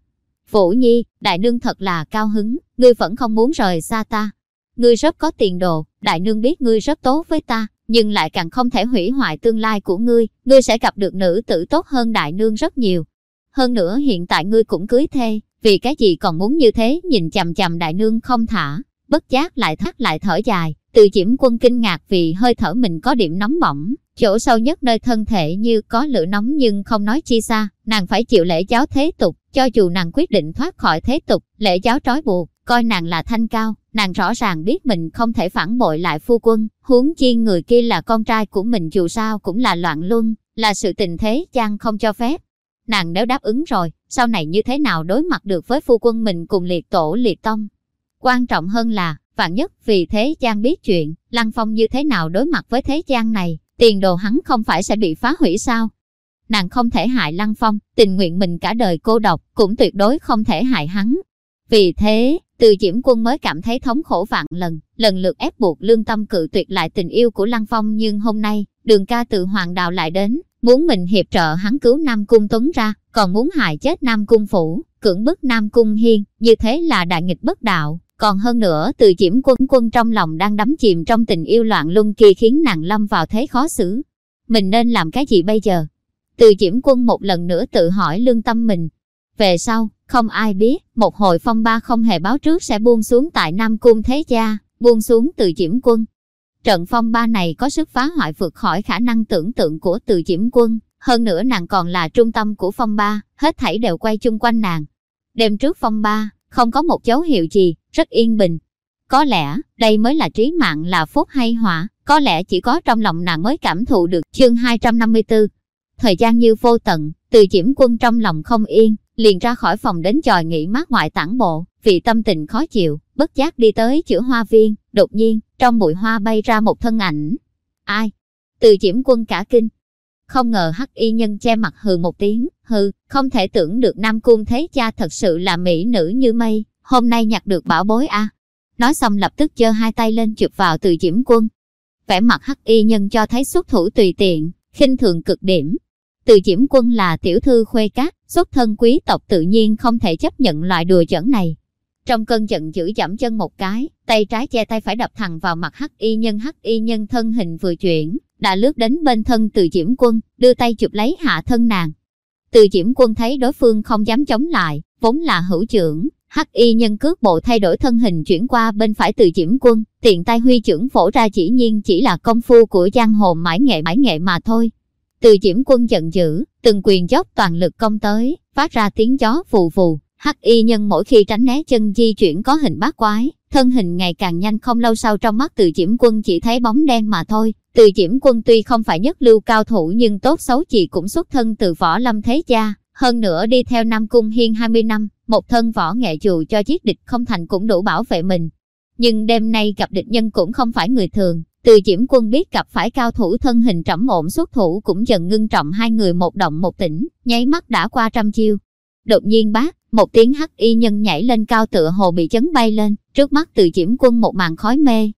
Vũ Nhi, đại nương thật là cao hứng, ngươi vẫn không muốn rời xa ta. Ngươi rất có tiền đồ, đại nương biết ngươi rất tốt với ta, nhưng lại càng không thể hủy hoại tương lai của ngươi, ngươi sẽ gặp được nữ tử tốt hơn đại nương rất nhiều. Hơn nữa hiện tại ngươi cũng cưới thê, vì cái gì còn muốn như thế nhìn chằm chằm đại nương không thả, bất giác lại thắt lại thở dài, từ Diễm Quân kinh ngạc vì hơi thở mình có điểm nóng bỏng, chỗ sâu nhất nơi thân thể như có lửa nóng nhưng không nói chi xa, nàng phải chịu lễ giáo thế tục, cho dù nàng quyết định thoát khỏi thế tục, lễ giáo trói buộc, coi nàng là thanh cao, nàng rõ ràng biết mình không thể phản bội lại phu quân, huống chi người kia là con trai của mình dù sao cũng là loạn luân, là sự tình thế chăng không cho phép. Nàng nếu đáp ứng rồi, sau này như thế nào đối mặt được với phu quân mình cùng liệt tổ liệt tông. Quan trọng hơn là, Vạn nhất vì thế Giang biết chuyện, Lăng Phong như thế nào đối mặt với thế Giang này, tiền đồ hắn không phải sẽ bị phá hủy sao? Nàng không thể hại Lăng Phong, tình nguyện mình cả đời cô độc, cũng tuyệt đối không thể hại hắn. Vì thế, từ Diễm Quân mới cảm thấy thống khổ vạn lần, lần lượt ép buộc lương tâm cự tuyệt lại tình yêu của Lăng Phong nhưng hôm nay, đường ca từ Hoàng Đạo lại đến, muốn mình hiệp trợ hắn cứu Nam Cung Tuấn ra, còn muốn hại chết Nam Cung Phủ, cưỡng bức Nam Cung Hiên, như thế là đại nghịch bất đạo. Còn hơn nữa từ Diễm Quân Quân trong lòng đang đắm chìm trong tình yêu loạn luân kia khiến nàng lâm vào thế khó xử. Mình nên làm cái gì bây giờ? Từ Diễm Quân một lần nữa tự hỏi lương tâm mình. Về sau, không ai biết, một hồi phong ba không hề báo trước sẽ buông xuống tại Nam Cung Thế Gia, buông xuống từ Diễm Quân. Trận phong ba này có sức phá hoại vượt khỏi khả năng tưởng tượng của từ Diễm Quân, hơn nữa nàng còn là trung tâm của phong ba, hết thảy đều quay chung quanh nàng. Đêm trước phong ba, không có một dấu hiệu gì, rất yên bình. Có lẽ, đây mới là trí mạng là phúc hay họa, có lẽ chỉ có trong lòng nàng mới cảm thụ được chương 254. Thời gian như vô tận, từ diễm quân trong lòng không yên, liền ra khỏi phòng đến tròi nghỉ mát ngoại tản bộ, vì tâm tình khó chịu, bất giác đi tới chữa hoa viên, đột nhiên, trong bụi hoa bay ra một thân ảnh. Ai? Từ diễm quân cả kinh. Không ngờ hắc y nhân che mặt hừ một tiếng, hừ, không thể tưởng được Nam Cung Thế Cha thật sự là mỹ nữ như mây, hôm nay nhặt được bảo bối a. Nói xong lập tức giơ hai tay lên chụp vào từ diễm quân. Vẻ mặt hắc y nhân cho thấy xuất thủ tùy tiện, khinh thường cực điểm. Từ diễm quân là tiểu thư khuê cát, xuất thân quý tộc tự nhiên không thể chấp nhận loại đùa chẩn này. Trong cơn giận dữ dẫm chân một cái, tay trái che tay phải đập thẳng vào mặt hắc y nhân hắc y nhân thân hình vừa chuyển, đã lướt đến bên thân từ diễm quân, đưa tay chụp lấy hạ thân nàng. Từ diễm quân thấy đối phương không dám chống lại, vốn là hữu trưởng, hắc y nhân cước bộ thay đổi thân hình chuyển qua bên phải từ diễm quân, tiện tay huy trưởng phổ ra chỉ nhiên chỉ là công phu của giang hồ mãi nghệ mãi nghệ mà thôi. Từ diễm quân giận dữ, từng quyền dốc toàn lực công tới, phát ra tiếng gió vù vù, hắc y nhân mỗi khi tránh né chân di chuyển có hình bát quái, thân hình ngày càng nhanh không lâu sau trong mắt từ diễm quân chỉ thấy bóng đen mà thôi. Từ diễm quân tuy không phải nhất lưu cao thủ nhưng tốt xấu chị cũng xuất thân từ võ lâm thế gia, hơn nữa đi theo Nam Cung Hiên 20 năm, một thân võ nghệ dù cho giết địch không thành cũng đủ bảo vệ mình. Nhưng đêm nay gặp địch nhân cũng không phải người thường, từ Diễm Quân biết gặp phải cao thủ thân hình trẫm ổn xuất thủ cũng dần ngưng trọng hai người một động một tỉnh, nháy mắt đã qua trăm chiêu. Đột nhiên bác, một tiếng hắc y nhân nhảy lên cao tựa hồ bị chấn bay lên, trước mắt từ diễm quân một màn khói mê.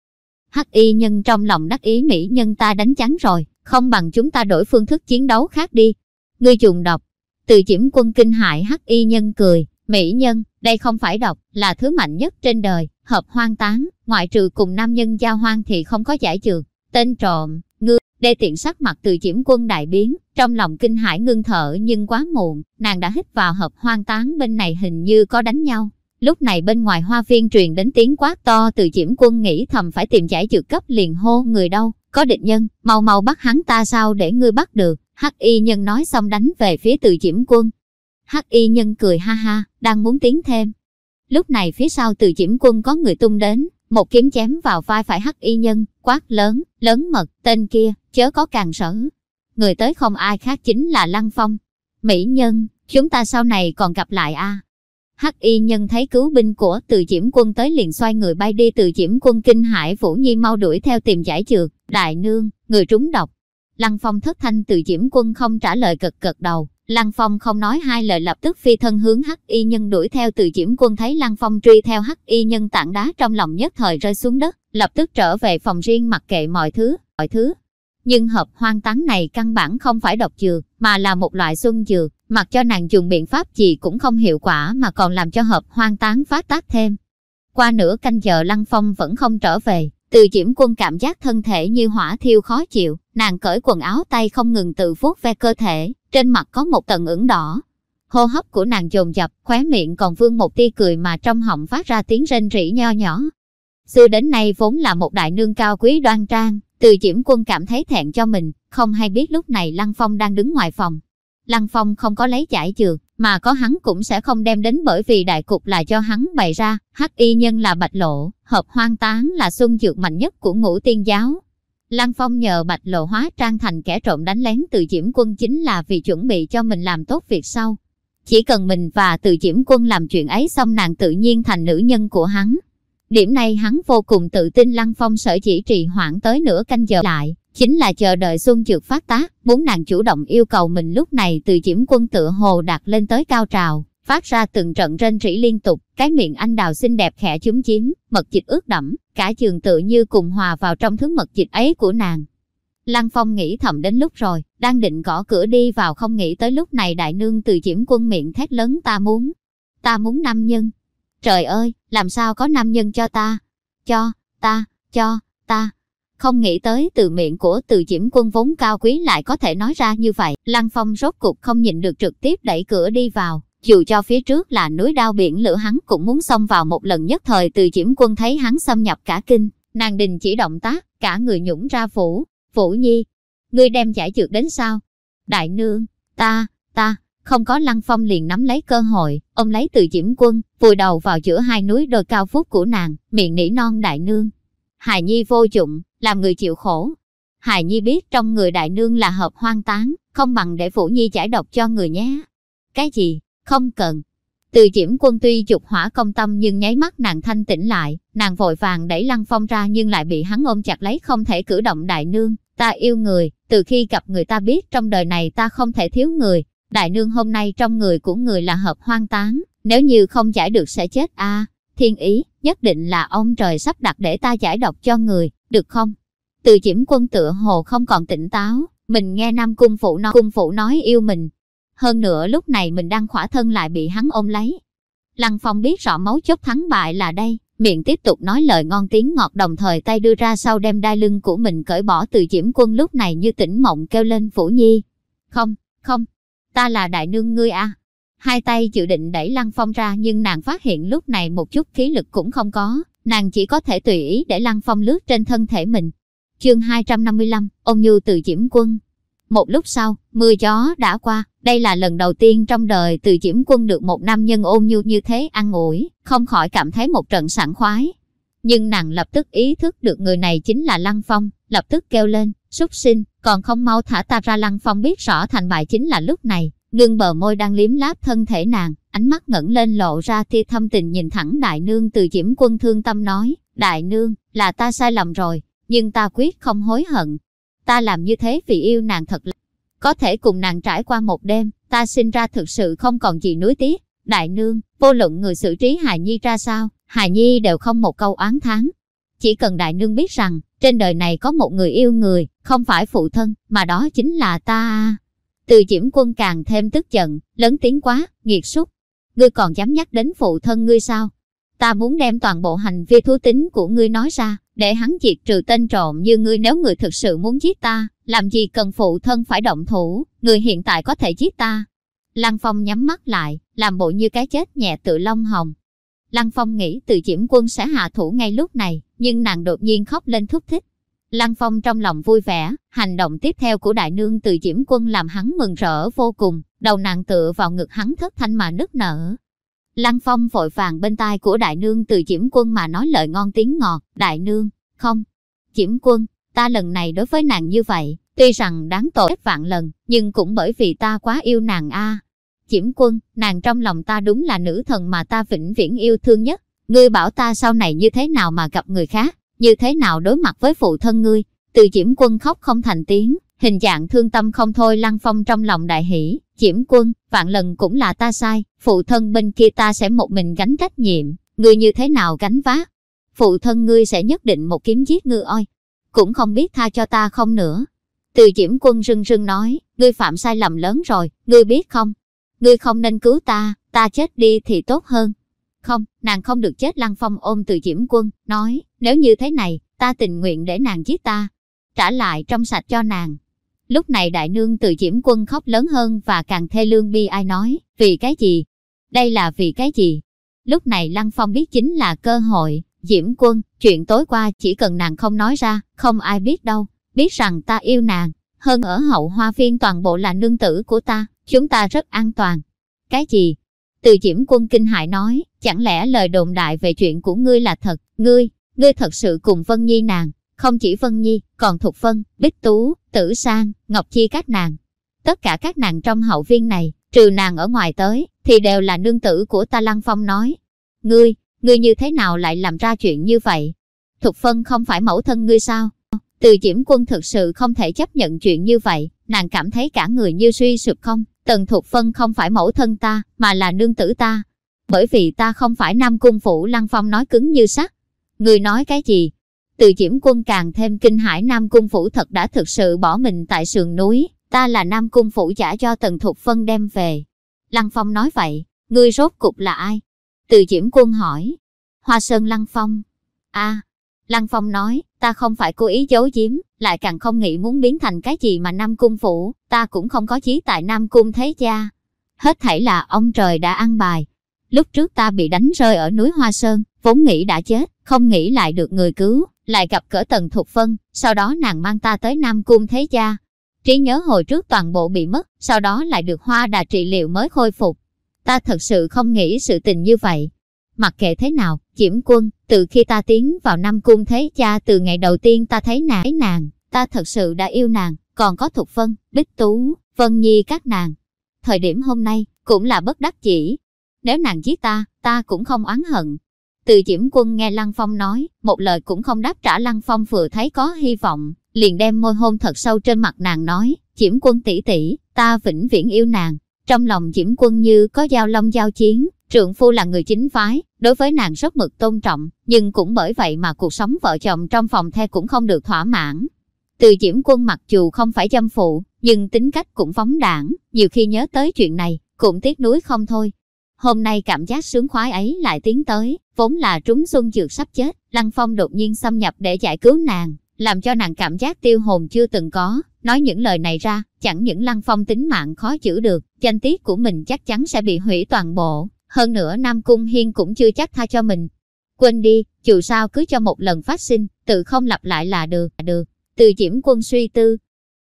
Hắc y nhân trong lòng đắc ý mỹ nhân ta đánh chắn rồi, không bằng chúng ta đổi phương thức chiến đấu khác đi. Ngươi trùng độc. Từ diễm quân kinh hại hắc y nhân cười, mỹ nhân, đây không phải độc, là thứ mạnh nhất trên đời, hợp hoang tán, ngoại trừ cùng nam nhân giao hoang thì không có giải trừ. Tên trộm, ngươi đê tiện sắc mặt từ diễm quân đại biến, trong lòng kinh hãi ngưng thở nhưng quá muộn, nàng đã hít vào hợp hoang tán bên này hình như có đánh nhau. Lúc này bên ngoài hoa viên truyền đến tiếng quát to từ diễm quân nghĩ thầm phải tìm giải trừ cấp liền hô người đâu, có địch nhân, mau mau bắt hắn ta sao để ngươi bắt được, hắc y nhân nói xong đánh về phía từ diễm quân. Hắc y nhân cười ha ha, đang muốn tiến thêm. Lúc này phía sau từ diễm quân có người tung đến, một kiếm chém vào vai phải hắc y nhân, quát lớn, lớn mật, tên kia, chớ có càng sở. Người tới không ai khác chính là Lăng Phong. Mỹ nhân, chúng ta sau này còn gặp lại a Hắc y nhân thấy cứu binh của từ diễm quân tới liền xoay người bay đi từ diễm quân kinh hải Vũ Nhi mau đuổi theo tìm giải trượt, đại nương, người trúng độc. Lăng Phong thất thanh từ diễm quân không trả lời cực cực đầu, Lăng Phong không nói hai lời lập tức phi thân hướng Hắc Y Nhân đuổi theo từ Diễm Quân thấy Lăng Phong truy theo Hắc Y Nhân tảng đá trong lòng nhất thời rơi xuống đất, lập tức trở về phòng riêng mặc kệ mọi thứ, mọi thứ. Nhưng hợp hoang tán này căn bản không phải độc dược, mà là một loại xuân dược, mặc cho nàng dùng biện pháp gì cũng không hiệu quả mà còn làm cho hợp hoang tán phát tác thêm. Qua nửa canh giờ Lăng Phong vẫn không trở về, từ Diễm Quân cảm giác thân thể như hỏa thiêu khó chịu, nàng cởi quần áo tay không ngừng tự vuốt ve cơ thể, trên mặt có một tầng ửng đỏ. Hô hấp của nàng dồn dập, khóe miệng còn vương một tia cười mà trong họng phát ra tiếng rên rỉ nho nhỏ. Xưa đến nay vốn là một đại nương cao quý đoan trang, từ Diễm Quân cảm thấy thẹn cho mình, không hay biết lúc này Lăng Phong đang đứng ngoài phòng. Lăng Phong không có lấy giải dược, mà có hắn cũng sẽ không đem đến bởi vì đại cục là cho hắn bày ra, hắc y nhân là bạch lộ, hợp hoang tán là xuân dược mạnh nhất của ngũ tiên giáo. Lăng Phong nhờ bạch lộ hóa trang thành kẻ trộm đánh lén từ Diễm quân chính là vì chuẩn bị cho mình làm tốt việc sau. Chỉ cần mình và từ Diễm quân làm chuyện ấy xong nàng tự nhiên thành nữ nhân của hắn. Điểm này hắn vô cùng tự tin Lăng Phong sở chỉ trì hoãn tới nửa canh giờ lại, chính là chờ đợi Xuân Dược phát tác, muốn nàng chủ động yêu cầu mình lúc này từ Diễm quân tự hồ đạt lên tới cao trào, phát ra từng trận rên rỉ liên tục, cái miệng anh đào xinh đẹp khẽ chúm chiếm, mật dịch ướt đẫm, cả trường tự như cùng hòa vào trong thứ mật dịch ấy của nàng. Lăng Phong nghĩ thầm đến lúc rồi, đang định gõ cửa đi vào không nghĩ tới lúc này đại nương từ chiếm quân miệng thét lớn ta muốn, ta muốn nam nhân. Trời ơi, làm sao có nam nhân cho ta? Cho, ta, cho, ta. Không nghĩ tới từ miệng của từ diễm quân vốn cao quý lại có thể nói ra như vậy. Lăng Phong rốt cục không nhịn được trực tiếp đẩy cửa đi vào. Dù cho phía trước là núi đao biển lửa hắn cũng muốn xông vào một lần nhất thời từ diễm quân thấy hắn xâm nhập cả kinh, nàng đình chỉ động tác, cả người nhũng ra phủ, phủ nhi. Ngươi đem giải dược đến sao? Đại nương, ta, ta, không có lăng phong liền nắm lấy cơ hội, ông lấy từ diễm quân, vùi đầu vào giữa hai núi đôi cao phúc của nàng, miệng nỉ non đại nương. Hài nhi vô dụng, làm người chịu khổ. Hài nhi biết trong người đại nương là hợp hoang tán, không bằng để phủ nhi giải độc cho người nhé. Cái gì? Không cần. Từ Diễm quân tuy dục hỏa công tâm nhưng nháy mắt nàng thanh tĩnh lại, nàng vội vàng đẩy Lăng Phong ra nhưng lại bị hắn ôm chặt lấy không thể cử động đại nương. Ta yêu người, từ khi gặp người ta biết trong đời này ta không thể thiếu người. Đại nương hôm nay trong người của người là hợp hoang tán, nếu như không giải được sẽ chết a Thiên ý, nhất định là ông trời sắp đặt để ta giải độc cho người, được không? Từ Diễm quân tựa hồ không còn tỉnh táo, mình nghe Nam Cung Phụ nói, cung phụ nói yêu mình, hơn nữa lúc này mình đang khỏa thân lại bị hắn ôm lấy. Lăng Phong biết rõ máu chốt thắng bại là đây, miệng tiếp tục nói lời ngon tiếng ngọt đồng thời tay đưa ra sau đem đai lưng của mình cởi bỏ từ Diễm quân lúc này như tỉnh mộng kêu lên Phủ Nhi. Không, không, ta là đại nương ngươi à. Hai tay dự định đẩy Lăng Phong ra nhưng nàng phát hiện lúc này một chút khí lực cũng không có, nàng chỉ có thể tùy ý để Lăng Phong lướt trên thân thể mình. Chương 255, ôn nhu từ diễm quân. Một lúc sau, mưa gió đã qua, đây là lần đầu tiên trong đời từ Diễm Quân được một nam nhân ôn nhu như thế ăn ủi, không khỏi cảm thấy một trận sảng khoái. Nhưng nàng lập tức ý thức được người này chính là Lăng Phong, lập tức kêu lên, súc sinh, còn không mau thả ta ra Lăng Phong biết rõ thành bại chính là lúc này, ngưng bờ môi đang liếm láp thân thể nàng, ánh mắt ngẩng lên lộ ra tia thâm tình nhìn thẳng đại nương từ Diễm Quân thương tâm nói, đại nương, là ta sai lầm rồi, nhưng ta quyết không hối hận. Ta làm như thế vì yêu nàng thật là có thể cùng nàng trải qua một đêm, ta sinh ra thực sự không còn gì nuối tiếc. Đại nương, vô luận người xử trí Hà Nhi ra sao, Hà Nhi đều không một câu oán thán. Chỉ cần đại nương biết rằng, trên đời này có một người yêu người, không phải phụ thân, mà đó chính là ta. Từ Diễm Quân càng thêm tức giận, lớn tiếng quá, nghiệt xúc. Ngươi còn dám nhắc đến phụ thân ngươi sao? Ta muốn đem toàn bộ hành vi thú tính của ngươi nói ra, để hắn diệt trừ tên trộm như ngươi nếu người thực sự muốn giết ta, làm gì cần phụ thân phải động thủ, người hiện tại có thể giết ta. Lăng Phong nhắm mắt lại, làm bộ như cái chết nhẹ tự long hồng. Lăng Phong nghĩ từ Diễm Quân sẽ hạ thủ ngay lúc này, nhưng nàng đột nhiên khóc lên thúc thích. Lăng Phong trong lòng vui vẻ, hành động tiếp theo của đại nương từ Diễm Quân làm hắn mừng rỡ vô cùng, đầu nàng tựa vào ngực hắn thất thanh mà nức nở. Lăng Phong vội vàng bên tai của đại nương từ Diễm Quân mà nói lời ngon tiếng ngọt, đại nương, không. Diễm Quân, ta lần này đối với nàng như vậy, tuy rằng đáng tội vạn lần, nhưng cũng bởi vì ta quá yêu nàng a. À. Diễm Quân, nàng trong lòng ta đúng là nữ thần mà ta vĩnh viễn yêu thương nhất. Ngươi bảo ta sau này như thế nào mà gặp người khác, như thế nào đối mặt với phụ thân ngươi. Từ Diễm Quân khóc không thành tiếng, hình dạng thương tâm không thôi lăng phong trong lòng đại hỷ. Diễm Quân, vạn lần cũng là ta sai, phụ thân bên kia ta sẽ một mình gánh trách nhiệm, ngươi như thế nào gánh vác. Phụ thân ngươi sẽ nhất định một kiếm giết ngươi oi, cũng không biết tha cho ta không nữa. Từ Diễm Quân rưng rưng nói, ngươi phạm sai lầm lớn rồi, ngươi biết không? Ngươi không nên cứu ta, ta chết đi thì tốt hơn. Không, nàng không được chết Lăng Phong ôm từ Diễm Quân, nói, nếu như thế này, ta tình nguyện để nàng giết ta. Trả lại trong sạch cho nàng. Lúc này đại nương từ Diễm Quân khóc lớn hơn và càng thê lương bi ai nói, vì cái gì? Đây là vì cái gì? Lúc này Lăng Phong biết chính là cơ hội, Diễm Quân, chuyện tối qua chỉ cần nàng không nói ra, không ai biết đâu, biết rằng ta yêu nàng, hơn ở hậu hoa phiên toàn bộ là nương tử của ta, chúng ta rất an toàn. Cái gì? Từ Diễm Quân kinh hại nói, chẳng lẽ lời đồn đại về chuyện của ngươi là thật, ngươi, ngươi thật sự cùng Vân Nhi nàng, không chỉ Vân Nhi, còn Thục Vân, Bích Tú, Tử Sang, Ngọc Chi các nàng. Tất cả các nàng trong hậu viên này, trừ nàng ở ngoài tới, thì đều là nương tử của ta Lăng Phong nói. Ngươi, ngươi như thế nào lại làm ra chuyện như vậy? Thục Vân không phải mẫu thân ngươi sao? Từ Diễm Quân thực sự không thể chấp nhận chuyện như vậy, nàng cảm thấy cả người như suy sụp không, Tần Thục Phân không phải mẫu thân ta, mà là nương tử ta. Bởi vì ta không phải Nam Cung Phủ Lăng Phong nói cứng như sắt. Người nói cái gì? Từ Diễm Quân càng thêm kinh hãi Nam Cung Phủ thật đã thực sự bỏ mình tại sườn núi, ta là Nam Cung Phủ trả cho Tần Thục Phân đem về. Lăng Phong nói vậy, ngươi rốt cục là ai? Từ Diễm Quân hỏi. Hoa Sơn Lăng Phong. a Lăng Phong nói, ta không phải cố ý giấu giếm, lại càng không nghĩ muốn biến thành cái gì mà Nam Cung Phủ, ta cũng không có chí tại Nam Cung Thế Gia. Hết thảy là ông trời đã ăn bài. Lúc trước ta bị đánh rơi ở núi Hoa Sơn, vốn nghĩ đã chết, không nghĩ lại được người cứu, lại gặp cỡ tần thục phân, sau đó nàng mang ta tới Nam Cung Thế Gia. Trí nhớ hồi trước toàn bộ bị mất, sau đó lại được hoa đà trị liệu mới khôi phục. Ta thật sự không nghĩ sự tình như vậy, Mặc kệ thế nào, Diễm Quân, từ khi ta tiến vào năm cung thế cha từ ngày đầu tiên ta thấy nàng, ấy nàng, ta thật sự đã yêu nàng, còn có Thục Vân, Bích Tú, Vân Nhi các nàng. Thời điểm hôm nay, cũng là bất đắc chỉ. Nếu nàng giết ta, ta cũng không oán hận. Từ Diễm Quân nghe Lăng Phong nói, một lời cũng không đáp trả Lăng Phong vừa thấy có hy vọng, liền đem môi hôn thật sâu trên mặt nàng nói, Diễm Quân tỷ tỷ, ta vĩnh viễn yêu nàng. Trong lòng Diễm Quân như có giao long giao chiến, Trượng phu là người chính phái, đối với nàng rất mực tôn trọng, nhưng cũng bởi vậy mà cuộc sống vợ chồng trong phòng the cũng không được thỏa mãn. Từ Diễm Quân mặc dù không phải dâm phụ, nhưng tính cách cũng phóng đảng, nhiều khi nhớ tới chuyện này, cũng tiếc nuối không thôi. Hôm nay cảm giác sướng khoái ấy lại tiến tới, vốn là trúng xuân dược sắp chết, Lăng Phong đột nhiên xâm nhập để giải cứu nàng, làm cho nàng cảm giác tiêu hồn chưa từng có, nói những lời này ra, chẳng những Lăng Phong tính mạng khó giữ được, danh tiết của mình chắc chắn sẽ bị hủy toàn bộ. Hơn nữa Nam Cung Hiên cũng chưa chắc tha cho mình. Quên đi, dù sao cứ cho một lần phát sinh, tự không lặp lại là được, được. Từ Diễm Quân suy tư.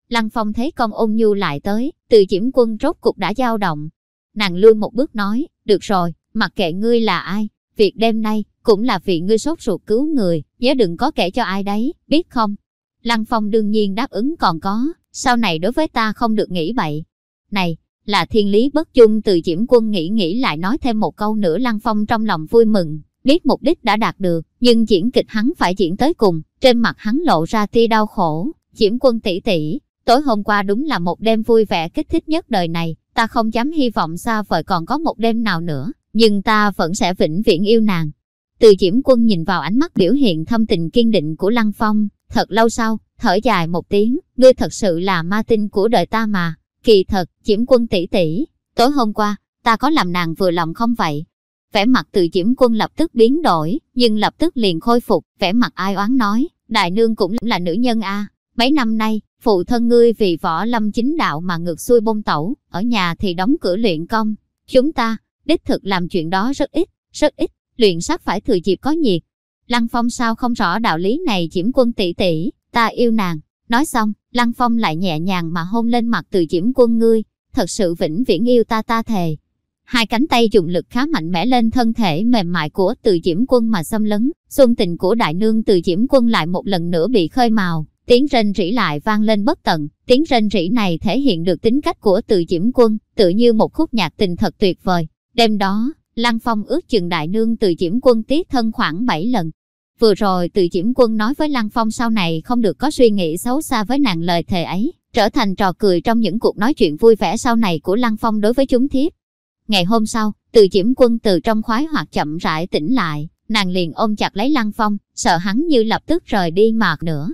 Lăng Phong thấy con ôn nhu lại tới, từ Diễm Quân rốt cục đã dao động. Nàng lui một bước nói, được rồi, mặc kệ ngươi là ai, việc đêm nay cũng là vì ngươi sốt ruột cứu người, nhớ đừng có kể cho ai đấy, biết không? Lăng Phong đương nhiên đáp ứng còn có, sau này đối với ta không được nghĩ bậy. Này, là thiên lý bất chung từ Diễm Quân nghĩ nghĩ lại nói thêm một câu nữa Lăng Phong trong lòng vui mừng, biết mục đích đã đạt được, nhưng diễn kịch hắn phải diễn tới cùng, trên mặt hắn lộ ra tia đau khổ. Diễm Quân tỷ tỷ, tối hôm qua đúng là một đêm vui vẻ kích thích nhất đời này, ta không dám hy vọng xa vời còn có một đêm nào nữa, nhưng ta vẫn sẽ vĩnh viễn yêu nàng. Từ Diễm Quân nhìn vào ánh mắt biểu hiện thâm tình kiên định của Lăng Phong, thật lâu sau, thở dài một tiếng, ngươi thật sự là ma tinh của đời ta mà. Kỳ thật, Diễm Quân tỷ tỷ, tối hôm qua, ta có làm nàng vừa lòng không vậy? Vẻ mặt từ Diễm Quân lập tức biến đổi, nhưng lập tức liền khôi phục, vẻ mặt ai oán nói, đại nương cũng là nữ nhân a. Mấy năm nay, phụ thân ngươi vì võ lâm chính đạo mà ngược xuôi bông tẩu, ở nhà thì đóng cửa luyện công. Chúng ta, đích thực làm chuyện đó rất ít, rất ít, luyện sắc phải thừa dịp có nhiệt. Lăng Phong sao không rõ đạo lý này Diễm Quân tỷ tỷ, ta yêu nàng. Nói xong, Lăng Phong lại nhẹ nhàng mà hôn lên mặt từ Diễm Quân ngươi, thật sự vĩnh viễn yêu ta ta thề. Hai cánh tay dùng lực khá mạnh mẽ lên thân thể mềm mại của từ Diễm Quân mà xâm lấn, xuân tình của đại nương từ Diễm Quân lại một lần nữa bị khơi màu, tiếng rên rỉ lại vang lên bất tận, tiếng rên rỉ này thể hiện được tính cách của từ Diễm Quân, tự như một khúc nhạc tình thật tuyệt vời. Đêm đó, Lăng Phong ước chừng đại nương từ Diễm Quân tiết thân khoảng 7 lần. Vừa rồi từ Diễm Quân nói với Lăng Phong sau này không được có suy nghĩ xấu xa với nàng lời thề ấy, trở thành trò cười trong những cuộc nói chuyện vui vẻ sau này của Lăng Phong đối với chúng thiếp. Ngày hôm sau, từ Diễm Quân từ trong khoái hoặc chậm rãi tỉnh lại, nàng liền ôm chặt lấy Lăng Phong, sợ hắn như lập tức rời đi mạc nữa.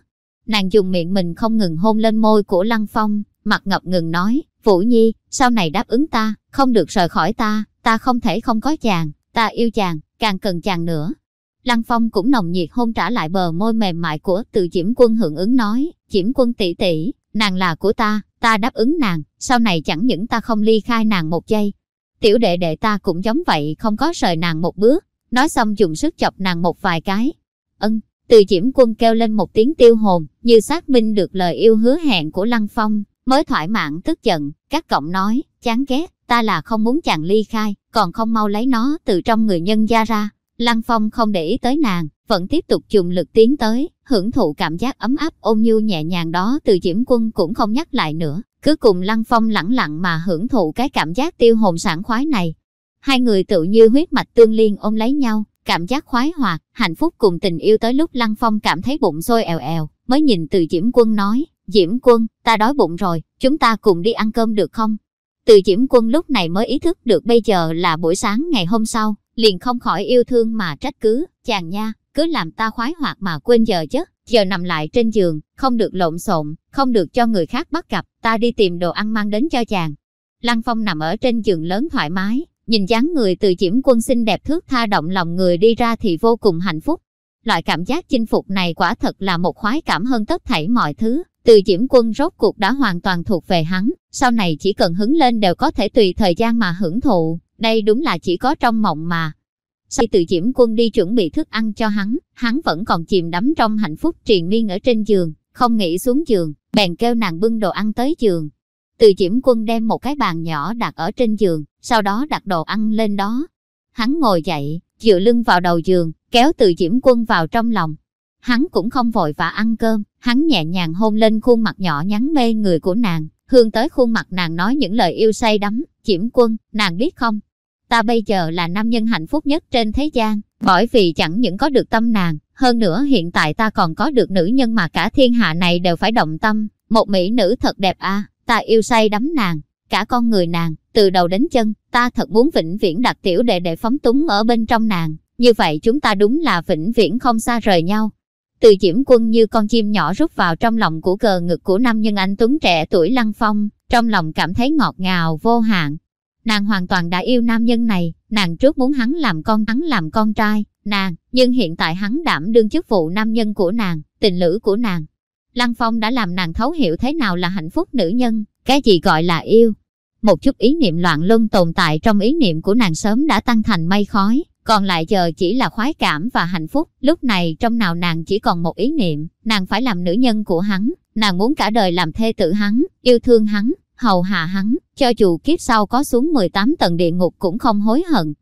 Nàng dùng miệng mình không ngừng hôn lên môi của Lăng Phong, mặt ngập ngừng nói, Vũ Nhi, sau này đáp ứng ta, không được rời khỏi ta, ta không thể không có chàng, ta yêu chàng, càng cần chàng nữa. Lăng Phong cũng nồng nhiệt hôn trả lại bờ môi mềm mại của từ Diễm Quân hưởng ứng nói, Diễm Quân tỷ tỷ, nàng là của ta, ta đáp ứng nàng, sau này chẳng những ta không ly khai nàng một giây. Tiểu đệ đệ ta cũng giống vậy không có rời nàng một bước, nói xong dùng sức chọc nàng một vài cái. Ân, từ Diễm Quân kêu lên một tiếng tiêu hồn, như xác minh được lời yêu hứa hẹn của Lăng Phong, mới thoải mãn tức giận, các cộng nói, chán ghét, ta là không muốn chàng ly khai, còn không mau lấy nó từ trong người nhân gia ra. Lăng Phong không để ý tới nàng, vẫn tiếp tục dùng lực tiến tới, hưởng thụ cảm giác ấm áp ôn nhu nhẹ nhàng đó từ Diễm Quân cũng không nhắc lại nữa, cứ cùng Lăng Phong lẳng lặng mà hưởng thụ cái cảm giác tiêu hồn sảng khoái này. Hai người tự như huyết mạch tương liên ôm lấy nhau, cảm giác khoái hoạt, hạnh phúc cùng tình yêu tới lúc Lăng Phong cảm thấy bụng sôi èo èo, mới nhìn từ Diễm Quân nói, Diễm Quân, ta đói bụng rồi, chúng ta cùng đi ăn cơm được không? Từ Diễm Quân lúc này mới ý thức được bây giờ là buổi sáng ngày hôm sau, liền không khỏi yêu thương mà trách cứ, chàng nha, cứ làm ta khoái hoạt mà quên giờ chứ, giờ nằm lại trên giường, không được lộn xộn, không được cho người khác bắt gặp, ta đi tìm đồ ăn mang đến cho chàng. Lăng Phong nằm ở trên giường lớn thoải mái, nhìn dáng người từ Diễm Quân xinh đẹp thước tha động lòng người đi ra thì vô cùng hạnh phúc. Loại cảm giác chinh phục này quả thật là một khoái cảm hơn tất thảy mọi thứ, từ Diễm Quân rốt cuộc đã hoàn toàn thuộc về hắn, sau này chỉ cần hứng lên đều có thể tùy thời gian mà hưởng thụ, đây đúng là chỉ có trong mộng mà. Sau từ Diễm Quân đi chuẩn bị thức ăn cho hắn, hắn vẫn còn chìm đắm trong hạnh phúc triền miên ở trên giường, không nghĩ xuống giường, bèn kêu nàng bưng đồ ăn tới giường. Từ Diễm Quân đem một cái bàn nhỏ đặt ở trên giường, sau đó đặt đồ ăn lên đó. Hắn ngồi dậy, dựa lưng vào đầu giường, kéo từ Diễm Quân vào trong lòng, Hắn cũng không vội và ăn cơm, hắn nhẹ nhàng hôn lên khuôn mặt nhỏ nhắn mê người của nàng, hướng tới khuôn mặt nàng nói những lời yêu say đắm, Chiểm quân, nàng biết không? Ta bây giờ là nam nhân hạnh phúc nhất trên thế gian, bởi vì chẳng những có được tâm nàng, hơn nữa hiện tại ta còn có được nữ nhân mà cả thiên hạ này đều phải động tâm, một mỹ nữ thật đẹp à, ta yêu say đắm nàng, cả con người nàng, từ đầu đến chân, ta thật muốn vĩnh viễn đặt tiểu đệ để phóng túng ở bên trong nàng, như vậy chúng ta đúng là vĩnh viễn không xa rời nhau, từ diễm quân như con chim nhỏ rút vào trong lòng của cờ ngực của nam nhân anh Tuấn trẻ tuổi Lăng Phong, trong lòng cảm thấy ngọt ngào vô hạn. Nàng hoàn toàn đã yêu nam nhân này, nàng trước muốn hắn làm con hắn làm con trai, nàng, nhưng hiện tại hắn đảm đương chức vụ nam nhân của nàng, tình lữ của nàng. Lăng Phong đã làm nàng thấu hiểu thế nào là hạnh phúc nữ nhân, cái gì gọi là yêu. Một chút ý niệm loạn luân tồn tại trong ý niệm của nàng sớm đã tăng thành mây khói, còn lại giờ chỉ là khoái cảm và hạnh phúc. Lúc này trong nào nàng chỉ còn một ý niệm, nàng phải làm nữ nhân của hắn, nàng muốn cả đời làm thê tử hắn, yêu thương hắn, hầu hạ hắn, cho dù kiếp sau có xuống 18 tầng địa ngục cũng không hối hận.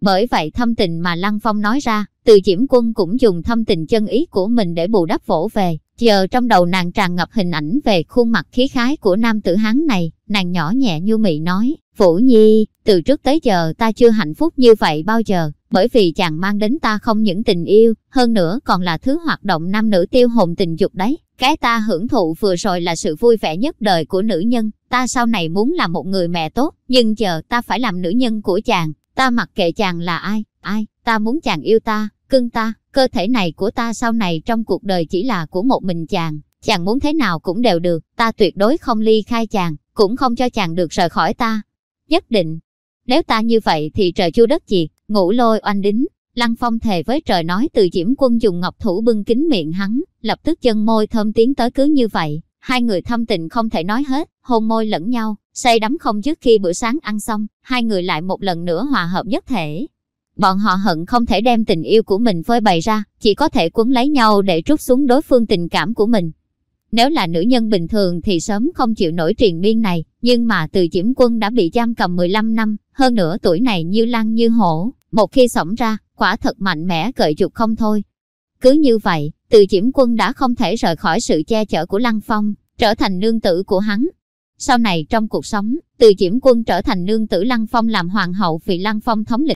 Bởi vậy thâm tình mà Lăng Phong nói ra, từ Diễm Quân cũng dùng thâm tình chân ý của mình để bù đắp vỗ về. Giờ trong đầu nàng tràn ngập hình ảnh về khuôn mặt khí khái của nam tử hán này, nàng nhỏ nhẹ như mị nói, Vũ Nhi, từ trước tới giờ ta chưa hạnh phúc như vậy bao giờ, bởi vì chàng mang đến ta không những tình yêu, hơn nữa còn là thứ hoạt động nam nữ tiêu hồn tình dục đấy. Cái ta hưởng thụ vừa rồi là sự vui vẻ nhất đời của nữ nhân, ta sau này muốn là một người mẹ tốt, nhưng giờ ta phải làm nữ nhân của chàng, ta mặc kệ chàng là ai, ai, ta muốn chàng yêu ta, cưng ta, cơ thể này của ta sau này trong cuộc đời chỉ là của một mình chàng, chàng muốn thế nào cũng đều được, ta tuyệt đối không ly khai chàng, cũng không cho chàng được rời khỏi ta. Nhất định, nếu ta như vậy thì trời chu đất diệt, ngủ lôi oanh đính. Lăng Phong thề với trời nói từ Diễm Quân dùng ngọc thủ bưng kính miệng hắn, lập tức chân môi thơm tiến tới cứ như vậy. Hai người thâm tình không thể nói hết, hôn môi lẫn nhau, say đắm không dứt khi bữa sáng ăn xong, hai người lại một lần nữa hòa hợp nhất thể. Bọn họ hận không thể đem tình yêu của mình phơi bày ra, chỉ có thể quấn lấy nhau để trút xuống đối phương tình cảm của mình. Nếu là nữ nhân bình thường thì sớm không chịu nổi triền miên này, nhưng mà từ Diễm Quân đã bị giam cầm 15 năm, hơn nữa tuổi này như lăng như hổ, một khi sổng ra, quả thật mạnh mẽ cợi dục không thôi. Cứ như vậy, từ Diễm Quân đã không thể rời khỏi sự che chở của Lăng Phong, trở thành nương tử của hắn. Sau này trong cuộc sống, từ Diễm Quân trở thành nương tử Lăng Phong làm hoàng hậu vì Lăng Phong thống lĩnh